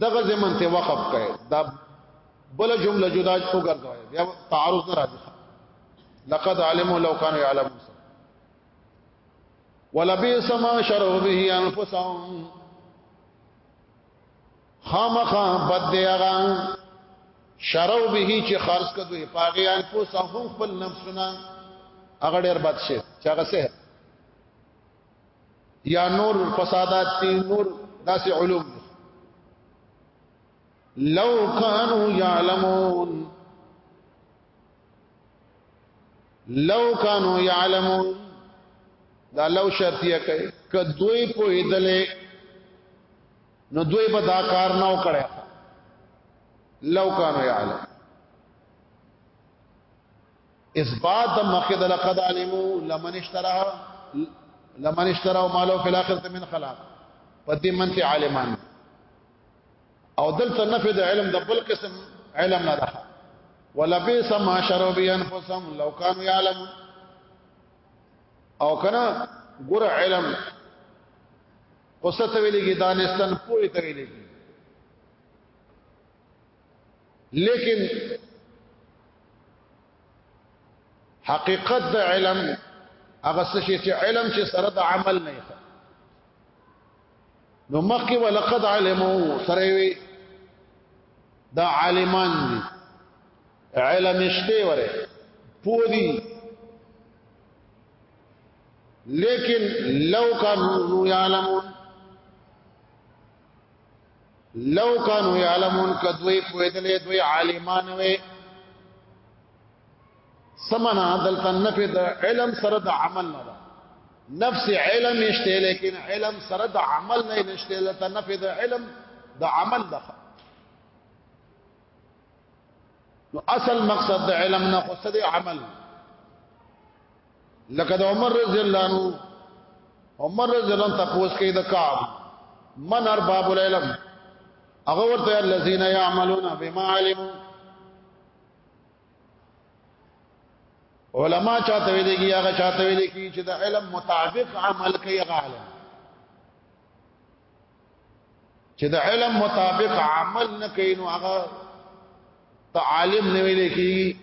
دغه زمن ته وقف کړي دا بل جمله جدا شو ګرځوي بیا تعارض نه راځي لقد علموا لو كانوا يعلمون ولبئس ما شروا به انفسهم خامخا بد دی هغه شروا به چې خرج کړي پاګي انفسهم خپل نفسونه هغه ډېر بد شي چې هغه سه یا نور فسادات تی نور داسې علوم لو کانو یعلمون لو کانو یعلمون دا لو شرطیه کوي که دوی په ایدلې نو دوی به دا کار نه وکړي لو کانو یعلم اثبات د مخد لقد علمو لمن اشترى لمن اشترى مالو فی الاخره من خلاق پدې منفي عالمان او دلته نفي د علم د بل قسم علم نه ده ولبئس ما شروا به انفسهم لو كانوا يعلمون او کنا ګور علم قصه ته ویلې کې دانستان پوي ته ویلې کې لیکن حقیقت د علم هغه څه چې علم چې سره د عمل نه نو مخکې ولقد علمو سره وي دا عالمان دي علم شته وره پودي لیکن لو کانو یعلمون لو کانو یعلمون کدوی پویدلې دوی عالمان وې سمنا دلته نفي د علم سره د عمل نه ده نفس علم نشته لیکن علم سره د عمل نه نشته دلته نفي د علم د عمل ده نو اصل مقصد د علم نه خو د عمل لکه د عمر رضی الله عنه عمر رضی الله عنه تاسو کې د کعب من ارباب العلم هغه ورته الذين يعملون بما علموا علما چاته ویل کی هغه چاته ویل کی چې د علم مطابق عمل کوي هغه علم چې د علم مطابق عمل نه کوي نو هغه ته عالم نه ویل کی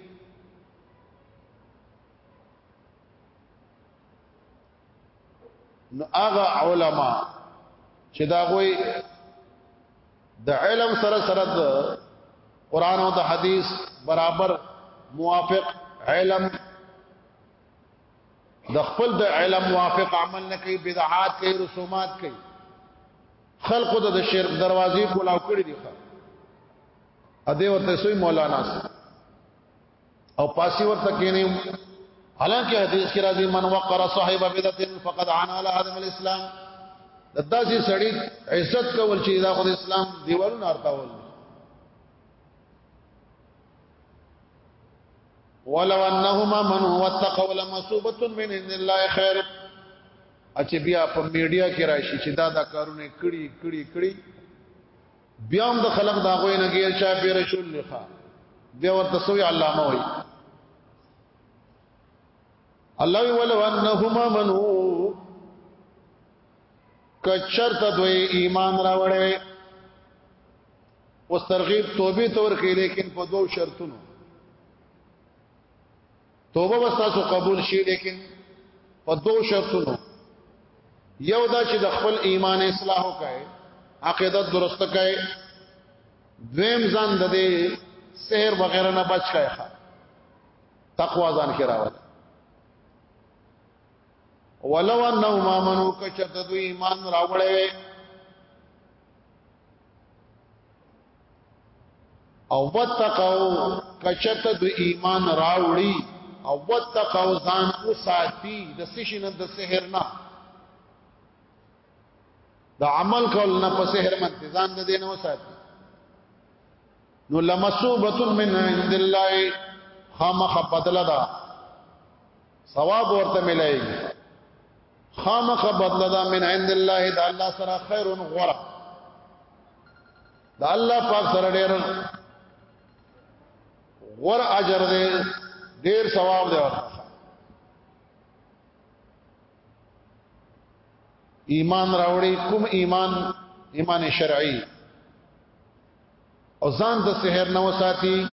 نو هغه علما چې دا غوي د علم سره سره د قران او د حديث برابر موافق علم د خپل د علم موافق عمل نه کوي بدعات کوي رسومات کوي خلق د شرک دروازې کولاو کړی دي خو ا دې ورته سوی مولانا سره او پاسی ورته کینی حالانکه حدیث کې راځي من وقر صاحب بدعت فقد عنا على عدم الاسلام د داسې سړی عزت کول چې دا خو د اسلام دیوالونه ارتاول ولو انهما من واتقوا لمصوبه من ان الله خير اچ بیا په میډیا کې راشي چې دا دا کارونه کړي کړي کړي بیا هم د خلق دا غوې نه غیر چا پیر شول لخوا بیا ورته سوی علامه وای الله وی ولو انهما منو کچرت دوی ایمان راوړې اوس ترغیب توبې تور کې لیکن په دوو شرطونو توبه وساسو قبول شي لیکن په دوه شرطونو یو دا چې د خپل ایمان اصلاح وکړي عقیدت درست کړي دویم ځان د دې سحر وغیرہ نه بچ کړي تقوا ځان کې راوړي ولو انهم امنوا کچت دوی ایمان راوړې او وتقو کچت د ایمان راوړي او وتقو ځان او ساتي د سشن د سحر نه د عمل کول نه په سحر من ځان د دین او ساتي نو لمسوبه من عند الله خامخ بدل ده ثواب ورته ملایي خامخ بدل دا من عند الله دا الله سره خیر غره دا الله پاک سره ډیر غور اجر دی ډیر ثواب دی ورته ایمان راوړي کوم ایمان ایمان شرعي او ځان د سحر نو ساتي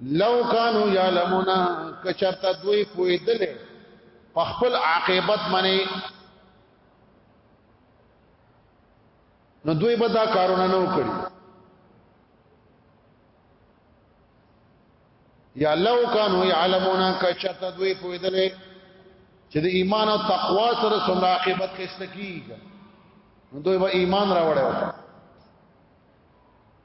لو کانو یعلمون کچرتا دوی پویدل په خپل عاقبت باندې نو دوی به دا کارونه نه وکړي یا لو کانو یعلمون کچرتا دوی پویدل چې د ایمان او تقوا سره څومره عاقبت کې ستکیږي نو دوی به ایمان راوړی وته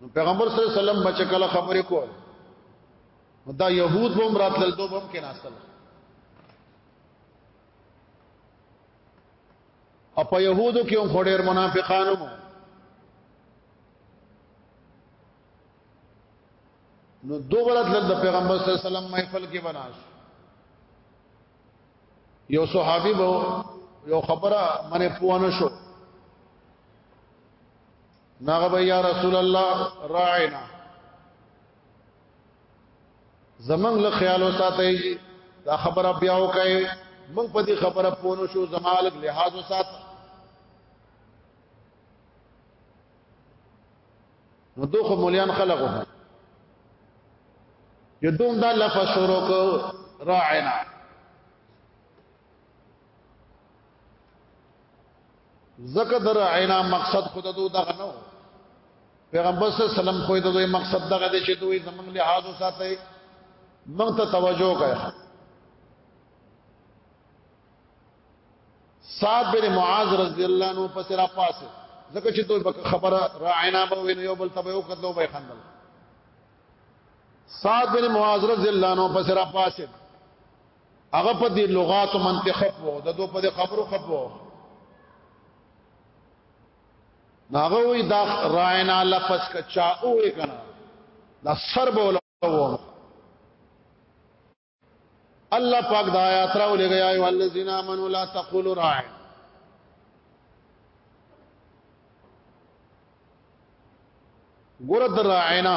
نو پیغمبر صلی الله علیه وسلم بچ کله خبرې کول دا يهود هم راتل دوه هم کې ناستل او په يهودو کې هم خډیر منافقانو مو نو دوه راتل د پیغمبر صلی الله علیه وسلم محفل کې بناش یو صحابي به یو خبره منه پوانه شو ناغه یا رسول الله راعنا زمنګ له خیال وساتئ دا خبره بیا وکړئ موږ په دې خبره پونو شو زمالک لحاظ وسات نو دوه مولیان خلقو یو دوم دا لفظ شروع کو راعنا زکه در عینا مقصد خود دو دغه نو پیغمبر صلی الله علیه وسلم خو دغه مقصد دغه دی چې دوی زمنګ لحاظ ساتي موږ ته توجه کوي صاحب بن معاذ رضی الله عنه پس را پاسه زکه چې دوی خبره راعینا به ویني یو بل تبه یو کتلو به خندل صاحب بن معاذ رضی الله عنه پس را پاسه هغه په دې لغات منطق خپو د دوه په خبرو خپو ناغه وی دا راینا لفظ کا چا او کنا دا سر بولا وو الله پاک دا آیات راو لګیا ایو الذین آمنوا لا تقولوا راعنا ګور د راعنا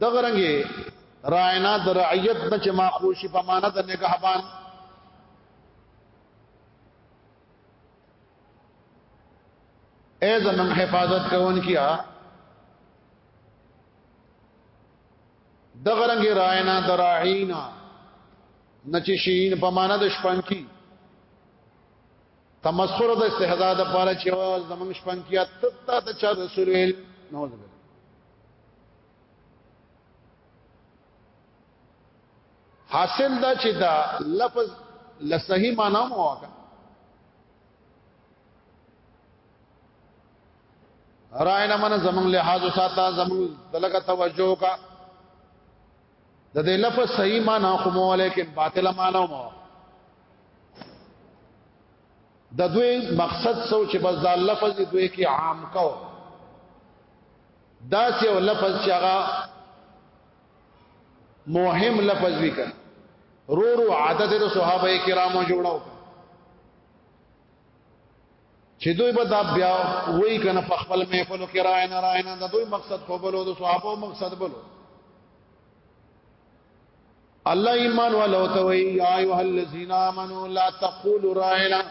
دغه رنګي راینا د رعیت نه چې ماخوشي په معنا د نگهبان اے زمون حفاظت کوون کیا دغه رنګي راینا د راعینا نچشین په معنا د شپن کی تمسخر د استهزاء د پاره چې واز د منګ شپنتیا تتا ته چا رسول ویل نوذ بالله حاصل دا چې دا لفظ لصحیح معنا مو واکا رائنا من زمون لحاظ ساته زمون دلګه توجه کا د دې لفظ صحیح معنا خو مو ولیکن باطل معنا مو د دوی مقصد سو چې بس دا لفظ دوی کې عام کو دا چې یو لفظ چې هغه مهم لفظ وکړ رو رو عادت د صحابه کرامو جوړاو چې دوی به دا بیا وای کنه په خپل محفلو کې راي نه راي نه د دوی مقصد خو بلو د صحابه مقصد بلو الله ایمان والو ته وی یا ایه الذین آمنو لا تقولوا راینا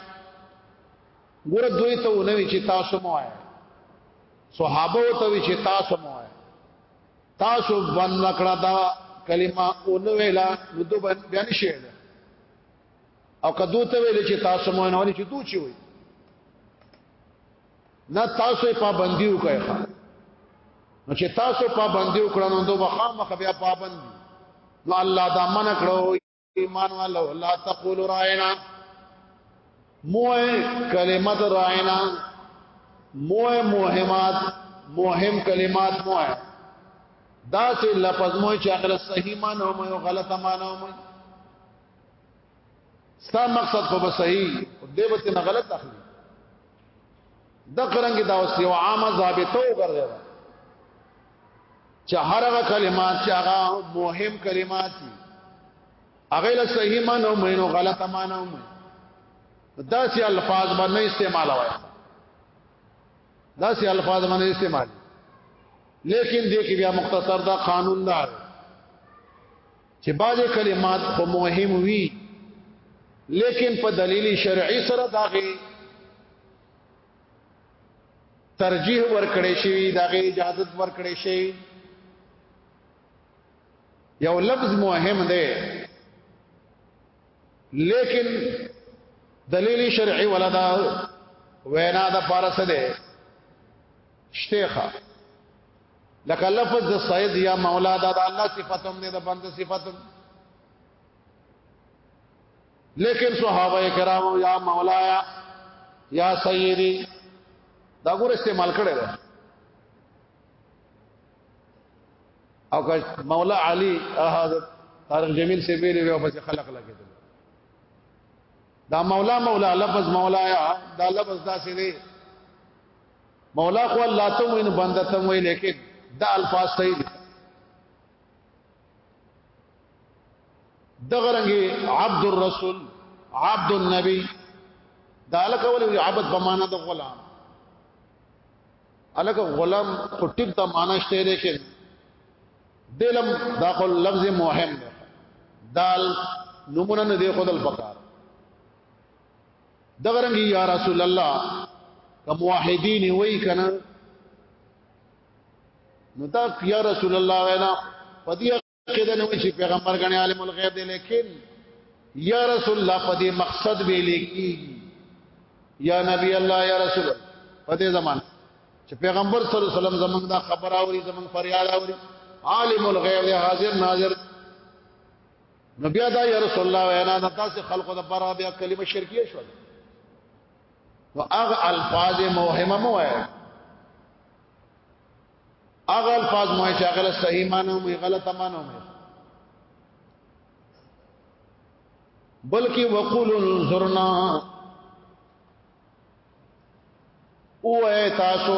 ګور دوی ته ونوي چې تاسو مو آیا صحابه ته وی چې تاسو مو آیا تاسو باندې کړه دا کلمه اونویلا نو دوی بیان شي او کدو ته ویل چې تاسو مو نه ونی چې دوی چی وي نه تاسو پابندي وکړئ نو چې تاسو پابندي وکړئ نو دوه خامخ بیا پابند نو الله دا من کړو ایمان والو لا تقول راینا موه کلمت راینا موه مهمات مهم کلمات موه دا چې لفظ موه چې اخر صحیح معنی او غلط معنی ستا مقصد خو صحیح دی به نه غلط اخلي د قرنګ دا اوس یو عامه ضابطه وګرځي چې هر هغه کلمات چې هغه مهم کلمات دي هغه له صحیح معنی او مینو غلط معنی او دا سي الفاظ باندې استعمال وای دا سي الفاظ باندې استعمال لیکن دې کې بیا مختصر دا قانون دار چې بعضې کلمات خو مهم وي لیکن په دلیل شرعي سره داغه ترجیح ورکړې شي داغه اجازه ورکړې شي یو لفظ مهم دی لیکن دلیل شرعي ولدا وینا د پارسه ده شتیخه لکه لفظ د سید یا مولا دا د الله صفاتم نه د بنده صفاتم لیکن صحابه کرامو یا مولا یا یا سیدی دا ګور استعمال کړي دا او که مولا علی حضرت طارق جمیل سے ویلې ویو پس خلق لګي دا مولا مولا لفظ مولا یا دا لفظ دا سې دی مولا خو الله ته وینو بنده ته وی لیکن دا الفاظ صحیح دي دغه رنګي عبد الرسول عبد النبي دا لکه ولې عبد په معنا د غلام الکه غلام خو ټیک دا معنا شته لیکن دلم دا خو لفظ مهم ده دال نمونه نه دی خدل پکار دغه رنګ یا رسول الله که موحدین وای کنه نو دا یا رسول الله وینا په دې کې د نوې شي پیغمبر غني عالم الغیب دی لیکن یا رسول الله په دې مقصد به لیکي یا نبی الله یا رسول الله په دې زمانه چې پیغمبر صلی الله علیه وسلم زمونږ دا خبر اوري زمونږ فریاد اوري عالم الغیب حاضر ناظر نو بیا دا یا رسول الله وینا د تاسو خلقو د بره بیا کلمه شرکیه شو نو هغه الفاظ موهمه مو وای هغه الفاظ مو چې هغه صحیح معنی مو غلطه معنی مو بلکې وقول انظرنا او اے تاسو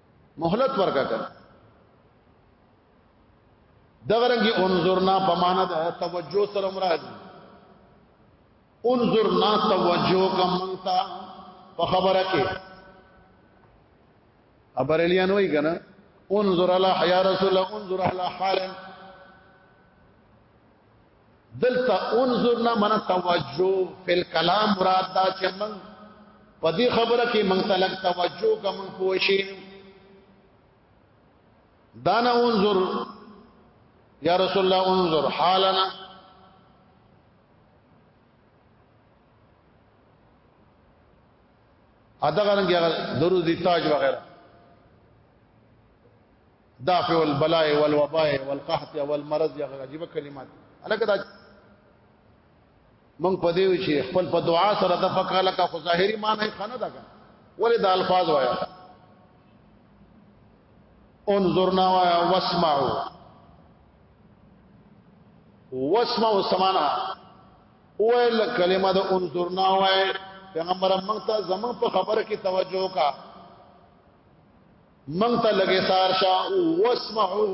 مهلت ورکا کړ دغه رنګي انظرنا په معنا د توجه سره مراد انظرنا توجه کم منتا په خبره کې ابرلیان وای کنه انظر الله یا رسول الله انظر الله حالا دلته انظرنا من توجه فی الكلام مراد دا چې من په دې خبره کې من تلک توجه کوم پوښی دانا انظر یا رسول الله انظر حالنا ادا غرنګ درو دي تاج وغیرہ دافع البلاء والوباء والقحط والمرض یا عجیب کلمات الکه دا مونږ په دې وی چې خپل په دعا سره د فقره لکه خو ظاهري معنی خنه دا ولې د الفاظ وایا انظرنا وایا واسمعوا واسمعوا سمانا ویل کلمه د انظرنا وای پیغمبر موږ ته زمون په خبره کې توجه کا من ته لګې سار شا واسمعو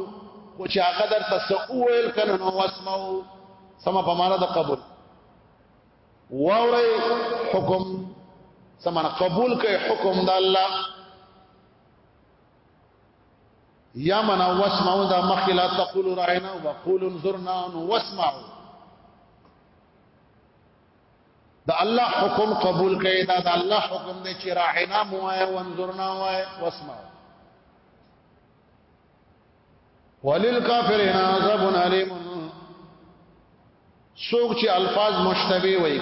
خو چې هغه در تاسو وویل کنه نو واسمعو سم په معنا د قبول واوري حکم سمانه قبول کوي حکم د الله یا منا واسمعوا دا مخلا تقول رعنا وقول انظرنا واسمعوا د الله حکم قبول کړئ دا د الله حکم دی چې راعنا مو وای او انظرنا وای واسمع وللکافرین عذاب الیم سوق چې الفاظ مشتبه وایي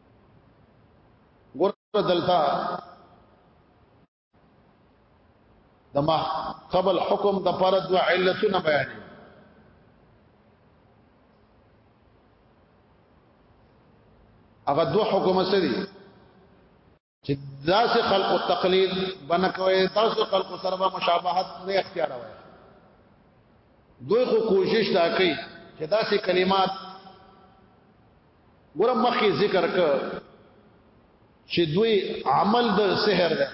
ګور دلتا د ما قبل حکم د پر د علتونه بیان هغه دوه حکم سره چې داسې خلقو تقلید بنه کوي داسې خلقو سره به مشابهت نه اختیار وي دوی خو کوشش دا کوي چې داسې کلمات ګور مخکې ذکر ک چې دوی عمل د سحر ده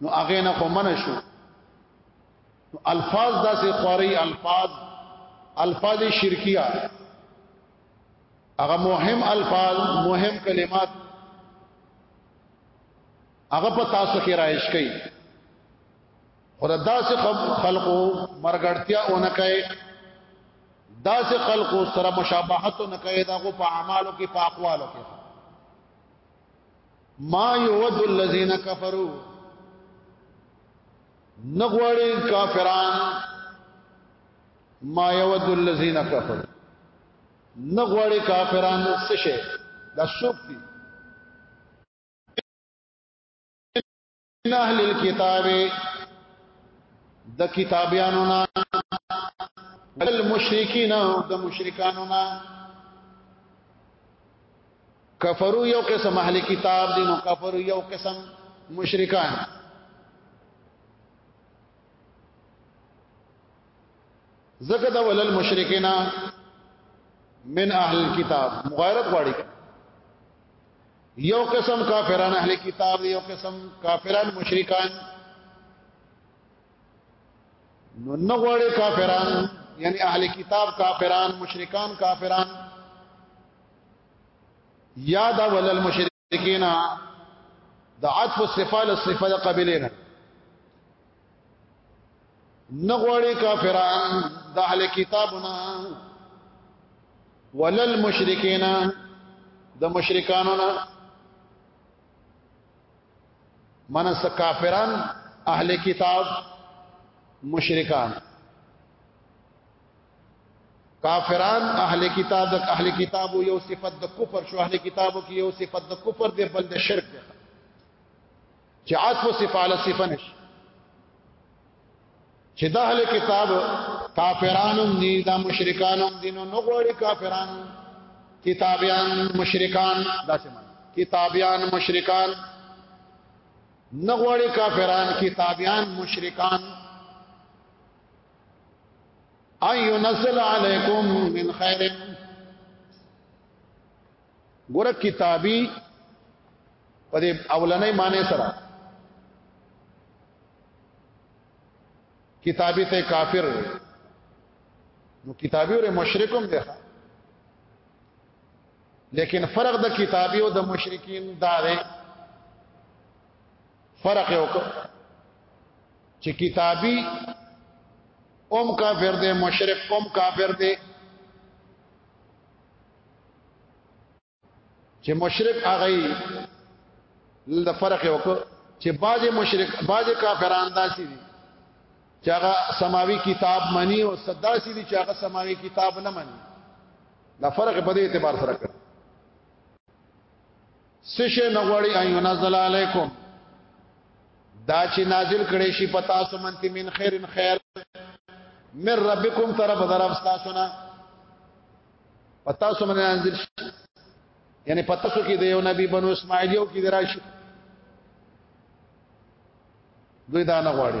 نو هغه نه خو من شو نو الفاظ داسې خوري الفاظ الفاظ شرکیه هغه مهم الفاظ مهم کلمات هغه په تاسو کې رايش کړي خدا داسې خلقو مرګړتیا اونې کوي داسې خلقو سره مشابهت اونې کوي داغه په اعمالو کې په اقوالو کې ما یود الذین کفروا نغوړي کافران ما یود الذین کفر نغوړی کافران څه شي دا شوک دي ان اهل الكتاب د کتابیانو نا والمشرکین د مشرکانو نا کفرو یو قسم اهل کتاب دي نو کفرو یو قسم مشرکان زکه دا ولل مشرکینا من اهل الكتاب مغایرت غواړي یو قسم کافران اهل کتاب یو قسم کافران مشرکان نو نه غواړي کافران یعنی اهل کتاب کافران مشرکان کافران یا دا ولل مشرک کینا د عطف الصفه له صفه د قبلینا نغوړی کافران د اهل کتابنا ولل مشرکین د مشرکانو نه منس کافران اهل کتاب مشرکان کافران اهل کتاب د اهل کتاب یو صفت د کفر شو اهل کتابو کې یو صفت د کفر دی بل د شرک دی چې عطف صفه علی صفه نشي چې د اهل کتاب کافرانو دي دا مشرکانو دي نو غوړي کافران کتابیان مشرکان دا څه معنی کتابیان مشرکان نغوړي کافران کتابیان مشرکان ايو نزل عليكم من خير ګور کتابي په دې اولنې معنی سره کتابي ته کافر وي نو کتابي ور مشرکم دی لیکن فرق د کتابي او د مشرکین دا دی فرق یو چې کتابي اوم کافر دی مشرک اوم کافر دی چې مشرک هغه د فرق یو کو چې بعضی مشرک بعضی کافران داسي دي چې هغه سماوي کتاب مني او صداسي دي چې هغه سماوي کتاب نه مني دا فرق په دې اعتبار سره کوي سشه نه غوړي ايو نزل علیکم دا چې نازل کړي شي پتا سمنتی من خیرن خیر من ربکم طرف درف تاسو نه پتا سمن نازل شي یعنی پتا سو کې د یو نبی بنو اسماعیل یو کې دراشي دوی دا نه غواړي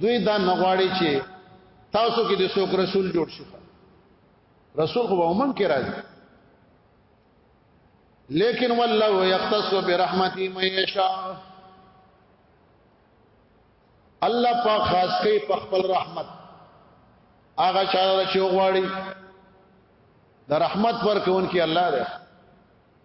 دوی دا نغواړي چې تاسو کې د څوک رسول جوړ شي رسول خو ومن کې راځي لیکن والله یختص برحمتی من یشاء الله په خاص کې په خپل رحمت هغه چا چې غواړي د رحمت ورکون کې الله دی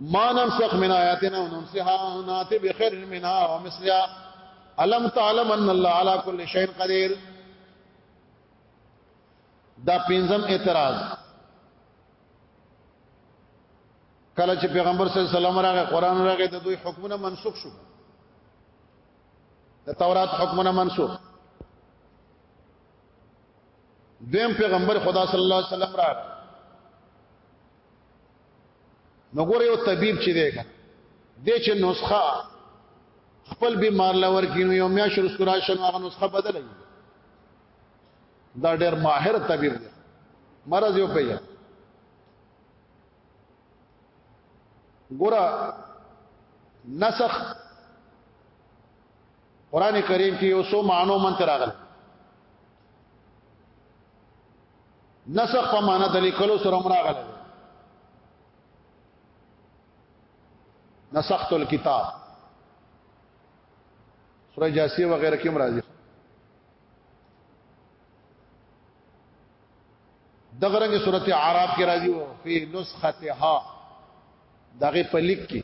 ما ننسخ من آیاتنا وننسها ناتی بخیر منها ومثلها علم تعلم ان الله على كل شيء قدير دا پنځم اعتراض کله چې پیغمبر صلی الله علیه وسلم راغی قران راغی د دوی حکمونه منسوخ شو د تورات حکمونه منسوخ دیم پیغمبر خدا صلی الله علیه وسلم راغی نو ګوره یو طبيب چې دی کنه د چې نسخه خپل بیمار لور کینو یو میا شروع سره شنو هغه نسخه بدلې دا ډېر ماهر طبيب دی مرز یو پیژن ګوره نسخ قران کریم کې یو سو معنو من تراغل نسخ په معنا د لیکلو سره مراغله نسخت الكتاب سورہ جاسیه وغیرہ کې مرাজি دغه رنګ سورته اعراف کې راځي او په نسختها دغه په لیک کې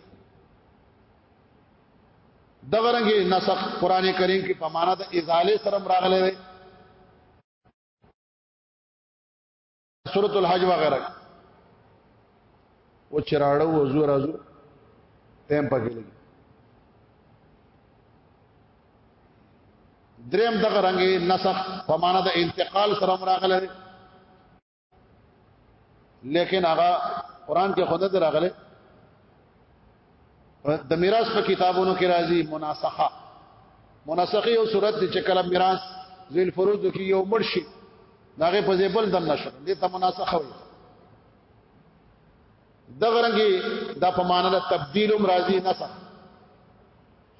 دغه رنګ نسخ قران کریم کې په معنا د ازاله سره راغلي وي سورۃ الحج وغیرہ و چراړو و زور ازو تیم پکې لګي دریم دغه رنګي نسخ په معنا د انتقال سره مراغله لیکن هغه قران کې خود دراغله د میراث په کتابونو کې راځي مناسخه مناسخه یو صورت چې کله میراث ذل فروض کې یو مرشي داغه په ځبل دن نشو دې ته مناسخه وي د غرنګي د په معنا د تبديل هم راځي نسخ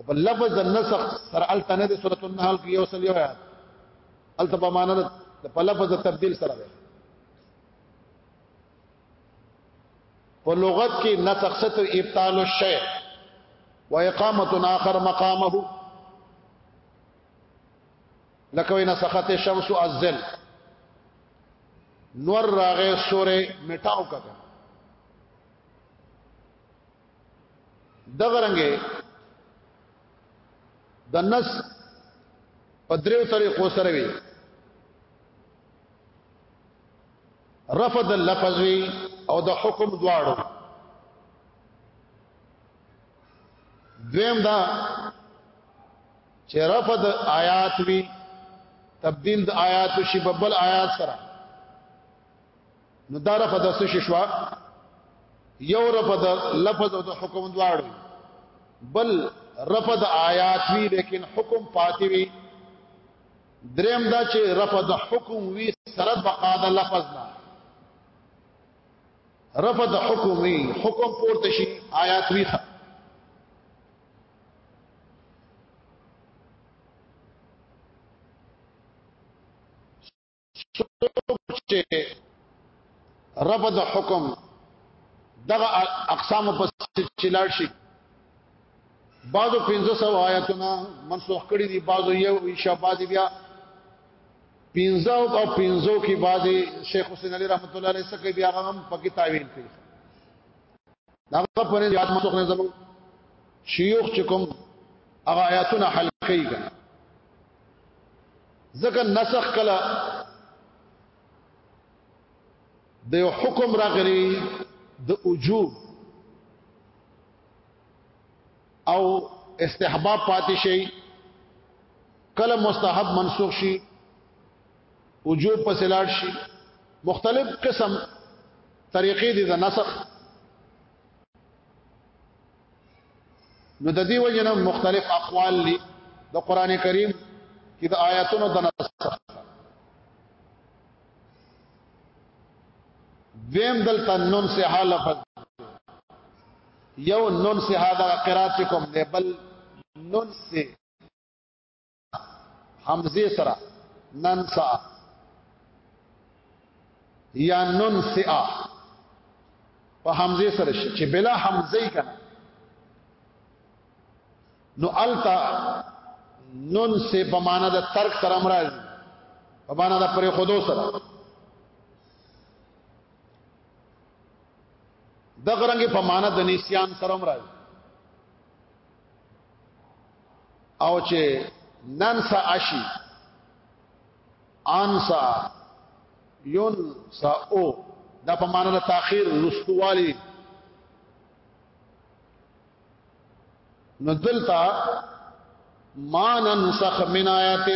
په لفظ د نسخ سر التنه د سورۃ النحل کې یو سل یو آیات الته په معنا د په لفظ د تبديل سره ده په لغت کې نسخ ست ابطال الشیء و اقامه اخر مقامه لکه وینا سخت الشمس الزل نور راغه سورې میټاو کړه دغه رنګه د نس په دریو طریقو سره وی رفع د لفظ وی او د حکم دواړو دویم دا چې رفع د آیات وی تبديل د آیات شی په بل آیات سره نو دا رفع د څه شوا یو رفع د لفظ او د حکم دواړو بل رفع د آیات وی لیکن حکم پاتې وی دریم دا چې رفع د حکم وی سره بقا د لفظ نه رفع د حکم وی حکم پورته شي آیات وی خ... چې رفع د حکم دغه اقسام په چلاړ شي بعضو 1500 آیاتونه منسوخ کړي دي بعضو یو ایشا بعض بیا 15 او 15 کې بعض شیخ حسین علی رحمت الله علیه څخه بیا هم پکې تعویل کړي دا په پرې یاد منسوخ نه زمو شيوخ چکم هغه آیاتونه حل کوي کنه ځکه نسخ کله د یو حکم راغلی د وجوب او استحباب پاتې شي کله مستحب منسوخ شي وجوب پس لاړ شي مختلف قسم طریقې دي د نسخ نو د دې وجنه مختلف اقوال دي د قران کریم کې د آیاتونو د نسخ دویم دلته نون سه حالف یو نون سه دا قرات کوم دی بل نون سه حمزه سره ننسا یا نون سه په حمزه سره چې بلا حمزه کنا نو التا نون سے په معنا د ترک سره امراض په معنا د پرې خودو سره د غرنګ په معنا د نسیان سره امراض او چې ننسا اشی انسا یون سا او دا په معنا د تاخير رستوالي نو دلته ما ننسخ من آیات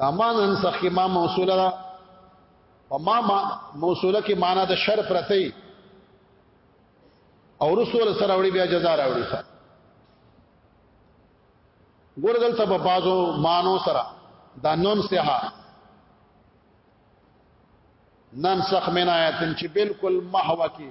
ما ننسخ کې ما موصوله ده او ما موصوله کې معنا د شر پرته او رسول سره وړي بیا جزا راوړي سره ګور دلته په بازو مانو سره دا نون سها ننسخ من آیات چې بالکل محو کې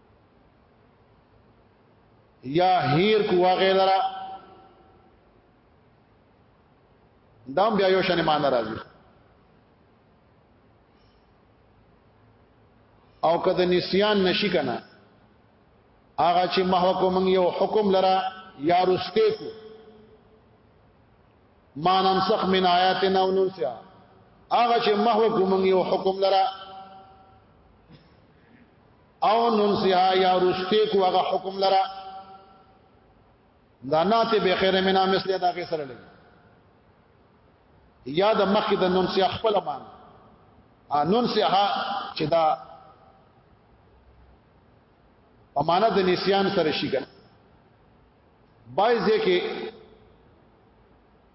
یا هیر کو واغې لرا دام بیا یو شنه مان راځي او کده نسیان نشی کنه هغه چې محو کوم یو حکم لرا یا رسته کو ما ننسخ من آیاتنا او ننسیا هغه چې محو کوم یو حکم لرا او ننسها یا رسته کو هغه حکم لرا دا ناته به خیر منا مثله دا کې سره لګي یا د مخ د ننسها خپل مان اننسها چې دا امانه د نسیان سره شي کنه بای ځکه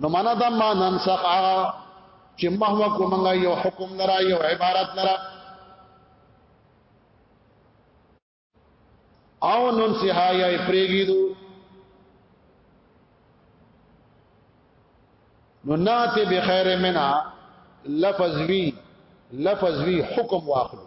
نو معنا دا ما ننسخ هغه چې مهما کومه یو حکم لرا یو عبارت لرا او ننسها یا پریګیدو نو ناته بخیر منا لفظ وی لفظ وی حکم واخلو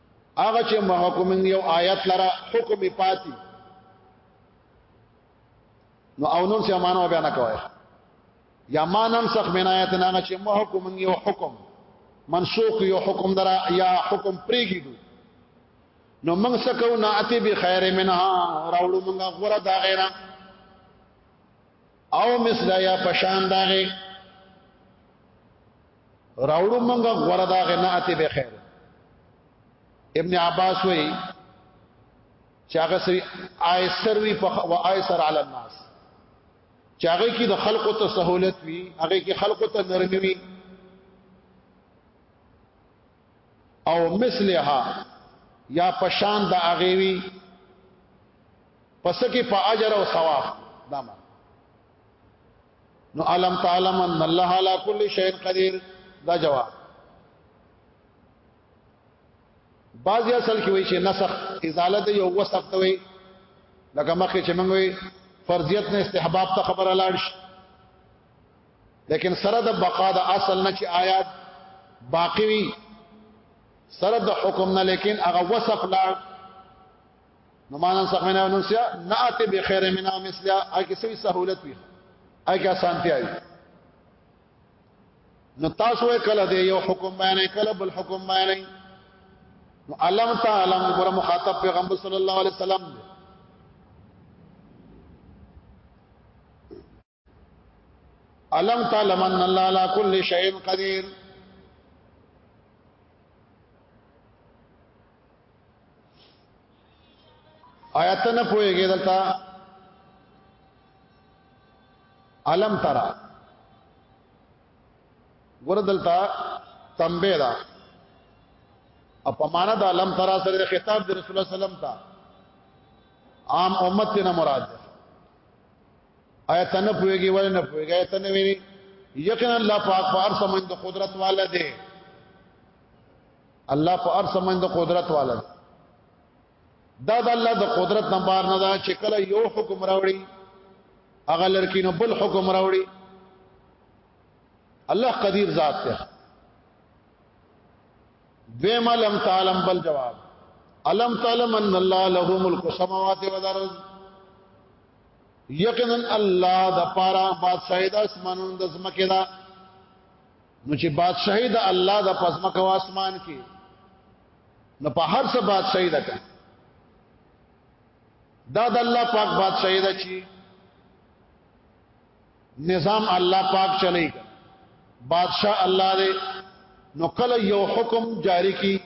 هغه چې محکومین یو آیت لره حکم پاتی نو او نور څه مانو بیا نه کوي یا ما ننسخ من آیت نه چې محکومین یو حکم منسوخ یو حکم درا یا حکم پریګیدو نو موږ سکو نه اتی به خیر منها راوړو موږ غره دا غیره او مثل یا پشان دا غیره راوړو منګه غره دا غنا اته به خیر ابن عباس وی چاغه سوی آیسر وی په و آیسر علی الناس چاغه کی د خلقو ته سہولت وی هغه کی خلقو ته نرمی وی او مثلها یا پشان د هغه وی پس کې په اجر او ثواب دما نو علم تعلم ان الله على كل شيء قدير دا جواب بعض اصل کې وایي چې نسخ ازاله دی یو وسخت وي لکه مخکې چې موږ وي فرضیت نه استحباب ته خبره لاړ شي لیکن سره د بقا د اصل نه چې آیات باقی وي سره د حکم نه لیکن هغه وسخ لاړ نو معنا څه معنا نو سیا ناته به خیر منا مثلا اګه سوي سہولت وي اګه آسانتیا وي نو تاسو کله دی یو حکم بیان کله بل حکم بیان نو علم تعالی پر مخاطب پیغمبر صلی الله علیه وسلم دی علم تعلم ان الله على كل شيء قدير آیات نه پويږي دلته علم ترا ګور دلته تنبيه ده اپمانه د علم ترا سره د خطاب د رسول الله صلی الله علیه وسلم ته عام امت نه مراد ده آیا ته نه پوهیږي ولې نه پوهیږي آیا ته نه ویني یقینا الله پاک په هر سمند د قدرت والا دی الله په هر سمند د قدرت والا دی دا د الله د قدرت نه بار نه دا چې کله یو حکم راوړي هغه لرکینو بل حکم راوړي الله قدیر ذات دی دیمه لم تعلم بل جواب الم تعلم ان الله له ملک السماوات والارض یقینا الله د پاره بادشاہی د اسمانونو د زمکه دا نو چې بادشاہی د الله د پزمکه او اسمان کې نو په هر څه بادشاہی ده دا د الله پاک بادشاہی ده چې نظام الله پاک چلی بادشاہ الله دې نو کله یو حکم جاری کی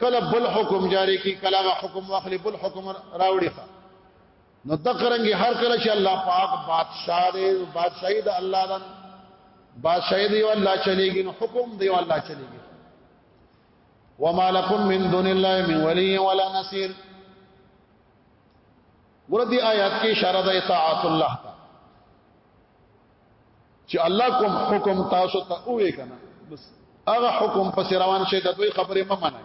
کله بل حکم جاری کی کله حکم واخلي بل حکم راوړي نو تقرنګي هر کله چې الله پاک بادشاہ دی بادشاہي د الله دن بادشاہي دی الله چلیږي نو حکم دی الله چلیږي وما لكم من دون الله من ولي ولا نصير ګور دې آیات کې اشاره ده اطاعت الله ته چې الله کوم حکم تاسو ته وې کنه بس هغه حکم پس روان شي د دوی خبرې مې منه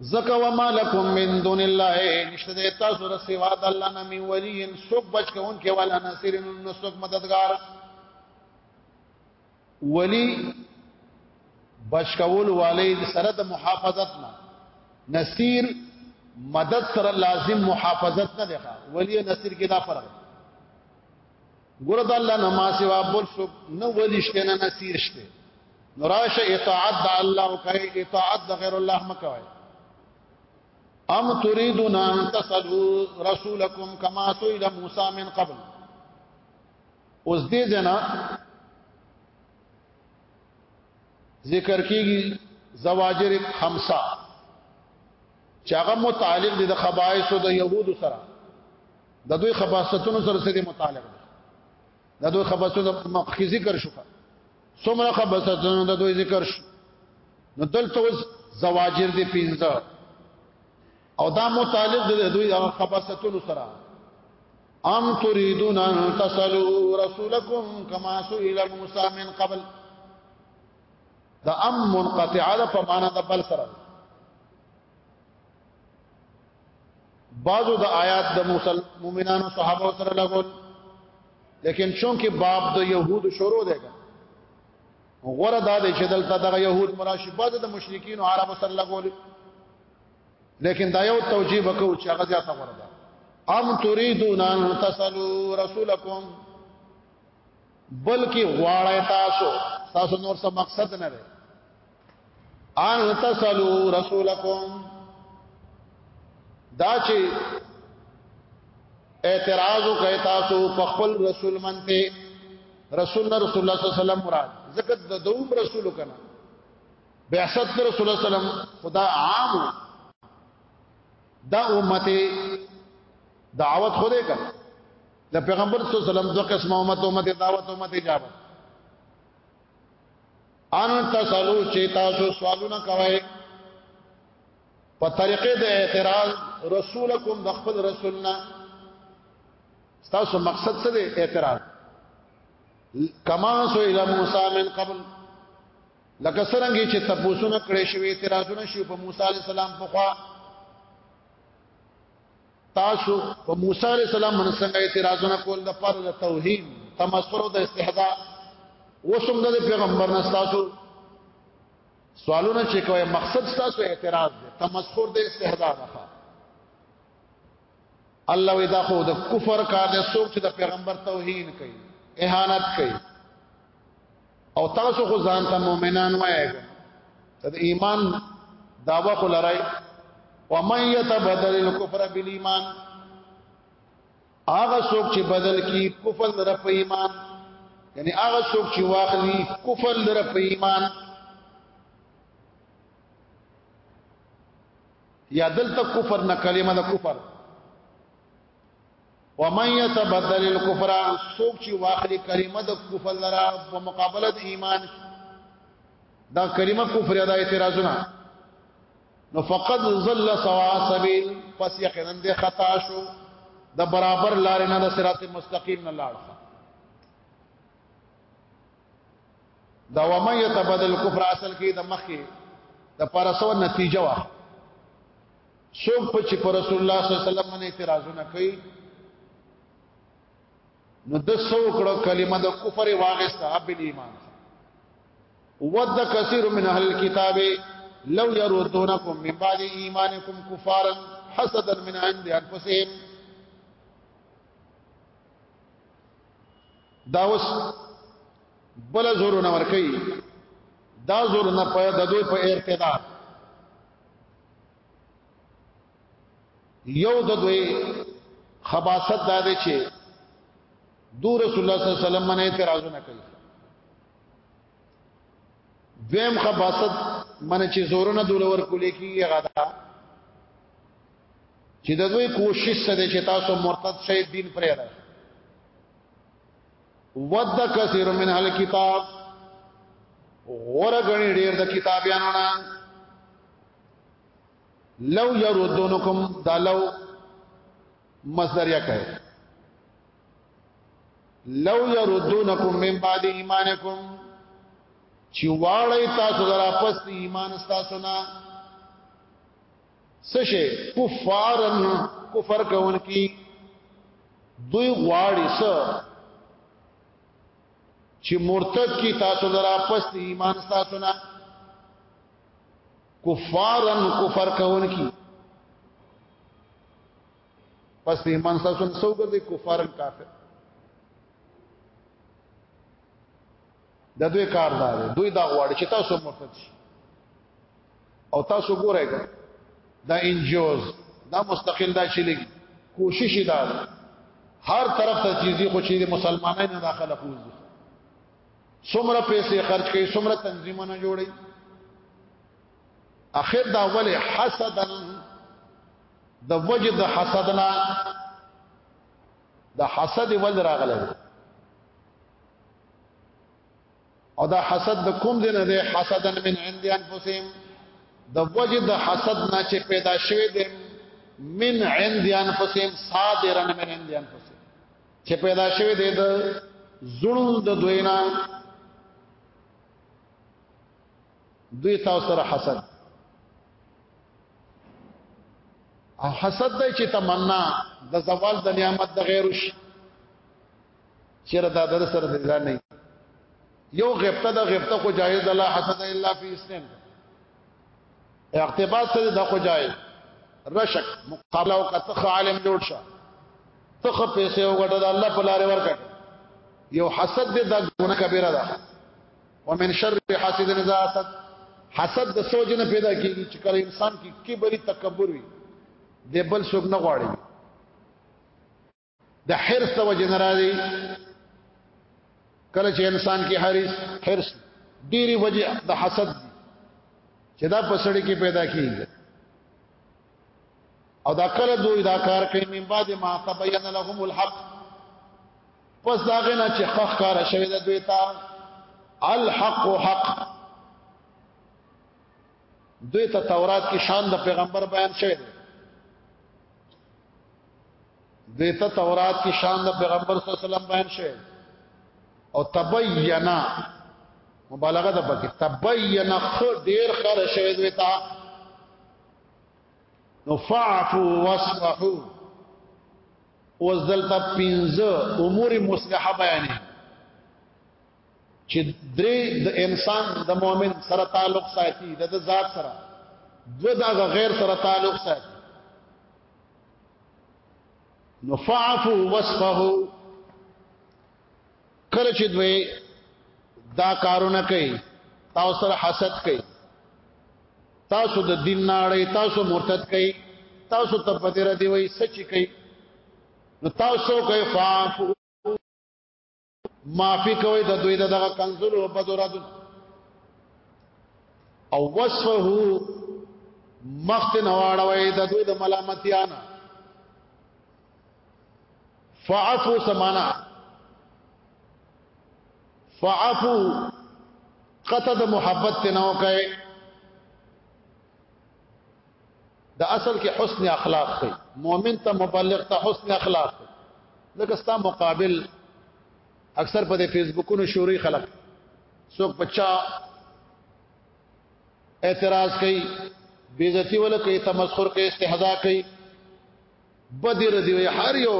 زکه وما لكم من دون الله نشته تاسو سره سوا د الله نه می ولی ان سوک بچ کون کې والا ناصر نو سوک مددگار ولی بچ کول والي سره د محافظت نه نصير مدد سره لازم محافظت نه دی ولی نصير کې دا فرق ګور د الله نه ما سوا بل څوک نه ولی شته نه نصير شته نو راشه اطاعت د الله او کوي اطاعت د غیر الله مکوي ام تريدون ان تسلوا رسولكم كما سئل موسى من قبل اوس دې جنا ذکر کیږي زواجر خمسه چې هغه متعلق دي د خبائث او د يهودو سره د دوی خباستونو سره سره متعلق دي د دوی خباستونو مخکې ذکر شو څومره خباستونو د دوی ذکر شو نو دلته اوس زواجر دي پینځه او دا متعلق دي د دوی خباستونو سره ام تريدون ان تسلوا رسولكم كما سئل موسى من قبل دا ام منقطعه په معنا د بل سره بعضو د آیات د مومنانو صحابه سره لګول لیکن چونکه باب د يهود شروع دی غره دا د شدل ته د يهود مراشي بعضو د مشرکین او عربو سره لګول لیکن دا یو توجیه وکړو چې هغه ځاته غره ده ام تريدون ان تسلوا رسولکم بلکې غواړی تاسو تاسو نور څه مقصد نه لري ان تسلو رسولکم دا چې اعتراض کوي تاسو په خپل رسول منته رسول نه رسول الله صلی الله علیه وسلم مراد زکات د دوم رسول کنا بعثت رسول الله صلی الله علیه وسلم خدا عام دا امته دعوت خوده کنا د پیغمبر صلی الله علیه وسلم دوه قسم امته امته دعوت امته اجابت ان تسلو چې تاسو سوالونه کوي په طریقې د اعتراض رسولکم د خپل رسولنا تاسو مقصد څه دی اعتراض کما سو اله موسی من قبل لکه څنګه چې تاسو نه کړې شوی اعتراضونه شو په موسی عليه السلام په خوا تاسو په موسی عليه السلام باندې څنګه اعتراضونه کول د پر د توهین تمسخر او د استهزاء وسوم د پیغمبر نه تاسو سوالونه چې کوي مقصد تاسو اعتراض دی تمسخر د استهزاء نه الله ودا خو د کفر کار د سوچ د پیغمبر توهین کوي اهانت کوي او تاسو خو ځان ته مؤمنان وایې ته ایمان داوا خو لرای و من يتبدل الكفر بالايمان هغه څوک چې بدل کی کفر در په ایمان یعنی هغه څوک چې واخلي کفر در په ایمان یا دلته کفر نه کلمه د کفر ومن يتبدل الكفر سوق چې واخلي کلمه د کفر لرا په مقابله د ایمان دا کلمه کفر ادا اعتراضونه نو فقد ظل سوا سبيل پس یقینا د خطا شو د برابر لار نه د صراط مستقیم نه لاړ دا ومن يتبدل الكفر اصل کې د مخکې د پرسو نتیجه وه څوک په چې پر رسول الله صلی الله علیه وسلم باندې اعتراضونه کوي نو د څو کړه کلمه د کفر واغسته بل ایمان ود کثیر من اهل الكتاب لو يردونكم من بعد ايمانكم كفارا حسدا من عند انفسهم دا اوس بل زورونه ورکی دا زورونه په د دوی په ارتداد یو د دوی خباست دا دی چې دو رسول الله صلی الله علیه وسلم باندې اعتراضونه کوي دویم خباست باندې چې زورونه دولور کولې کیږي هغه دا چې د دوی کوشش سره چې تاسو مرتد شئ دین پرې راځي ود کثیر من هل کتاب غور غنی ډیر د کتابیانو نه لو يردونکم دالو مصدر یا کړه لو يردونکم من بعد ایمانکم چې واړی تاسو درا پس ایمان تاسو نه سشه کفارن کفر کون کی دوی غواړي سه چې مرتد کی تاسو درا پس ایمان تاسو نه کفارن کفر کون کی پس ایمان تاسو نه سوګر دي کفارن کافر د دوی کار دا دی دوی دا غواړي چې تاسو مرتد شي او تاسو ګورئ دا انجوز دا مستقل دا چې لګي کوشش دا ده هر طرف ته چیزي خو چې مسلمانانو نه داخله کوزي څومره پیسې خرج کوي څومره تنظیمونه جوړي اخر دا ولې حسدن د وجد حسدنا د حسد ول راغله او دا حسد د کوم دینه ده حسدن من عند انفسهم د وجه د حسد نه چې پیدا شوی دی من عند انفسهم صادرا من عند انفسهم چې پیدا شوی دی د زړه د دوینا دوی تاسو سره حسد او حسد دی چې تمنا د زوال د نعمت د غیر شي چیرې دا در سره د ځان نه یو غیبته د غیبته خو جایز الله حسد الا فی اسلام اقتباس سره د خو جایز رشک مقابله او کتخ عالم جوړ شه تخ پیسې وګټه د الله په لارې ورکړه یو حسد دې د ګناه کبیره ده ومن شر حاسد اذا حسد حسد د سوچ نه پیدا کیږي چې کله انسان کې کبري تکبر وي د بل څوک نه غواړي د حرص د وجه نه راځي کله چې انسان کې حرص حرص ډېری وجه د حسد چې دا پسړې کې پیدا کیږي او دا کله دوی دا کار کوي من بعد ما تبين لهم الحق پس دا غنا چې حق کار شوی د دوی ته الحق حق دوی ته تورات کې شان د پیغمبر بیان شوی دی دوی ته تورات کې شان د پیغمبر صلی الله علیه وسلم بیان شوی او تبینا مبالغه ده پکې تبینا خو ډیر خره شوی دوی ته نو فعفو واسفحو اوس دلته پنځه امور مصلحه بیانې چې درې د انسان د مؤمن سره تعلق ساتي د ذات سره دو دا غیر سره تعلق ساتي نو فعفو واسفحو کله چې دوی دا کارونه کوي تاسو سره حسد کوي تاسو د دین ناړې تاسو مرتد کوي تاسو ته پته را دی وای سچ کوي نو تاسو کوي فاعفو معافي کوي د دوی دغه کنزل او بدرات او وصفه مخت نواړوي د دوی د ملامتیانه فعفو سمانا فعفو قطع د محبت تناو کئے د اصل کې حسن اخلاق دی مؤمن ته مبلغ ته حسن اخلاق دی لکه ستا مقابل اکثر په فیسبوکونو شوري خلک څوک بچا اعتراض کوي بیزتی ولا کوي تمسخر کوي استهزاء کوي بدر دی وی هر یو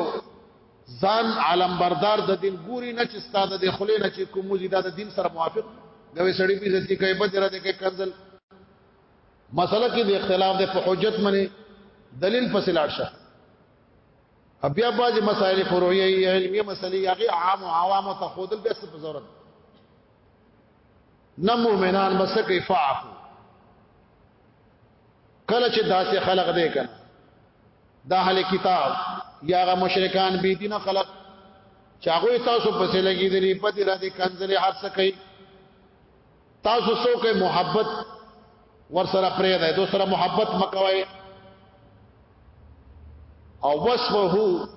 ځان عالم بردار د دین ګوري نه چې ستاده د خلې نه چې کوم زیاده د دین سره موافق غوي سړی په ځتی کوي بدر دی کوي کنزل مسله کې د اختلاف د حجت منی دلیل پس لاړ شه بیا باج مسائل فروعی علمی مسئلې هغه عام عوام ته خودل بیا څه ضرورت نه مؤمنان بس کیفاف کله چې داسې خلق دی کنه د اهل کتاب یا غ مشرکان بی دین خلق چاغوی تاسو پسې لګی دی په دې را دي کنځلې هر څه کوي تاسو سو کې محبت ور سره پرې ده دو سره محبت مکوي او وسوه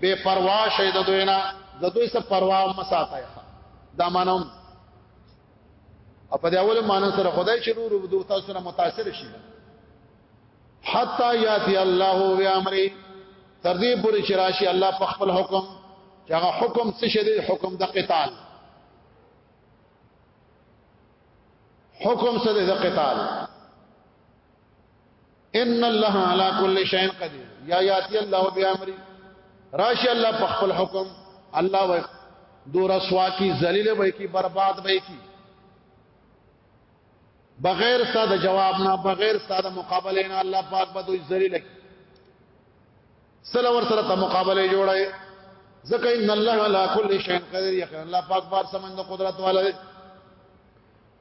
بے پروا شي د دوی نه د دوی سره پروا مساته دا مانم په دې اول معنی سره خدای چې نور ودو تاسو سره متاثر شي حتا یاتی الله و امره تر دې پورې چې راشي الله په خپل حکم چې هغه حکم څه شي د حکم د قتال حکم څه د قتال ان الله على كل شيء قدير یا یاتی الله بامر راشی الله په خپل حکم الله وای دو رسوا کی ذلیل وای کی برباد وای کی بغیر ساده جواب نه بغیر ساده مقابله نه الله پاک به دوی ذلیل کی سره ور سره ته مقابله جوړای ځکه ان الله علی کل شیء قدیر یقین الله پاک بار سمند قدرت والا دی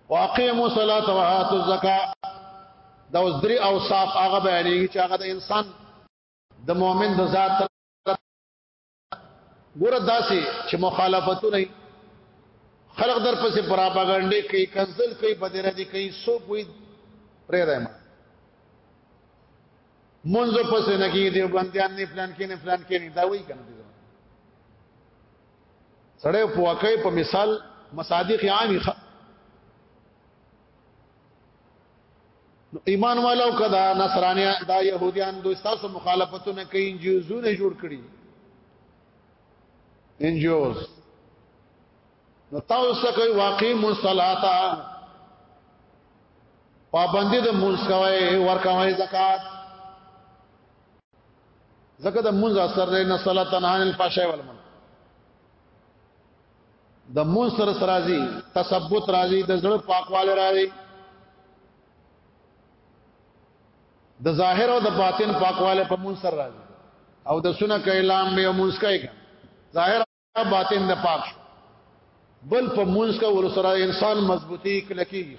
واقیموا الصلاة وآتوا الزکاة دا اوس درې اوصاف هغه بیانېږي چې هغه د انسان د مؤمن د ذات ګور داسې چې مخالفتونه خلق در پسې پراپاګاندا کوي کنزل کوي بدره دي کوي سو کوي پرې رایم منځ پسې نه کیږي دی بنديان نه پلان کې نه پلان کې نه دا وایي کنه سړی په واقعي په مثال مصادیق عامي نو ایمان والو کدا نصرانیا دا يهوديان دوی تاسو مخالفتونه کوي انجیوزونه جوړ کړي انجیوز نو تاسو کوي واقعي مصلاتا پابندي د مونږ کوي ور کوي زکات ځکه د منځ اثر دی نه صلات تنها عن الفحشاء والمنکر د مون سره راضي تثبت راضي د زړه پاکواله راضي د ظاهر او د باطن پاکواله په مون سره راضي او د سنت کلام به مونږ کوي ظاهر باطن د پاک شو بل په مونږ کا ور سره انسان مضبوطی کلکیږي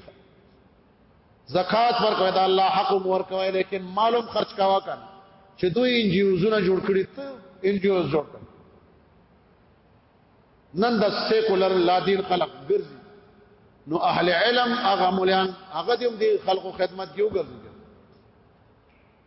زکات ورکوي دا الله حق ورکوي لیکن معلوم خرج کاوه کړه چې دوی انجیوزونه جوړ کړی ته انجیوز جوړ کړ نن د سیکولر لا دین خلق ګرځي نو اهل علم هغه مولان هغه دې خلقو خدمت کیو ګرځي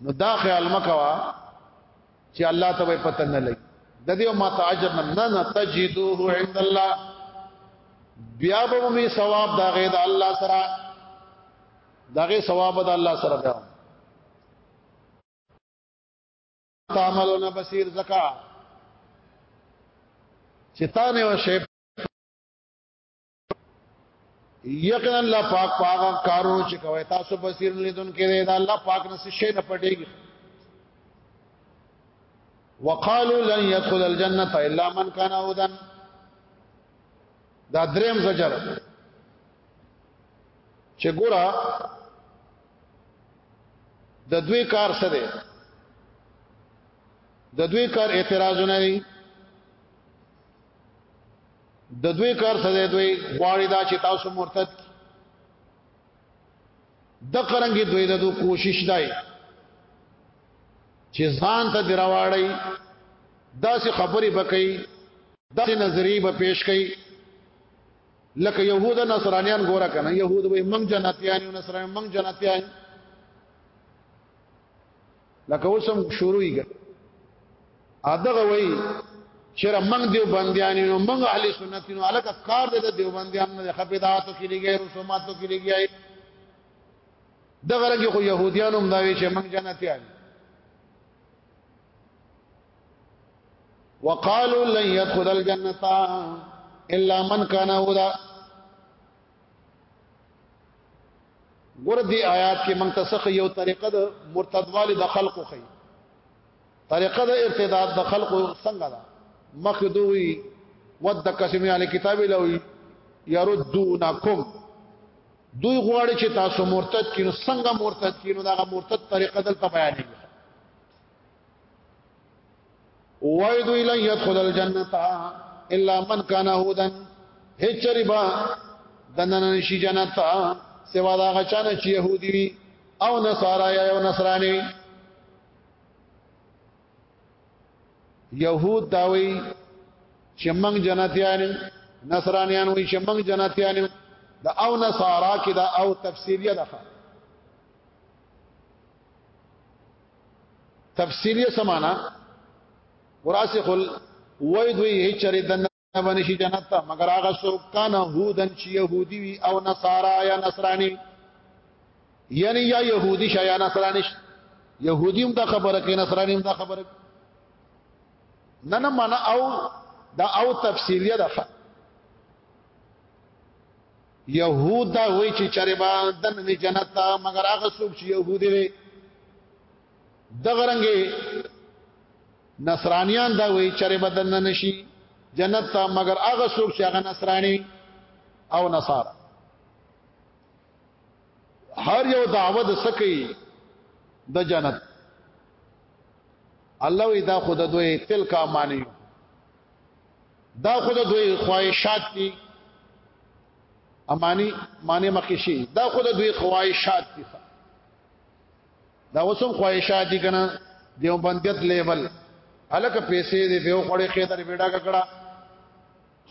نو دا خیال مکوا چې الله ته به پته نه لګي د دې ما ته اجر نه نه تجدوه عند الله بیا به می ثواب دا غید الله سره داغه ثواب د الله سره بیا تعملون بصیر زکا چې تا نه وشي یقینا الله پاک پاک کارو چې کوي تاسو بصیر لیدون کې دا الله پاک نه څه شي نه پټيږي وقالو لن يدخل الجنه الا من كان هودا دا دریم زجر چې ګورا د دوی کار څه دی د دوی کار اعتراضونه دي د دوی کار څه دی دوی غواړي دا چې تاسو مرتد د قرنګي دوی د دوی کوشش دی چې ځان ته دراواړی داسې خبرې بکې داسې نظریې به پیش کړي لکه يهود نصرانيان ګوره کنه يهود به منګ جنتيان نصرانيان منګ جنتيان لکه اوسم شروع یې ادغه وای چیرې موږ دیو بندیان نو موږ اهل سنت نو الک کار دې دیو بندیان نه خپیداتو کې لګي رسوماتو کې لګي دغه رنګ خو يهوديان هم دا وی چې موږ جنت یان وقالوا لن يدخل الجنه الا من كان هدى ګور دې آیات کې موږ ته څخه یو طریقه د مرتدوالي د خلقو خي طریقه د ارتداد د خلقو څنګه ده مخ دوی ود قسم علی کتاب لوی يردونکم دوی غواړي چې تاسو مرتد کینو څنګه مرتد کینو دا مرتد طریقه دلته بیانې وایدو الی يدخل الجنه الا من كان هودا هچریبا دنن نشی جنت سوا دا غچانه چې يهودي وي او نصارا یا یو نصرانی يهود داوي چې موږ جنتیان نصرانیان وي چې موږ جنتیان دا او نصارا کې دا او تفسیریه ده تفسیریه سمانا وراسخ وای دوی هیڅ چره دنه باندې شي جنت ته مگر هغه څوک کان يهودن چې يهودي وي او نصارا یا نصراني یعنی یا يهودي شي یا نصراني يهودي هم دا خبره کوي نصراني هم دا خبره نه نه معنا او دا او تفسیریه ده يهود دا وای چې چرې با دن می جنت تا مگر هغه څوک چې يهودي وي دغه رنګي نصرانيان دا وای چرې بدن نه نشي جنت تا مگر هغه څوک چې هغه نصراني او نصارا هر یو دعوت سکی د جنت الله وی دا خود دوی تلک امانیو دا خود دوی خواهشات دي امانی معنی مخکې شي دا خود دوی خواهشات دي دا وسم خواهشات دي کنه دیو بندیت لیبل الک پیسې دی په خوړې خېتر بیډا ککړه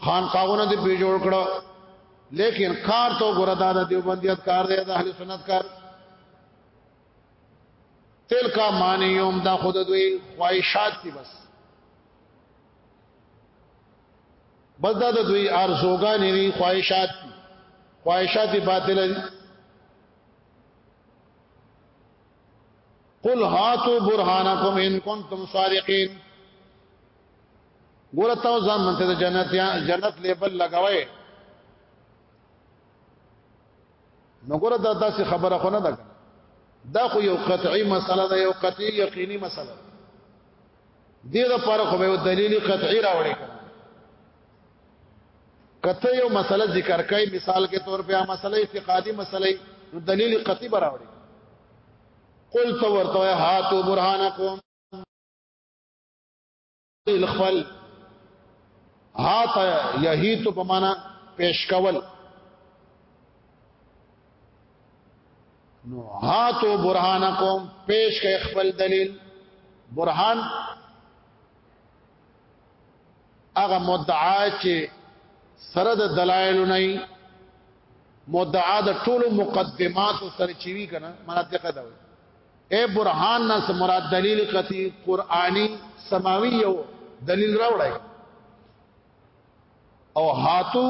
خان قاونه دی په جوړ کړه لیکن کار تو ګره دا د دیوبندیت کار دی د اهل سنت کار تل کا معنی یوم دا خود دوی خواہشات دی بس بس دا د دوی ارزوګان دي خواهشات خواهشات باطل دي قل هاتو برهانکم ان کنتم صادقین ګوره تاسو ځان منته د جنت یا جنت لیبل لګوي نو ګوره دا داسې خبره خو نه ده دا خو یو قطعي مسله ده یو قطعي یقیني مسله ده دې د پر خو به دلیل قطعی راوړي کته یو مسله ذکر کای مثال کې تور په مسله اعتقادي مسله نو دلیل قطعی براوړي قل تو ورته هاتو برهانکم الخفل هات یهیت په معنا پیش کول نو هاتو برهانکم پیش کئ خپل دلیل برهان هغه مدعا چې سره د دلایل نه مدعا د ټولو مقدمات سره چوي کنه منطقه دا وي اے برهان نس مراد دلیل قطعی قرآنی سماوی یو دلیل راوړای او هاتو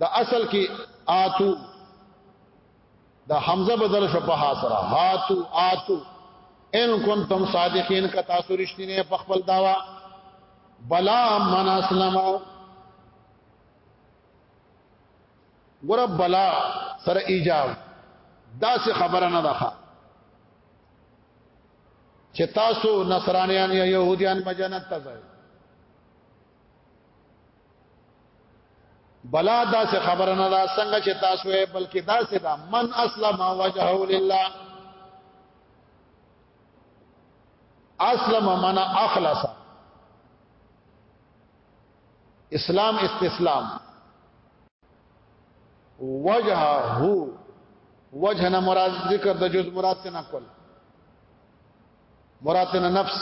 دا اصل کې آتو دا حمزه بدل شو په حاصره هاتو آتو ان کنتم صادقین کا تاسو رښتینه په خپل داوا بلا من اسلم ګور بلا سره ایجاب دا څه خبره نه ده چې تاسو نصرانیان یا يهوديان مجنت ته ځئ بلا دا څه خبر نه دا څنګه چې تاسو یې بلکې دا څه دا من اسلم وجهه لله اسلم من اخلص اسلام استسلام وجهه وجه نه مراد ذکر د جز مراد نه کول مراد نه نفس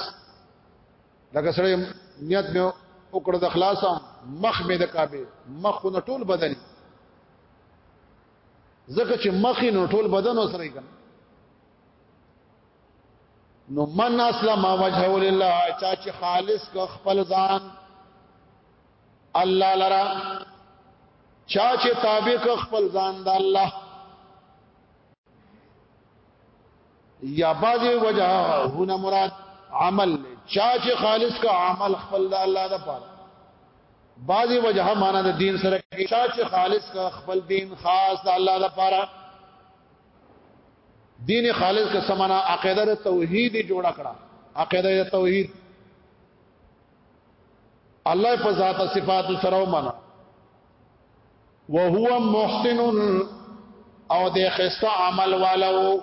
لکه سره نیت مې وکړ د خلاصه مخ مې د کعبه مخ نه ټول بدن زکه چې مخ نه ټول بدن وسره کړ نو من اسلم وجهه لله چا چې خالص ک خپل ځان الله لرا چا چې تابع ک خپل ځان د الله یا بازی وجه هنا مراد عمل چا چې خالص کا عمل خپل د الله د پاره بازی وجه معنا د دین سره کې چا چې خالص کا خپل دین خاص د الله د پاره دین خالص کا سمانا عقیده توحید جوړ کړه عقیده توحید الله په ذات صفات سره ومنه وهو محسن او د خسته عمل والو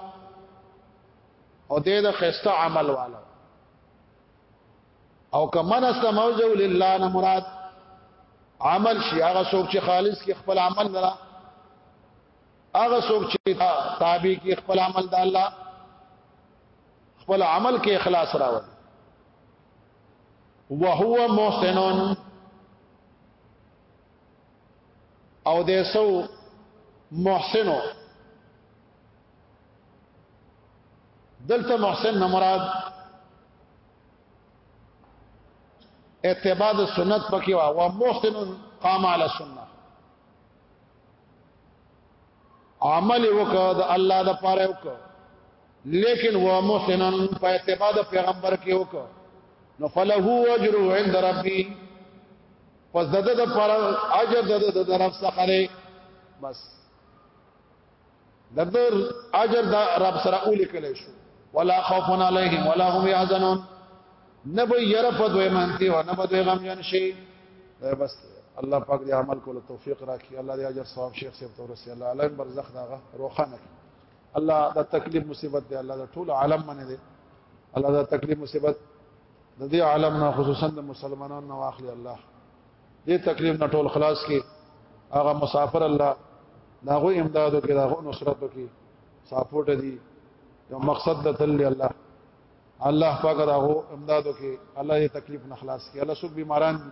او د خسته عمل والو او کمن استموجو لله نه مراد عمل شي هغه څوک چې خالص کې خپل عمل لرا هغه څوک چې تابع کې خپل عمل د الله خپل عمل کې اخلاص راوړي وهو محسنون او د سو محسنو دلته محسن نه مراد اتباع د سنت پکې وا او محسن قام علی سنت عمل وکړه د الله د پاره وکړه لیکن هو محسنا په اتباع د پیغمبر کې وکړه نو فله اجر عند ربي پس د د پر اجر د د طرف څخه لري بس د د اجر د رب سره ولیکل شو ولا خوف عليهم ولا هم يحزنون نبي يرف دوی مانتي او نبي دوی غم جن شي بس الله پاک دې عمل کولو توفیق راکړي الله دې اجر ثواب شیخ صاحب تورسي الله علم برزخ داغه روخانه کړي الله دا تکلیف مصیبت دی الله دا ټول عالم باندې دی الله دا تکلیف مصیبت د دې عالم نه خصوصا د مسلمانانو نه واخلي الله دې تکلیف نه ټول خلاص کړي هغه مسافر الله داغو امداد وکړي داغو نصرت وکړي سپورټ دي یو مقصد د تل الله الله پاک داغو امداد وکړي الله دې تکلیف نه خلاص کړي الله سب بیماران دي